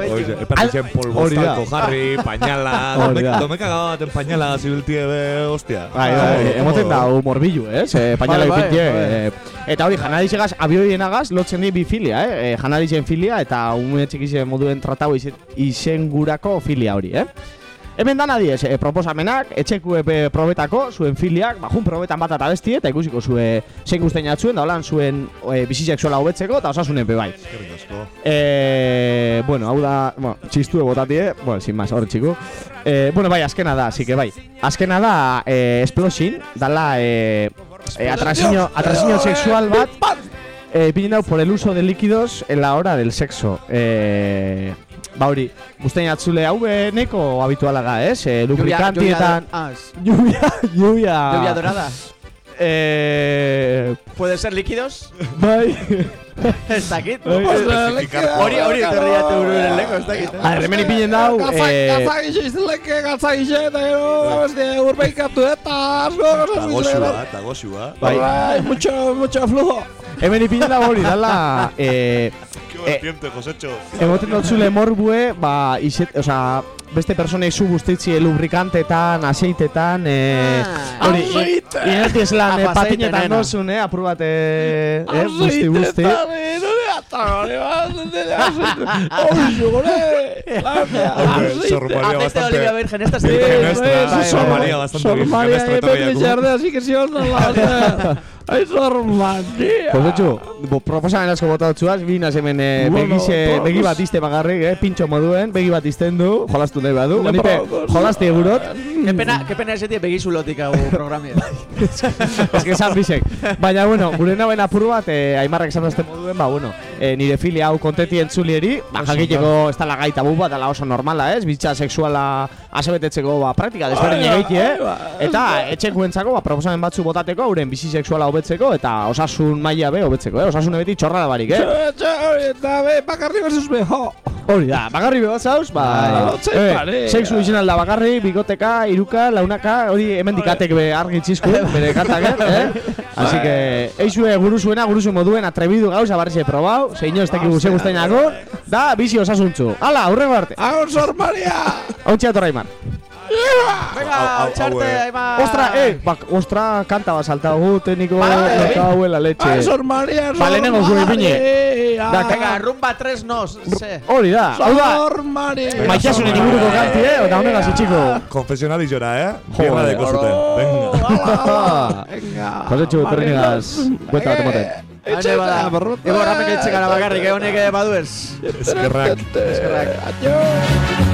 Oye, polbostalko da. jarri, pañala, da. dome cagado baten pañala, zibiltie hostia. Bai, bai, emoten da humorbillu, ez? Eh, pañala bai. eh, Eta hori, janadizegaz, abioienagaz, lotzen di bi filia, eh? eh janadizen filia eta ume txikizen moduen tratau izen, izen gurako filia hori, eh? Hemen dana diez, eh, proposamenak, etxeku epe probetako, zuen filiak, bajun probetan bat eta bestie, eta ikusiko zue zein guztien jatzuen, da holan zuen e, bizisexuala hobetzeko, eta osasun epe bai. Eh, bueno, hau da, bueno, txistue botatie, bueno, sin más, hor txiku. Eh, bueno, bai, azkena da, así que bai. Azkena da, eh, Explosion, dala, eh, eh, atrasiño, atrasiño sexual bat, eh, pillin dau por el uso de líquidos en la hora del sexo. Eh, ba hori, guztain atzule hau be neko habitualaga, ez? Eh, lubricantietan... Ah, es- Lluvia, lluvia... lluvia dorada. Eh, ¿Puede ser líquidos? bai... Ez dakit. Bai, Hori, hori, terriate bururen leko, ez dakit. A ver, hemen ipinen dau... eh, Gazagise izteleke, gazagise, eta gero, beste, urbeikatu eta asko, Eta goxua, eta goxua. Bai. Bai, mucho, mucho flujo. Hemen ipinen dau hori, dala... Eh, Qué vertiente, Josecho. Emoten dut zule morbue, ba, iset, oza, beste personei zu guztitzi lubrikantetan, aseitetan, eh, Ah, hori, Aceite. inerti eslan Ah, eh, patinetan nena. dozun, eh, apur bat, eh, eh, guzti, guzti. Aceite virgen, esta sí. Virgenestra, Sor María bastante. Jardea, así que si os no la Ai, Sor María. Josetxu, bo, proposamen asko bota dutzuaz, binaz hemen eh, begize, begi bat izte bagarrik, eh, pintxo moduen, begi bat izten du, jolastu nahi badu, nipe, jolazti egurot, Qué pena, qué pena esetie begizulotik hau programia. Ez que esan bisek. Baina, bueno, gure naben apur bat, eh, aimarrak esan dazte moduen, ba, bueno, eh, nire filia hau konteti entzulieri, ba, jakiteko ez dala gaita bu bat, dala oso normala, ez? Bitxa sexuala asebetetzeko, ba, praktika desberdin bai, eh? bai. Eta etxekuentzako, ba, proposamen batzu botateko, euren bizi sexuala hobetzeko, eta osasun maila be hobetzeko, eh? Osasun beti txorra da barik, eh? Eta be, bakarri bezuz be, jo. Hori da, bakarri behoz zauz, ba, Bai, otzai pare. sexu izan alda bakarri, bikoteka, iruka, launaka, hori hemen dikatek be argi txizku, bere kantak, eh? Así que, eizue guru zuena, guru zuen moduen atrebidu gauz, abarrixe probau, zein ez dakigu ze guztainako, da, bizi osasuntzu. Hala, aurrego arte. Agur, Sor Maria. Hau txatorra iman. Venga, Au, au, txarte, au, eh. Aimar. Ostra, eh, bak, ostra, kanta bat saltagu, tekniko, Vale. me cago en la leche. Ai, Sor Maria, Sor Ba, lehenengo gure ipini. Maria. Da, Venga, rumba tres nos, se. Hori da, hau da, Sor Maria. maitasunen inguruko kanti, eh, eta honen hasi txiko. Confesional y llora, eh? Joder. Bierra deko zuten. Venga. Venga. Josetxu, etorrenigaz, buelta bat emoten. Hane bada. Ego ramen etxe gara bakarrik, eh, honek eh, badu ez. Eskerrak. Eskerrak. No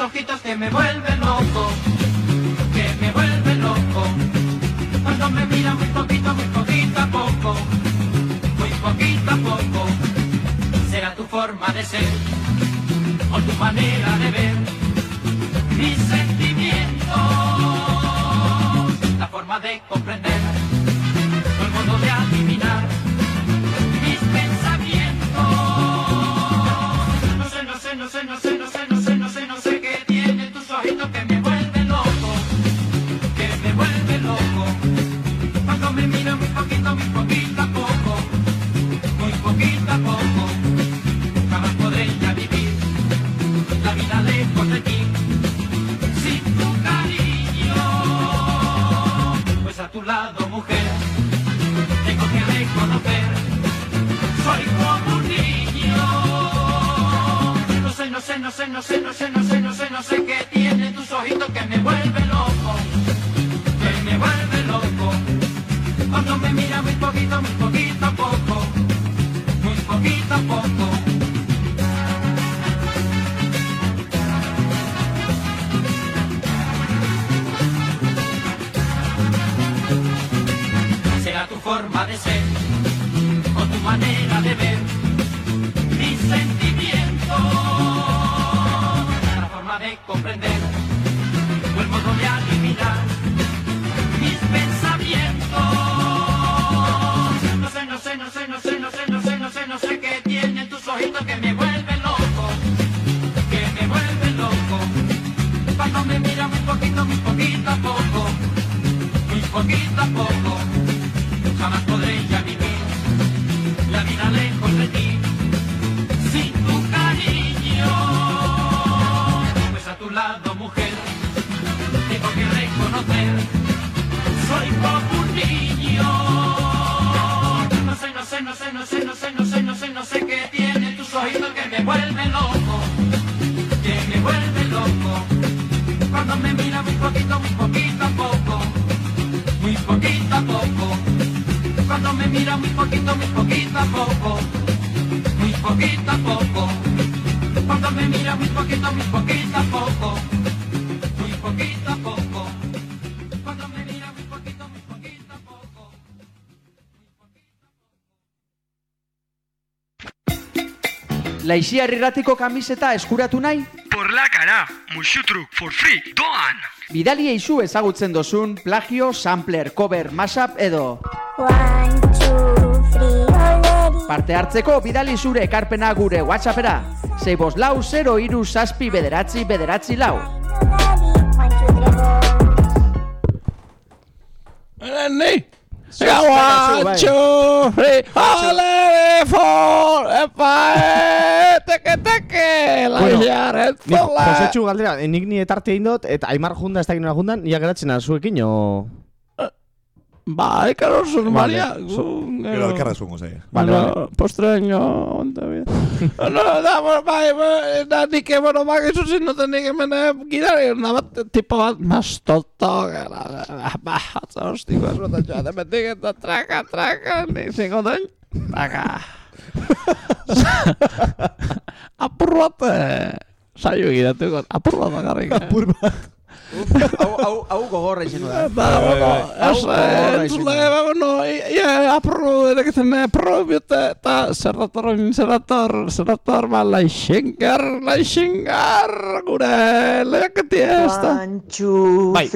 ojitos que me vuelven loco, que me vuelven loco. Cuando me miran muy poquito, muy poquito a poco, muy poquito a poco. Será tu forma de ser o tu manera de ver mis sentimientos, la forma de comprender o el modo de adivinar tu lado, mujer, tengo que reconocer, soy como un niño. No sé, no sé, no sé, no sé, no sé, no sé, no sé, no sé qué tiene tus ojitos que me vuelve loco, que me vuelve loco. Cuando me mira muy poquito, muy poquito a poco, muy poquito a poco. Tu forma de ser o tu manera de ver mis sentimientos, la forma de comprender o el modo de adivinar mis pensamientos. No sé, no sé, no sé, no sé, no sé, no sé, no sé, no sé qué tienen tus ojitos que me vuelven loco, que me vuelven loco. Cuando me mira muy poquito, muy poquito a poco, muy poquito a poco, jamás podré ya vivir la vida lejos de ti, sin tu cariño. Pues a tu lado, mujer, tengo que reconocer, soy como un niño. No sé, no sé, no sé, no sé, no sé, no sé, no sé, no sé qué tiene tus ojitos que me vuelven loco, que me vuelven loco. Cuando me mira muy poquito, muy poquito a poco, muy poquito a poco. Cuando me mira muy poquito, muy poquito a poco, muy poquito a poco. Cuando me mira muy poquito, muy poquito a poco, muy poquito a poco. Cuando me mira muy poquito, muy poquito a poco. Laixiar irratiko kamiseta eskuratu nahi? Por la cara, musutruk for free, doan! Bidali eizu ezagutzen dozun plagio, sampler, cover, mashup edo... Parte hartzeko bidali zure ekarpena gure WhatsAppera. 6 bost lau 0 iru zazpi bederatzi bederatzi lau. Ni! Gaua, free, ole, for, epa, teke, teke, laiar, ez Nik zola. Josetxu galdera, eh, nik ni etarte egin dut, eta Aimar junda ez dakit nola jundan, ia geratzen zuekin, o... Ba, ikaro zuz, Vale, Maria. zu- Gero elkarra zungo zaia. Vale, vale. Postreño, onta bide. no, da, bueno, bai, bai, da, nik, eh, bueno, bai, izu zinuten nik hemen eh, gidari, na bat, tipo bat, mastoto, gara, ba, atza hostiko, ez bat, joa, da, betik, eta traka, traka, nik zingo den, traka. Apur bat, eh, saio egiratuko, apur bat bakarrik. Apur bat. Hau, gogorra izan da. Ba, bueno, Hau ez, gogorra entzule, izan da. ba, bueno, ia, apurru, edekitzen, probiote, eta zer dator, zer dator, zer dator, ba, laixengar, laixengar, gure lehiaketi ez da. Bai.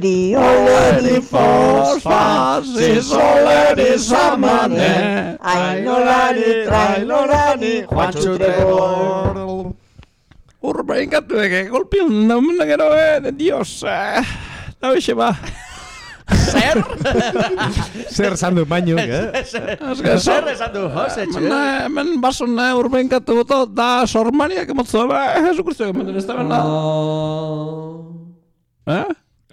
Oleri fosfas, isoleri samane, Ainolari, trailorani, Juantxu de Urbein katu ege, golpion naumena gero, eh, dios, eh, da bixe ba. Zer? Zer sandu baino, eh? Zer esan du, Josetxu, Men, eh? eh, men basun eh, urbein katu boto, da sormaniak emotzu, ba, Jesu Kristo egin ez da bena. Eh?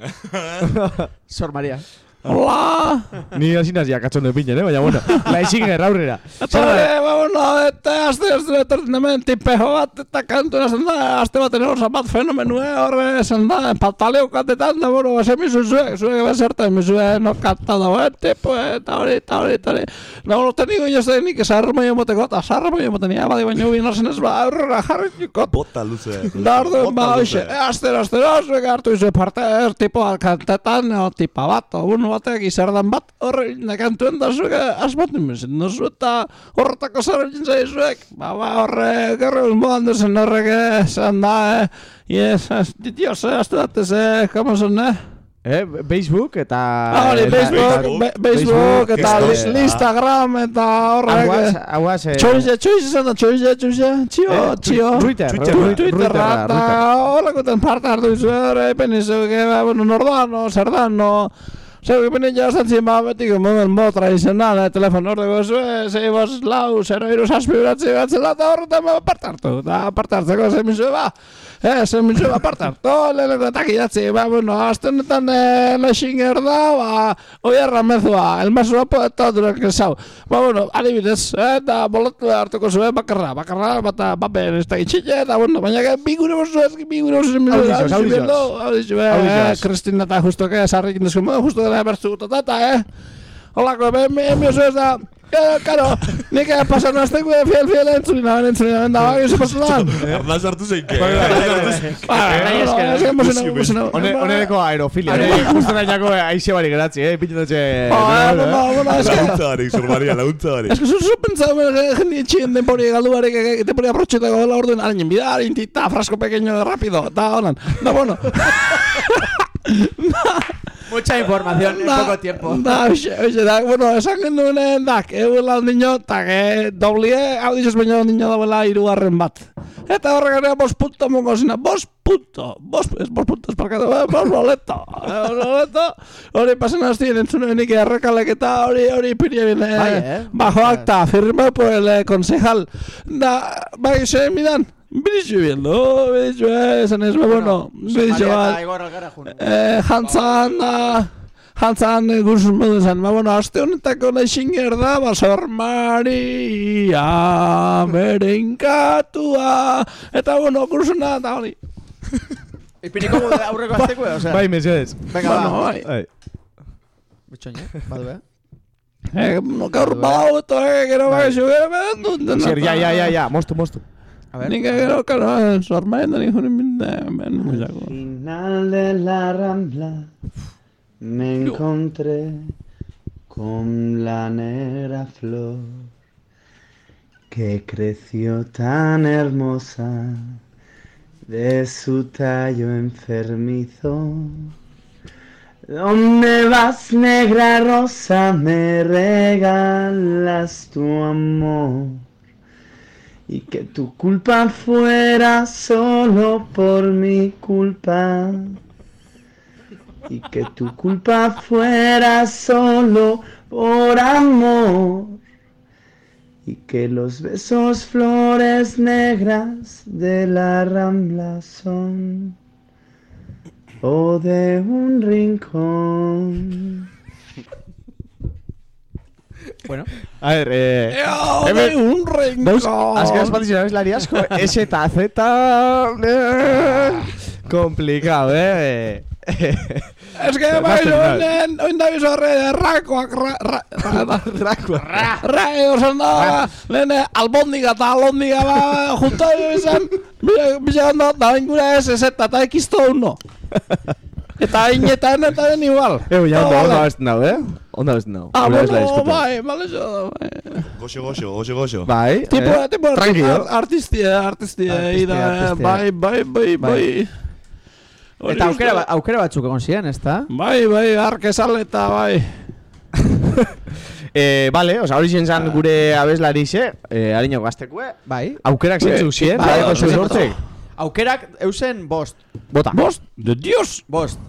Sor Maria. Hola! Ni hasi nazia katxondo pinen, eh? Baina, bueno, laixik gerraurrera. Eta, eh, ba, bueno, eta azte dut etortzen hemen tipejo bat, eta kantu esan da, azte baten hor bat fenomenu, eh, horre esan da, pataleo katetan, da, bueno, ese mizu zuek, zuek bezerta, mizue, no kata da, eh, tipo, eh, eta hori, eta hori, eta hori. Da, bueno, tenigo inoz da nik, sarra maio moteko, eta sarra maio moten, ja, badi baino bin arzen ez, ba, aurrera jarri nikot. Bota luze. Da, orduan, ba, hoxe, luze. astero, astero, zuek hartu izu parte, er, tipo, kantetan, o, tipa bat, o, uno batek, izardan bat, horre, nekantuen da zuek, asmaten bezin, da zu, eta horretako zara egin zaizuek, ba, ba, horre, gerro, modan duzen horrek, eh, esan da, eh, yes, dios, eh, azte datez, eh, kamo zen, eh? Eh, Facebook eta... Ah, hori, Facebook, Facebook, eta Instagram, eta horrek, Aguas, eh, aguas, eh, Txoize, txoize zen da, txoize, txoize, txio, Eh, txio. Twitter, Twitter, eta holakotan parte hartu izu, ere, penizu, que, ba, bueno, nordano, zerdano, Zer, gipinen ja zantzien ba, betiko momen bo tradizional, eh, telefono hor dugu zue, zei bos lau, zero iru saspi beratzi behatzela, eta horretan ba, parte hartu, eta parte hartzeko zemizu, ba, Eh, zen mizu aparte hartu, leheneko eta idatzi, ba, bueno, azte honetan eh, lexinger da, ba, oi erramezua, el más guapo de todo lo que sau. Ba, bueno, adibidez, eh, eta boletu hartuko zuen bakarra, bakarra, bata, paper, ez da gitxile, eta, bueno, baina, que, bi gure bozu ez, bi gure bozu ez, Audizioz, audizioz. Audizioz, eh, Audizioz. Kristina eta justo, que, sarrikin dezko, justo dela bertzu gutata, eh. Holako, ben, ben, ben, ez da, Karo, karo, nik eh, pasan azteko fiel, fiel entzulina, ben entzulina, ben da, bai, ze pasan Arnaz hartu zeike. Honeko aerofilia. Justo nahiako aixe bari geratzi, eh? Pitu dutxe... Ah, bueno, bueno, es que- Laguntza barik, zur Maria, laguntza barik. Ez que zu pentsatu ben jende txien denpori galdu barek que te ponía aprochetako la orden arañen bidar, intita, frasco pequeño de rápido, da honan. Da bueno. Mucha información en Da- poco tiempo. Da, oxe, da, bueno, esan genuen dak, euela ondino, eta que doblie, hau dizuz baina ondino dauela irugarren bat. Eta horrek ere bos punto mongo zina, bos punto, bos, ez bos punto, esparkatu, eh, bos boleto, eh, bos boleto, hori pasen hastien entzune nik errekalek eta hori, hori piria bien, eh, Bai, eh? bajo acta, firmado por el eh, concejal, da, bai, se midan, Bidixu no, bidixu, esan ez, bueno, bidixu, bai. jun. Eh, jantzan, da, jantzan guz modu esan, ba, bueno, aste honetako lexinger da, ba, Sor Maria, berenkatua, eta, bueno, kursuna, eta hori. Ipiniko aurreko azteko, o sea. Bai, mesedez. Venga, Bueno, va. bai. Bai. Bitxoin, eh? Badu, eh? Eh, no, gaur badau, eta, eh, gero, bai, xo, gero, bai, ja, ja, ja, ja, mostu, mostu. A ver. Eh, Sor Maria, da, nik honen binde, ben, musago. final de la rambla me encontré con la negra flor que creció tan hermosa de su tallo enfermizo. ¿Dónde vas, negra rosa? Me regalas tu amor y que tu culpa fuera solo por mi culpa. Y que tu culpa fuera solo por amor. Y que los besos flores negras de la rambla son o de un rincón Bueno. A ver, eh... Eo, hemen- de un rincón. Dauz, azken espaldizien abeslari asko, S eta Z... eh, Complicado, eh? Ez que, bai, oinen, oin da bizo horre, rakoak, ra, ra, ra, ra, Rakoa. ra, ra, esan da, lehen, albondiga eta alondiga, ba, junta izan, bila ondo, da ingura ez ez eta eta ekizto uno. Eta inetan eta den igual. Eu, ja, ondo, Hola. ondo abesten dago, eh? Ondo abesten dago. Ah, Gure bueno, bai, bale zo, bai. Goxo, goxo, goxo, goxo. Bai, Tipo, eh? tipo, Tranquilo. ar- artistia, artistia, ida, artistia. bai, bai, bai, bai. Hori Eta aukera, ba- aukera batzuk egon ziren, ezta? Bai, bai, arkezal eta bai. Eh, vale, oza, hori zen zan gure abeslari xe, eh, harino gaztekue. Bai. Aukerak zeintzuk ziren, Bai, bai, oso bai. sortzek. Aukerak eusen bost. Bota. Bost, de dios. Bost.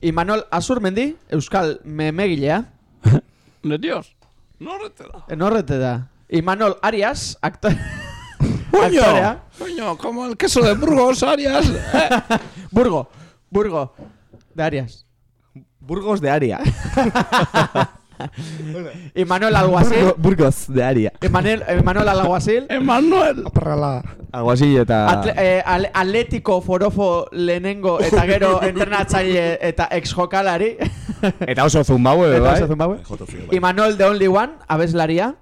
Imanol Azurmendi, Euskal memegilea. De dios. Norrete da. Enorrete da. Imanol Arias, actor... Coño, coño, como el queso de Burgos, Arias. Eh, Burgo. Burgo. De Arias. Burgos de Aria. Imanol Alguacil. Burgo- Burgos de Aria. Imanol, Imanol Alguacil. Emanuel. Algo así eta... Atle, eh, ale- Atletico Forofo lehenengo eta gero entrenatzaile eta ex jokalari. Eta oso zumbau, eh, Eta bai? oso zumbaue. Fio, bai. Imanol The Only One, abeslaria.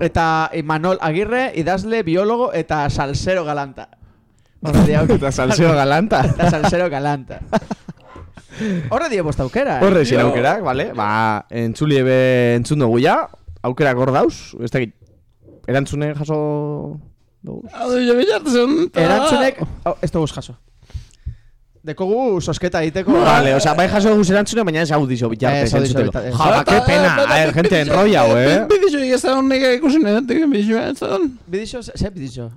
Eta Imanol Agirre, idazle, biologo eta salsero galanta. Diau. Eta salseo galanta. Eta salsero galanta. Horre dio bost aukera. eh? Horre zin aukerak, vale? Ba, entzuli ebe entzun dugu ja. Aukerak hor dauz, ez dakit. Erantzune jaso... dugu. Hau jo bilatzen. Erantzunek... Oh, ez dugu jaso. Dekogu sosketa egiteko. Vale, osea, bai jaso dugu erantzune, baina ez audizio bitarte, Ez, entzuteko. bitarte. Ja, ba, que pena, a ver, gente, enrollao, eh? Bidizo egizan honik ikusen edatik bidizo ezagun. Bidixo, ze bidixo? Esan, etzen zen ma, pasan ez din bai, bidizo espartartuz gero, eh, bos papeleta. Ah, bost papeleta bidixo hartu, hartu dezker, ba. Ba, ez dugu jaso, ba, pesantza, Ez ez? dugu eskat- ez. Ba, bueno, Eh, hori ez ez da,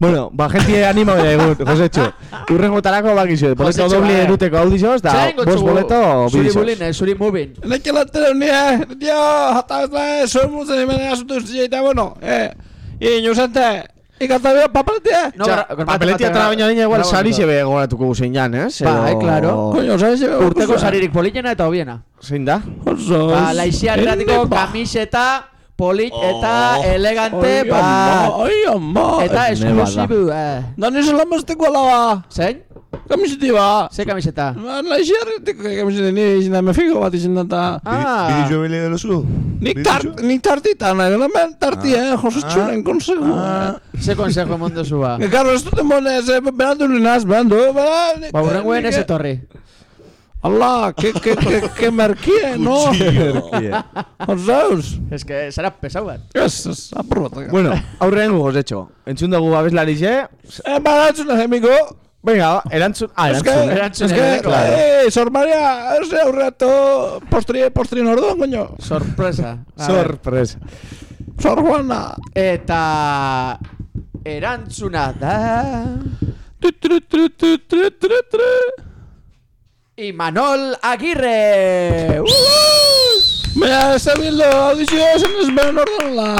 Bueno, ba, gente animo da egun, Josetxo. Urrengo tarako bakizu, boleto Josetxo, doble eh. eruteko audizioz, da Zein bost boleto Zuri bidizioz. bulin, eh, zuri movin. Neke lantero ni, eh, dio, hata ez da, eh, soy muzen hemen asutu zia, eta bueno, eh, inusente, ikatabio papeletia. No, Txa, gra- con papeletia tra baina nina igual sari sebe gogoratuko guzein jan, eh? Bai, claro. Coño, ¿sabes? Urteko saririk politena eta hobiena. Zein da? Oso. Ba, laixia erratiko kamiseta, polit eta elegante, ba... Ai, ama. Eta esklusibu, eh. Da ni zelan besteko alaba. Zein? Kamiseti ba. Ze kamiseta? Ba, laixia erratiko kamiseti ni izin da me figo bat izin da. Ah. Bidixo bile delozu? Nik tart, nik tartita, nahi, hemen tarti, eh, Jose Txuren konsegu. Ze konsejo emondu zua. Que claro, esto te mones, eh, berandu linaz, berandu, berandu. Ba, urrenguen ez etorri. Allah, que, que, que, que merkie, no? Joseus. Ez que, zara pesau bat. Ez, ez, apur bat. Bueno, aurrengo Josetxo. Entzun dugu abeslarixe. Eh, baratzuna, zemiko. Venga, ba, erantzun... Ah, Es que, erantzun. es que, claro. eh, Sor María, ez aurreto postri, postri orduan, coño. Sorpresa. Sorpresa. Sor Juana. Eta... Erantzuna da... Tu, tru, tru, tru, tru, tru, tru. Imanol Agirre! Uh! Mira, está viendo audición, se nos ven orduan la.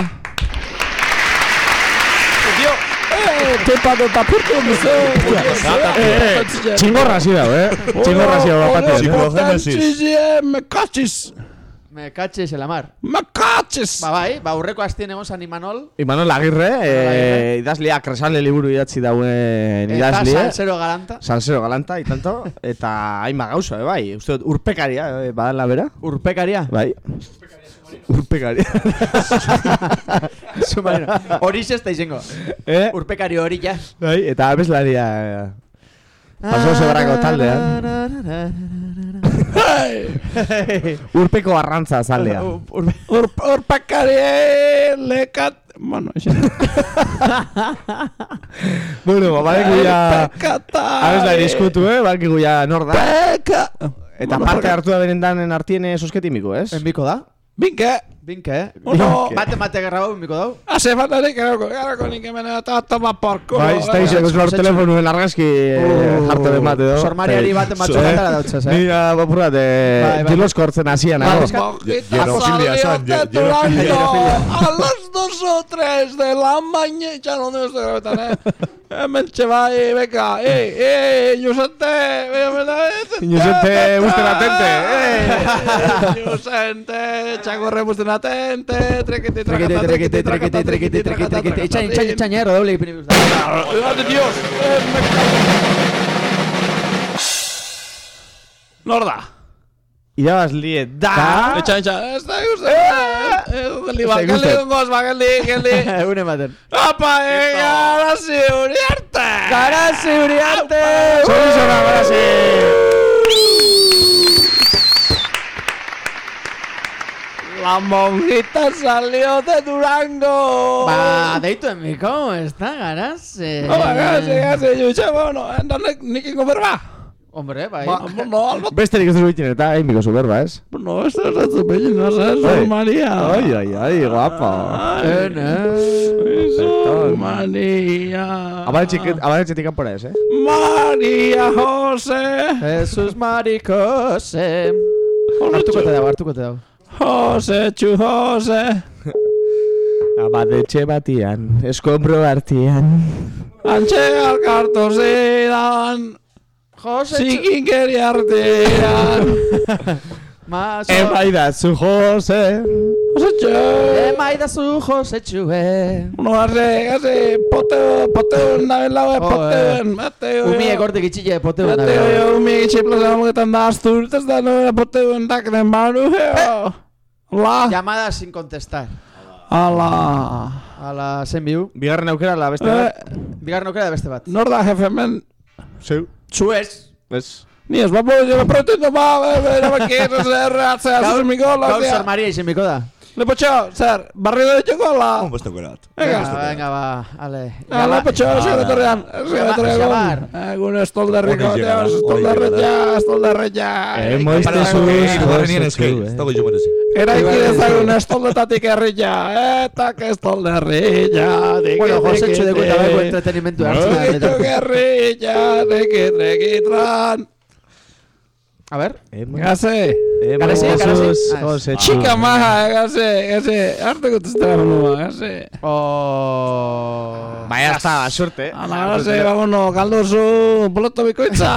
Tío, Eh, te pato tapurtu, Eh, eh, txingorra hasi dago, eh? Txingorra hasi dago bat Psicogenesis. Me cachis. Me catxes el amar. Me cachis. Ba bai, ba urreko astien egon san Imanol. Imanol Agirre, eh, idazlea kresale liburu idatzi dauen Eta idazlea. salsero galanta. Salsero galanta, y tanto. Eta hainba gauza, eh, bai. Uste dut, urpekaria, eh, badala bera. Urpekaria. Bai. Urpekaria. Submarino. Hori ez izango. Eh? Urpekari hori ja. Bai, eta abeslaria... eh, Paso zebrako taldean. Urpeko arrantza zaldea. Urpakari lekat... Bueno, ese. bueno, ba, ja... Pekata. Abeslari eskutu, eh? Badiku ja nor da. Peka. Eta parte hartu da berendanen artiene sosketimiko, ez? Enbiko da. Binke. Binke, eh? Bueno. Bate mate grabau enbiko dau. Hace falta de que garako nik hemen eta toma por culo. Bai, ez da izan, ez lor telefonuen argazki eh, jartu den bate, do. Sor Mariari baten batzu batara dautzaz, eh? Nira, bapurat, Bai, eh, bai. dilos kortzen hasian, Bai, nago. de hie- hierofilia. Durango a las dos o tres de la mañana. Ya no debes de gravetan, eh. Hemen bai, beka, eh, eh, Iñusente, Iñusente, busten atente, eh. Iñusente, txagorre busten atente, trekete, Trekete, trekete, trekete, trekete, trekete, trekete. Itxain, itxain, itxain, eh? Redoble ipini guztan. ¡Ay, Dios! Eh, me... Norda. Irabazlie, da! Etxa, etxa, ez da gustu. Eh, geldi ba, Ez da geldi gustet. gongoz ba, geldi, geldi. Egun ematen. Apa, eh, garazi uriarte! Garazi uriarte! Zorizora, garazi! La monjita salió de Durango. Ba, deitu enbiko, ez da, garazi. Hola, garazi, garazi, juitxe, bueno, endanek nik ingo berba. Hombre, bai. Ba, bueno, albat. Besterik ez dut egiten eta hain biko berba, ez? No, ez da ez da pellina, ez Ai. Maria. Ai, ai, ai, guapa. Eh, Jesús María. Abaletxetik kanpora ez, eh? María José. Jesus Maricose. Hartuko te dau, hartuko te dau. José Chu José. Abaletxe batian, eskombro artian. Antxe alkartu zidan. Jose Zikinkeri artean. Maso. Emaida zu Jose. José Chu. Emaidazu Jose Txue. No, hace, hace, poteo, poteo, nahi laue, poteoen, mateo. Umi egortek itxile poteu. Mateo, jo, umi itxiplo zamugetan da asturtez da nore poteoen dakren maru, heo. La. Llamada sin contestar. Ala. Ala, zen biu. Bigarren aukera la beste Eh, bat. Bigarren aukera da beste bat. Nor da jefe men. Zeu. Txuez. Ez. Ni ez bapo, pretendo ba, era bakir, ez erratzea, Gaur, sus mikola, gaur Sor Maria izen biko da. Lepotxo, zer, barri da ditxoko ala? Un beste aukera bat. Venga, venga, ba, ale. Ah, Lepotxo, zer etorrean, zer etorrean. Egun estolderriko, Hori llega, dios, hori estolderretxa, estolderretxa. Eh, moiste sus, Barrenien moiste eske, zu, ez eh. dago jo merezi. Eraiki dezagun estoldetatik herrilla, eta que estolderrilla. Bueno, Josetxo de cuenta beko entretenimentu hartzen da. Ditu gerrilla, deki trekitran. A ver. Gaze. Garasi, garasi. Jose, Chica maja, gaze, gaze. Arte gutuz telefonua, gaze. Oh. Bai, hasta, suerte. Ala, gaze, bagono, galdozu, boloto bikoitza.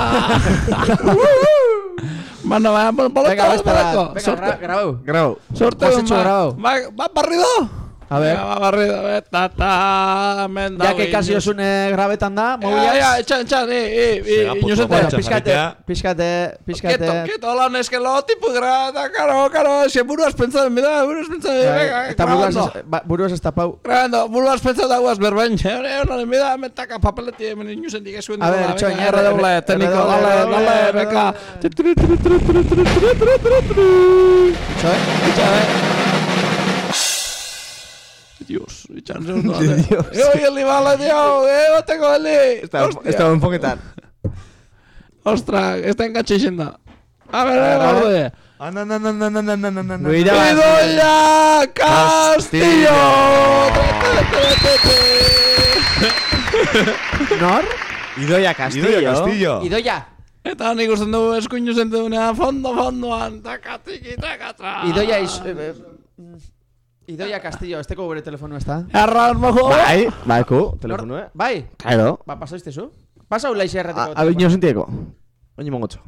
Bueno, ba, boloto Venga, beste bat. boloto. Venga, gra- grabau. Grau. Sorte, Josetxo, ba, grabau. ba, ba, barrido. A ver. Venga, ba, barrido, eta, ta, men Ya que casi osun eh, grabetan da, mobilaz. Ja, ja, etxan, etxan, eh, eh, Zera, eh, puto inozete. Bueno, Txan pizkate, jarritea. pizkate, pizkate. Quieto, quieto, hola, neske, lo tipo grata, karo, karo, si buruaz pentsatzen, mira, buruaz pentsatzen, Bai, venga, Eta buruaz, grabando. ba, buruaz ez tapau. Grabando, buruaz pentsatzen dagoaz berbain, hori, hori, mira, metaka papeleti, hemen inusen digezuen A ver, txoin, venga, redoble, técnico, redoble, dale, redoble, dale, redoble. venga. Dios, itxan segundo, Dios. Eh, oye, li vale, tío, eh, bateko, eli. Está, está un poquetan. Ostra, está enganxixen da. A ver, eh, gorde. Anda, Idoia Castillo. Esteko gure telefono ez da? Erran mojo. Bai, bai, ku, telefono, eh. Bai? Claro. Ba, pasaiste zu? Pasa un laixe errateko. A ver, no sentieko. Oñi mongotxo.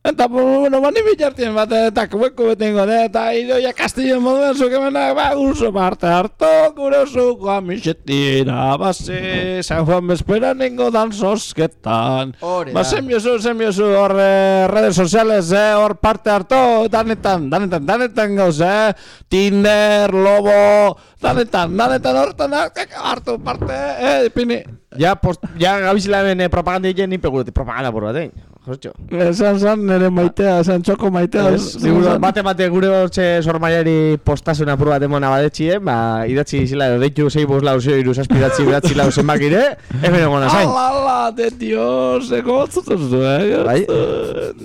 Eta, bueno, bani bitartien bat, eta kubeku betengo, de, eta idoia Castillo moduen zuke mena, ba, uso parte harto, gure zuko amixetira, base, San Juan Bespera nengo dan sosketan. Hore Ba, semiozu, semiozu, hor eh, redes sociales, eh, hor parte harto, danetan, danetan, danetan gauz, eh, Tinder, Lobo, danetan, danetan hortan eh, hartu parte, eh, pini. Ja, post, ja gabizela hemen eh, propaganda egiten ni pegurete propaganda por batein. Joscho. Esan zan nere maitea, esan txoko maitea. Seguro, bate bate gure hortxe sormaiari postasuna pur bat emona badetxie, ba, idatzi zila, deitu zei bos lau zeo iru zazpidatzi bedatzi lau zenbak ire, hemen egona zain. Ala, ala, de Dios, ego batzutzen zu, eh? Bai,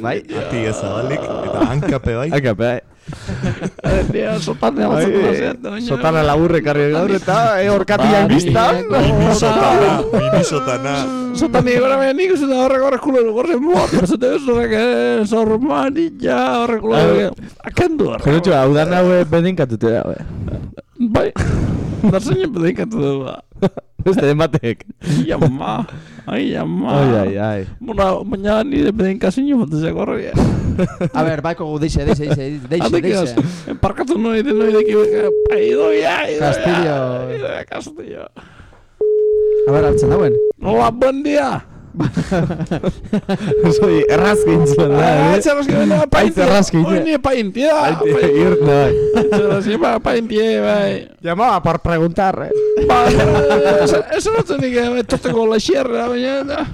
bai. Ati ez zabalik, eta hankape bai. Hankape, bai. Dia, sotana batzutzen Sotana laburre karri gaur eta eh, orkatiak biztan. Sotana, mini sotana. Sotani gora me nik uste da horrek horrek kulo gorre moa, zute ez horrek eh, sormanilla horrek kulo. Akendu horrek. Jero hau da naue bedinkatute da, be. Bai, da zein bedeinkatu du ba. Beste den batek. Ai, ama, ai, ama. Ai, ai, ai. Bueno, baina nire bedeinkazio batezak horrek. A ver, baiko gu deixe, deixe, deixe, deixe, deixe. Parkatu noi de noi de ki Idoia, Idoia. Castillo. Idoia Castillo. A ver, altzen dauen. Hola, buen día. Soy errazkin zuen da, Ah, eh? txarraskin dena, Paite errazkin. Hoy ni paintia. Bai. Txarraskin ba, paintia, bai. Llamaba por preguntar, eh? Ba, eso no te diga, tosteko la xerra, baina.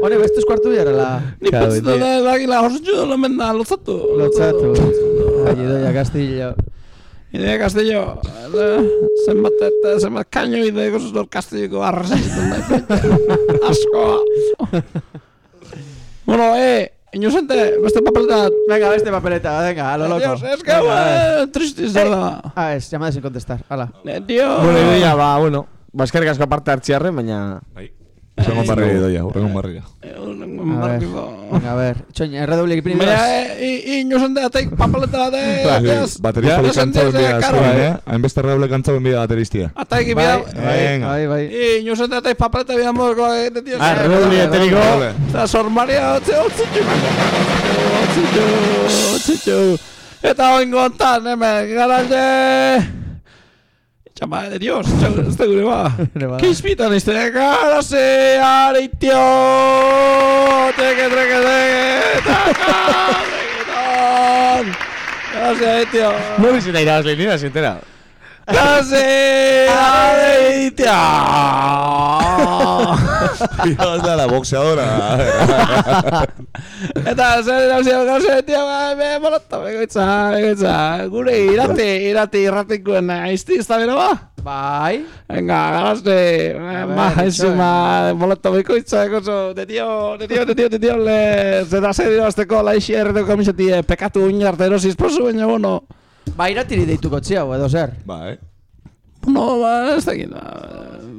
Hone, beste eskuartu biara la... Ni pentsa da, da, gila, oso lo menda, lotzatu. Lotzatu. Ai, Idoia Castillo. Idea Castillo, eh, zenbat eta zenbat kaino ide gozuz Castilloko arrasatzen da. Asko. bueno, eh, inocente, beste papeleta. Venga, beste papeleta, venga, a lo loco. Dios, es que, Venga, eh, triste zorda. Ah, es, llamada sin contestar, hala. Eh, tío. Bueno, idoia, ba, bueno. Baskerrik asko aparte hartziarren, baina... Bai. Urrengo barri doia, urrengo barri. A ver, venga, a ver. Txoin, erredoble egin Baina, primeras. eh, inocente, ateik papeleta bat, eh, ateaz. Bateria Ja, poli kantzauen esan bida dira, azkoen, karo, eh? Hainbeste redoble kantzauen bida bateristia. Ateik Bai, bida. Venga. bai, bai. Eh, inocente, ateik papeleta bida modo, eh, tío. Ah, redoble eteriko. Eta sormaria hotze hotzitxu Hotzitxu, hotzitxu Eta oingo ontan, hemen, garaje Txama de Dios, txau, ez da gure ba Kizpitan izte, garase, areitio Teke, treke, teke, taka, teketon Garase, areitio No bizita irabazle nira, zintera. Kasi Aitia Dios de la boxeadora. Eta zer erauzio gauze Tia ba be bolota begoitza begoitza Gure irate irate irratikoen aizti izta bero ba Bai Venga, garaste Ma haizu ma bolota begoitza Ekoso de tío de tío de tío de tío le Zeta serio azteko laixi erreto kamiseti Pekatu uñarte erosiz posu baina bueno Ba, iratiri deituko txiau, edo zer. Ba, eh? No, ba, ez da egin.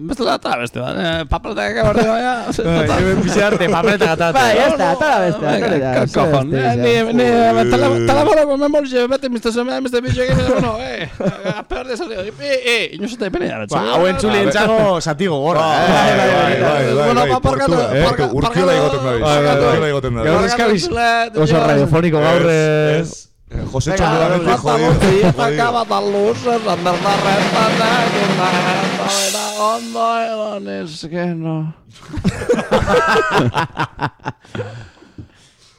Beste da eta beste bat. Eh, papeletak eka borde baina. hemen pixe arte, papeletak eta Bai, ez da, eta beste. Cojon, beste, ni, ni, telefono con memoria, bete, Mr. Bicho, egin bueno, eh, aper de salio, eh, eh, inoz eta ipene jara, Ba, hauen txuli entzago satigo gorra, eh? Bai, bai, bai, Bueno, bai, ba, parkatu, portura, eh? parkatu, Urkiola igoten da Bai, bai, bai. Urkiola igoten da Gaur eskabiz oso radiofoniko gaur eh, Ez, Jose Venga, Txondeganetik bata jodido. luzita, acaba tan luzes, ander da renta, nekuna, era ondo, edo neskeno.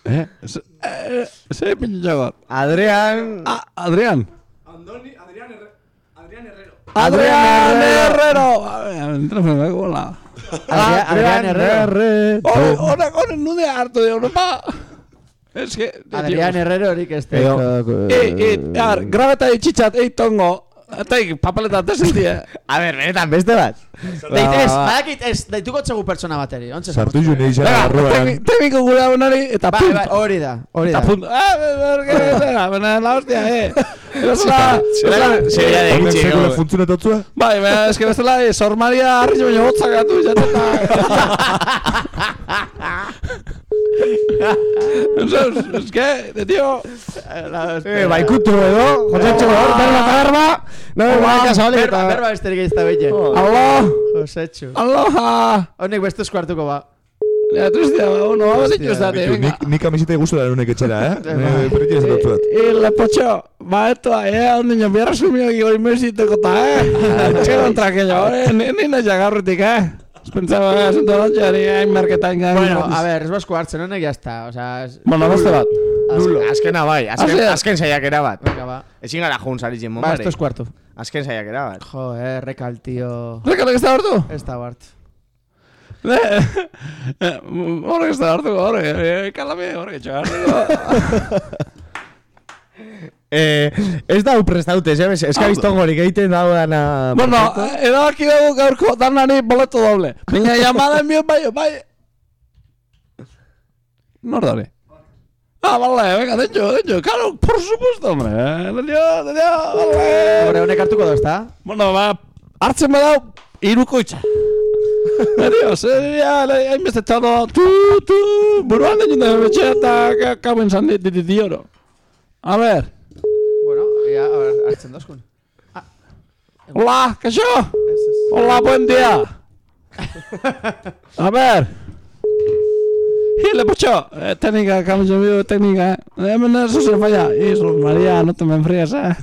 Eh, ze- eh, ze pinchagot. Adrián Ah, Adrián. Andoni, Adrián Herrero Adrián Herrero. A ver, entra me me gola. Adrián- Adrián Herrero. Ore, ore, ore, nude hartu de Europa. Es que... Adrián Herrero horik ez Edo, teiko. eh, eh, a ver, grabeta itxitxat, ei tongo. Eta ik, papeleta tesentia. A ber, benetan beste bat. Deit ez, badakit ez, deituko txegu pertsona bateri. Sartu jo nahi Venga, arroan. tekniko gure honari, eta Bai, punto. bai, hori da, hori da. Eta punto. Ah, berge, venga, venga, la hostia, eh. Bestela, Seria de gitxe, sekula gau. funtzionatatzua? Bai, baina, eske bestela, eh, Sor Maria harri baino hotzak gatu, jateta. Eso, es que, de tío... Eh, baikutu edo, jotxatxo hor, berba eta berba, no, bai, kasabalik Berba, eta... berba besterik ez da bete. Allo, Josetxu. aloha. Honek beste esku hartuko ba. Ja, tristia, uno, vamos a dicho estate, Bitu, venga. nik, nik amisita igustu da nunek etxera, eh? Eh, Berritu ez dut Y le pocho, va esto ahí, un niño bien resumido que hoy me siento cota, eh. Qué contra eh. Ni, ni no llegarrutik, eh. Es pensaba, eh, sento noche, ni hay marketing. Bueno, a ver, ez esku hartzen honek está. O sea, es... Bueno, beste bat. Nulo. Azkena bai, azken, Azken- azken saiakera bat. Venga, ba. Ezin gara jun saritzen Ba, bombare. esto esku hartu. Azken saiakera bat. Jo, eh, rekal, tío. Rekale que está hartu? Ez da bart. Horrek ez da hartu, horrek. Kalame, horrek etxo hartu. Eh, ez da prestaute, ez eskabiztongorik egiten dago dana... Bueno, edo aquí dugu gaurko danari boleto doble. Baina llamada envío bai, bai. Nor dale. Ah, vale, venga, de hecho, de hecho, claro, por supuesto, hombre. Eh, de dio, de dio, vale. Hombre, honek hartuko da, ezta? Bueno, ba, hartzen badau, irukoitza. Erio, seria, hainbeste txalo, tu, tu, buruan da jende betxe eta kauen zan dit, dit, dit, oro. A ver, Bueno, ya, a ver, hartzen dozkun. hola, kaixo? Hola, buen día. A ver. Hile, pocho. Eh, técnica, cambio de técnica. Eh, hemen eso se falla. Iso, María, no te me enfrías, eh.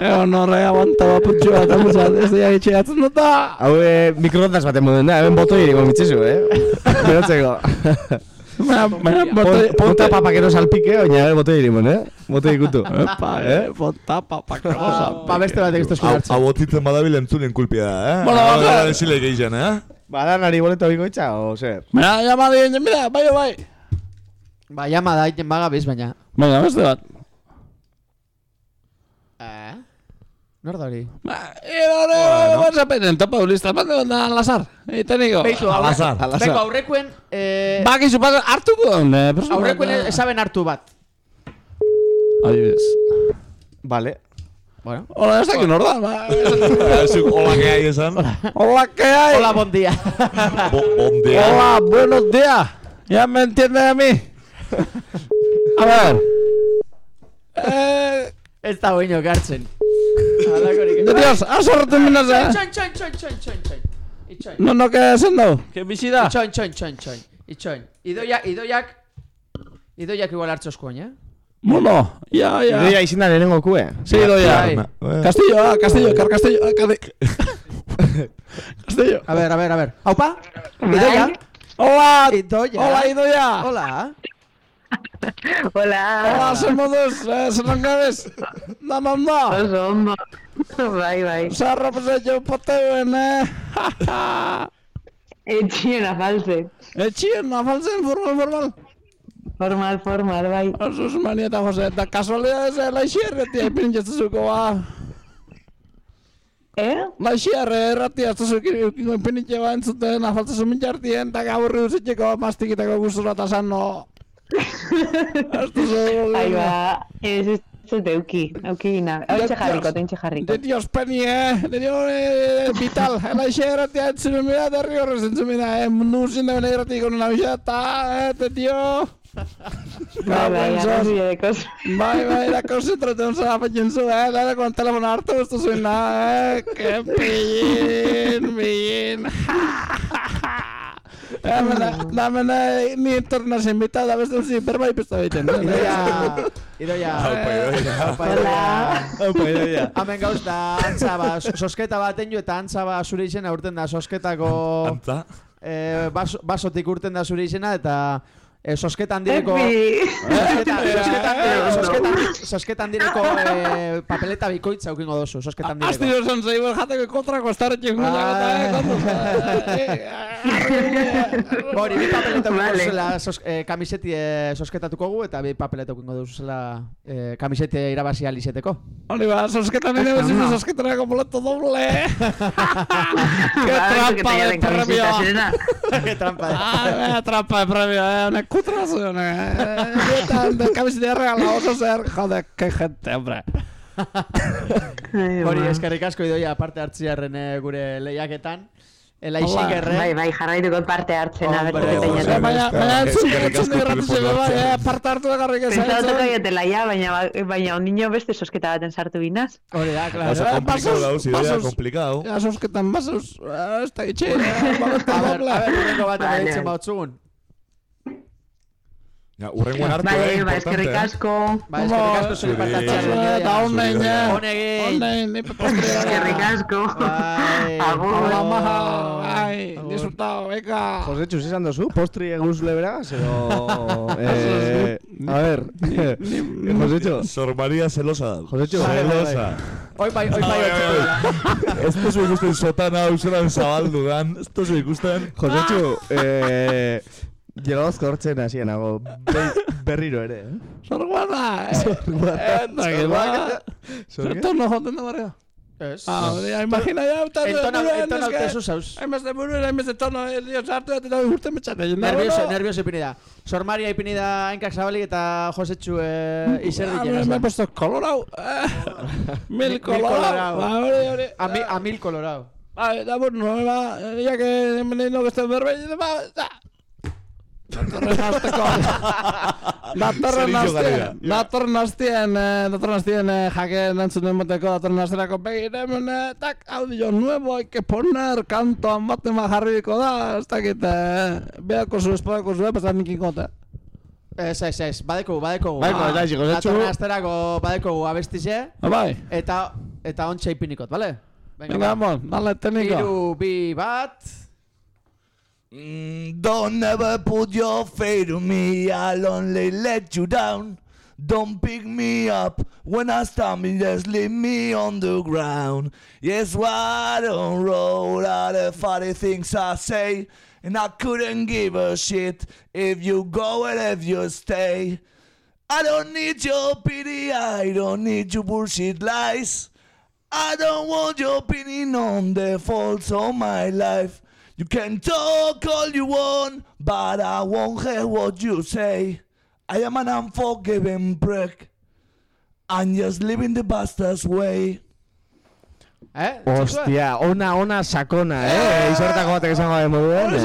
Ego, no, re, aguanta, ba, putxo, eta mucha, ez dira itxe atzen dota. Hau e, mikroondas baten moden da, hemen botoi iriko mitzizu, eh? Berotzeko. Baina, baina, Pon- Ponta papa que no salpique, oina hemen botoi irimon, eh? Botoi ikutu. Epa, eh, bota, papa, que no Ba, beste batek ez dozkun Hau botitzen badabil entzulen kulpia da, eh? Bueno, Hau baja. da desile gehizan, eh? Bada nari boleto bikoitza, o zer? Baina, llama dien, mira, bai, bai. Ba, llama da, iten baga biz, baina. Baina, beste bat. Eh? Nor da hori? Ba, ero, ero, whatsappen, entopa, ulista, bat egon da alazar. Eita niko. Beitu, Al azar. Beko, aurrekuen... Eh, Ba, gizu, bat, hartuko, persona. aurrekuen esaben hartu bat. Adibidez. Vale. Bueno. Hola, ez dakit nor da, ba. Hola que hay esan. Hola, ¿qué hay? Hola, bon dia. Bo, ondea. Hola, buenos días. Ya me entiende a mí. A ver. Eh, Ez da boino gartzen. Halakorik. de Dios, has sortu minas, eh. Itxoin, txoin, txoin, txoin, txoin, txoin. Itxoin. No, no, que hacen no. Que visita. Itxoin, txoin, txoin, txoin. Itxoin. Idoia, idoiak... Idoiak igual hartzo eskuan, eh? Bueno, ya, ya. Ideia izin da lehenengo kue. Sí, doy Bai. Castillo, ah, Castillo, car Castillo, ah, Cade- Castillo. A ver, a ver, a ver. Aupa? Idoia? Hola. Idoia? Hola, Idoia. Hola. Hola. Hola, zer moduz, eh, zer langabez? Da ondo? Oso ondo. Bai, bai. Zer representu poteuen, eh? Etxien afaltzen. Etxien, afaltzen, formal, formal. Formal, formal, bai. Osus, mani eta Jose, eta kasualidades, eh, laixi erretia ipin jatzuzuko, ba. Eh? Laixi erretia, jatzuzuko ipin ba entzuten, afaltzen sumin jartien, eta gaburri usitzeko mastikitako guztura eta san, no. Ahí va. Ez ez ez euki. Euki gina. Ointxe jarriko, ointxe jarriko. De Dios peni, eh? De Dios eh, vital. Laixi erretia entzun mira, derri horrez entzun mira, eh? Mundu zin da bene erretik una bisata, eh? De Dios. Bai, bai. Bai, bai, da konzentratzen zara petzen zu, eh? Dara con telefono hartu ustu zuen, eh? Que pillin, pillin. Damen, ni tornas invitada, beste uzi, berba ipesta biten. Idoia, idoia. Aupa, idoia. Aupa, idoia. Aupa, idoia. Hemen gauz da, antza ba, sosketa bat enju eta antza ba zure izena urten da sosketako... Antza? Eh, baso, basotik urten da zure izena eta eh, sosketan direko... Sosketan, direko- eh, papeleta bikoitza ukingo dozu, sosketan direko. Astiro zan zeiber jateko kontrako estarretxen Hori, bi papeleta ukingo duzela sos, eh, kamiseti eh, sosketatuko gu eta bi papeleta ukingo duzela eh, kamisete irabazi alizeteko. Hori ba, sosketan nire bezinu sosketarako boleto doble. Que trampa de premio. Qué trampa de Ah, eh, trampa de premio, eh, kutrazo, honek. Eh, eta de kamisete regala oso zer, jode, que gente, hombre. Hori, eskerrik asko idoia parte hartziarren eh, gure lehiaketan. Elaixik erre. Bai, bai, jarraituko parte hartzen, a ber, Hombre, peinatzen. Baina, baina, entzun, entzun irratize, bai, eh, parte hartu egarrik ez. Pentsatuko kaietela ja, baina, baina ondino beste sosketa baten sartu binaz. Hori da, Oso Eh, komplikau basos, dauz, ideia basos. komplikau. Ja, sosketan basos, eh, ez da itxe, boleto A ber, doble. a ber, urrengo bat Vale. ditzen bautzugun. Ja, urrengoen arte, Bai, eh, ba, eskerrik asko. Ba, eskerrik asko zure onein, eh. Onegin. Onein, ni postre. Eskerrik asko. Bai. Agur. Hola, maja. Ai, disfrutado, venga. Jose, txuz izan dozu, postri eguz leberaz, edo... eh, a ver, Jose, txu, Sor María celosa da. Jose, txu, Celosa. Oi bai, oi bai, Ai, ai, oi ai. Ez duzu ikusten sotana hauseran zabaldu dan. Ez duzu ikusten. Jose, txu, eh, Llegados hortzen hasien nago be- berriro ere, eh? Sor guarda, eh. guarda. Eta que va. Torno joten da barrio. Ez. Ah, ya imagina ya. Entona, entona utezu zauz. Hainbaz de buru, hainbaz de tono, eh, dio sartu eta urte metxate. Nervioso, nervioso ipini da. Sor Maria ipini da Enkak Zabalik eta Josetxu eh, izerdi Ah, jena. Me he puesto colorado. eh. Mil colorado. Ah, hori, hori. A, mi, a mil colorado. Ah, da bueno, va, ya que me no que estoy berbello, va, da. Datorren asteko. Datorren Zerillo astien, garira. datorren eh, datorren astien eh, jaken entzuten moteko, datorren asterako begire hemen, eh, tak, audio nuevo, hay que poner, kantoan baten bat jarriko da, ez dakit, eh, beako zu, espodako zu, pasan nik ingote. Ez, ez, ez, badeko, badeko. Badeko, eta izi, Josetxu. Datorren asterako badeko abestize. Ah, bai, Eta, eta ontsa ipinikot, bale? venga, bon, dale, teniko. Iru, bi, bat. Mm, Don't ever put your faith on me, I'll only let you down. Don't pick me up when I stumble, just leave me on the ground. Yes, why don't roll out the funny things I say? And I couldn't give a shit if you go and if you stay. I don't need your pity, I don't need your bullshit lies. I don't want your opinion on the faults of my life. You can talk all you want, but I won't hear what you say. I am an unforgiving prick. I'm just living the bastard's way. Eh? Hostia, ona, ona sakona, eh? Izortako batek esango da moduen. eh.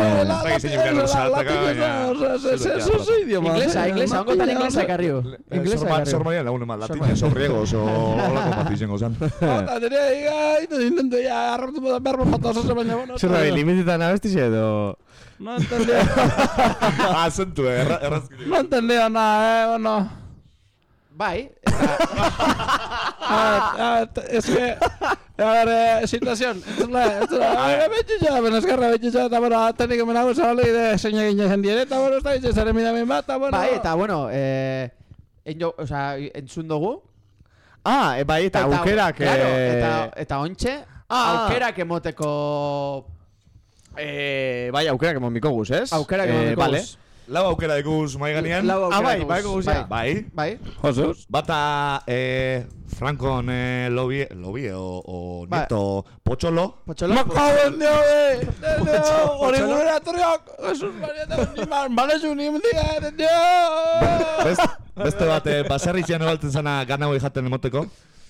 Inglesa, inglesa, ongo tan inglesa ekarriu. Inglesa ekarriu. Sor María lagun eman latinez, o griegos, o holako bat izango zen. Eta dire, iga, ito intento ya, arrotu moda berbo fotoso se baina, bueno. Zer da, limitetan abestize edo... No entendía. Ah, zentu, eh, errazkiri. No entendía nada, eh, bueno. Bai. A ver, a ver, es que A ver, eh, situación. Entzule, entzule. Eh, betxitxo, ben eskerra betxitxo, eta bueno, teknik menago zabali de zein egin zen dire, eta bueno, ez da bitxe zaren midamin bat, eta bueno. Bai, eta bueno, eh, enjo, o sea, entzun dugu. Ah, e, bai, eta aukerak... Claro, eh, eta, eta ontxe, Ah. aukerak emoteko... Eh, bai, aukerak emon biko guz, ez? Aukerak Eh, emoteko vale. guz. Lau aukera dikuz mai ganean. Lau aukera Ah, bai, bai, guz, ja. Bai. Bai. Josuz. Bata eh, Frankon eh, lobie, lobie o, o Ba. nieto Pocholo. Pocholo. Makauen dio, eh! Dio, hori gure atorriak! Jesus Maria, eta niman, balezu nimen dio! Best, beste bat, eh, baserritxean ebalten zana gana hoi jaten emoteko.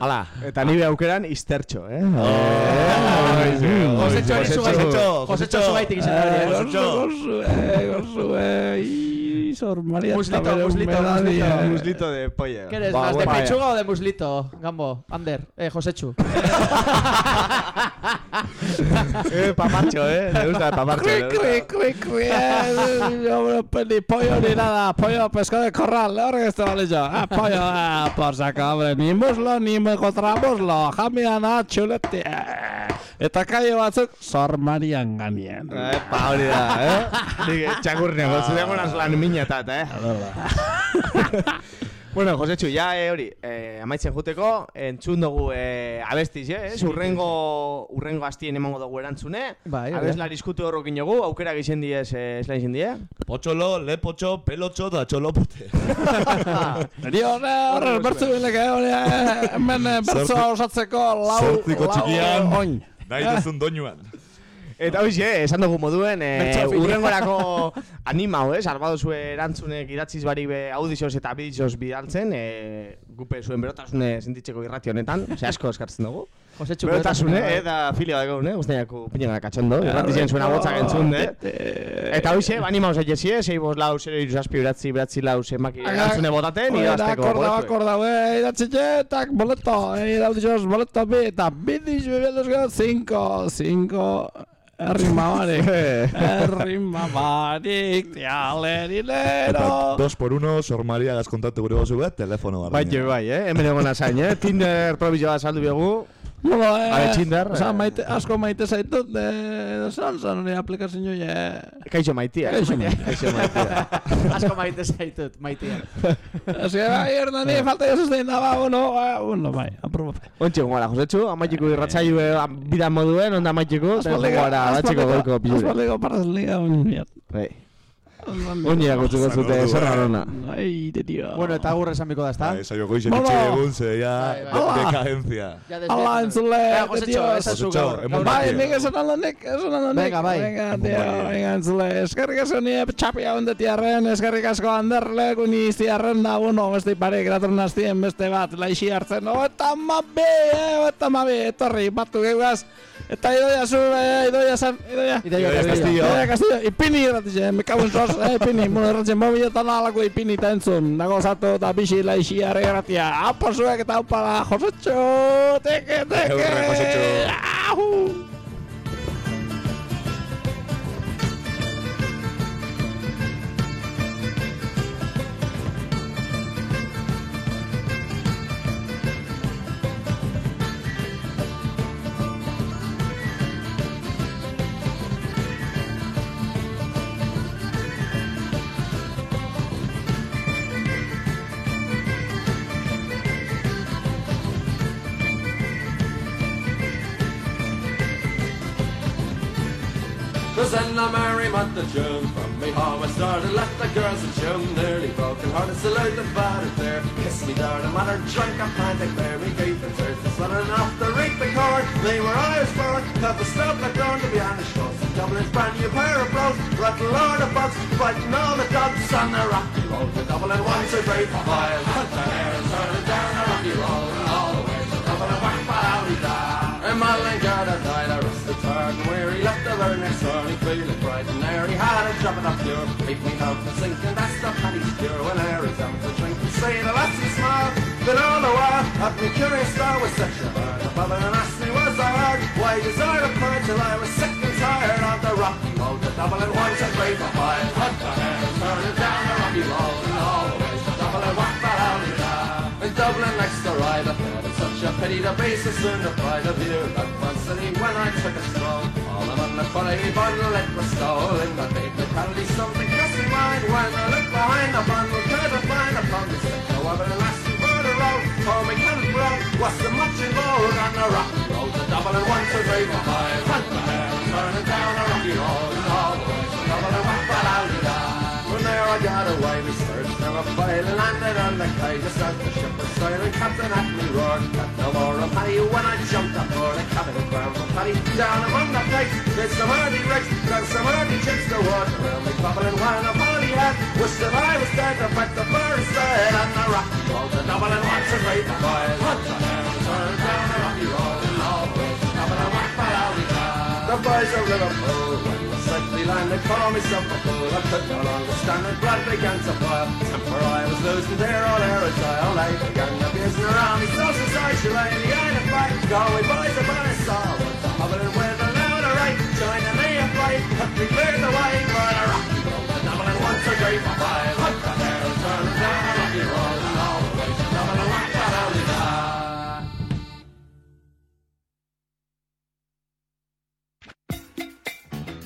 Hala. Eta nire aukeran iztertxo, eh? Oh. Bai, bai, bai. Josetxo, josetxo, josetxo, josetxo, josetxo, josetxo, josetxo, Muslito, eta bere muslito, humedad, muslito. eh. Muslito de polla. ¿Qué eres, más de pechuga o de muslito, Gambo? Ander, eh, Josechu. Eh, paparcho, eh? Me gusta el paparcho. Cri, cri, cri, cri, eh, pues, ni pollo ni nada, pollo, pescado de corral, ahora que esto vale yo, ah, pollo, ah, por saco, hombre, ni muslo, ni me muslo, jamiana, chulete, eh. Eta kaio batzuk, sor Marian ganien. Epa, hori da, eh? Nik txakurne, gotzu dago lan minetat, eh? Bueno, Josetxu, ja eh, hori, eh, amaitzen juteko, entzun dugu eh, abestiz, eh? Ez, urrengo, urrengo astien emango dugu erantzune. Bai. Abeslari eskutu horrokin dugu, aukera gixen diez, eh, esla gixen die. Potxolo, lepotxo, pelotxo da txolopote. Dio, horre, horre, bertzu bileke, hori, eh, hemen eh, bertzo Zortzi- osatzeko lau, lau, oin. Nahi duzun doinuan. Eta hoxe, esan dugu moduen, eh, Bertsofilia. urrengorako animau, eh? Salbado zue erantzunek idatziz bari be audizioz eta bidizioz bidaltzen, eh, gupe zuen berotasune sentitzeko irrati honetan, ze asko eskartzen dugu. Josetxu Berotasune, berotasune, eh, da filia dago, eh? Guztiako pinena katxondo, Ja, irrati zen zuena botzak entzun, eh? bete. Eta hoxe, animau zaitezie, sei bos lau, zero iruzazpi, beratzi, beratzi lau, zemaki erantzune botaten, Hori da, idazteko akorda, boletuek. akorda, eh, idatzitxe, tak, boleto, eh, idatzitxos, boleto bi, eta bidix, bibelezko, cinco, cinco, errima barik, errima barik, Eta tialerilero. dos por uno, Sor Maria gazkontatu gure gozu bet, telefono Bai, barrenean. bai, eh? Hemen egon azain, eh? Tinder probizioa saldu begu. Bueno, eh, Are, Tinder, oza, eh. maite, asko maite zaitut, eh, zan zan hori aplikazio eh. Kaixo maitia. Kaixo maitia. Kaixo maitia. Asko maite zaitut, maitia. Ez que, bai, Hernani, falta ya sostein da, ba, bueno, bueno, bai, aprobo. Ontxe gara, Josetxu, amaitiko irratzaio bida moduen, onda amaitiko, eta gara, batxiko goiko pilure. aspaldiko parras liga, un Bai. Onia gutxuko zute, zer garona. Ai, de tío. Bueno, eta agurre esan biko da, ezta? Bai, saio goizen itxe egun, ze ya Bai, bai. Desde- Ala, entzule, tío. Josetxo, gaur. emon gaur- Bai, nik esan aldanek, esan aldanek. Venga, bai. Venga, tío, venga, entzule. Eskerrik asko ni txapi hau tiarren, eskerrik asko anderle, guni iztiarren da, bueno, beste pare, gratorren aztien beste bat, laixi hartzen, o, eta mabi, eh, o, eta mabi, etorri, batu geugaz, eta idoia zu, eh, idoia zan, idoia. Idoia Castillo. Idoia Castillo, ipini irratixe, me cago en sos, eh, ipini, bueno, erratzen mobiletan alako ipini eta entzun, dago zatu eta bixi laixi arre gratia, haupa zuek eta haupa da, Josetxo, teke, teke, Eurre, Josetxo. Ahu. out the body there. Kiss me darling, when I'm drunk, I'm panting there. We gave the turtles running off the reek the corn. They were eyes it, cut the stuff like grown to be on the. Dublin's brand new pair of blows, rattle all the bugs, fighting all the dogs on the rocky road. The Dublin one, two, three, five, hunt the hares, drop it up pure. Make me love to sink and that's the paddy's cure. When air is out to drink, say the lassie smile. But all the while, at me curious star was such a bird. Above an lassie was I hard. Why desire of courage till I was sick and tired of the rocky road. The double and once a great a mile. Hunt the hair, turning down the rocky road. Shapady the basis and applied a That But constantly when I took a stroll All of on the quality bundle it was stolen But they could hardly something crossed my mind When I looked behind the bundle could have blind upon this However the last two were a row For me can't grow was so much involved on the rock Roll the double and one, two, three, four, five. Front the hair, turning down a rocky road And all the way, double and one, but I'll From there I got away, we down a foil landed on the guy just out the ship was sailing. Captain at me roared, got no more of money when I jumped aboard a cabin of ground for paddy. Down among the dykes, there's some hardy wrecks, there's some hardy chicks, the water will be popping while I'm on the head. Wish that I was dead, fight the first day and the rock called a double and watch and great the boys. Hunt the the boys of Liverpool When the sickly line they call myself a fool I could no longer stand it, blood began to boil. For I was losing all old aerosol They began abusing her army, so society in The end of fight, Galway boys of Bonisall Went to Hobbiton with a loader right Joining me and play, me cleared the way. For the rock, the number one, two, three, four, five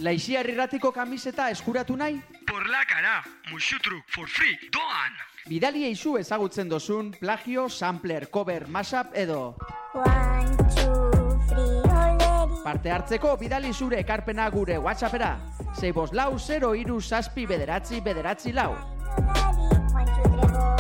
Laixiar irratiko kamiseta eskuratu nahi? Por la cara, musutruk for free, doan! Bidali eizu ezagutzen dozun plagio, sampler, cover, mashup edo... Parte hartzeko bidali zure ekarpena gure WhatsAppera. 6 lau 0 iru saspi bederatzi bederatzi lau.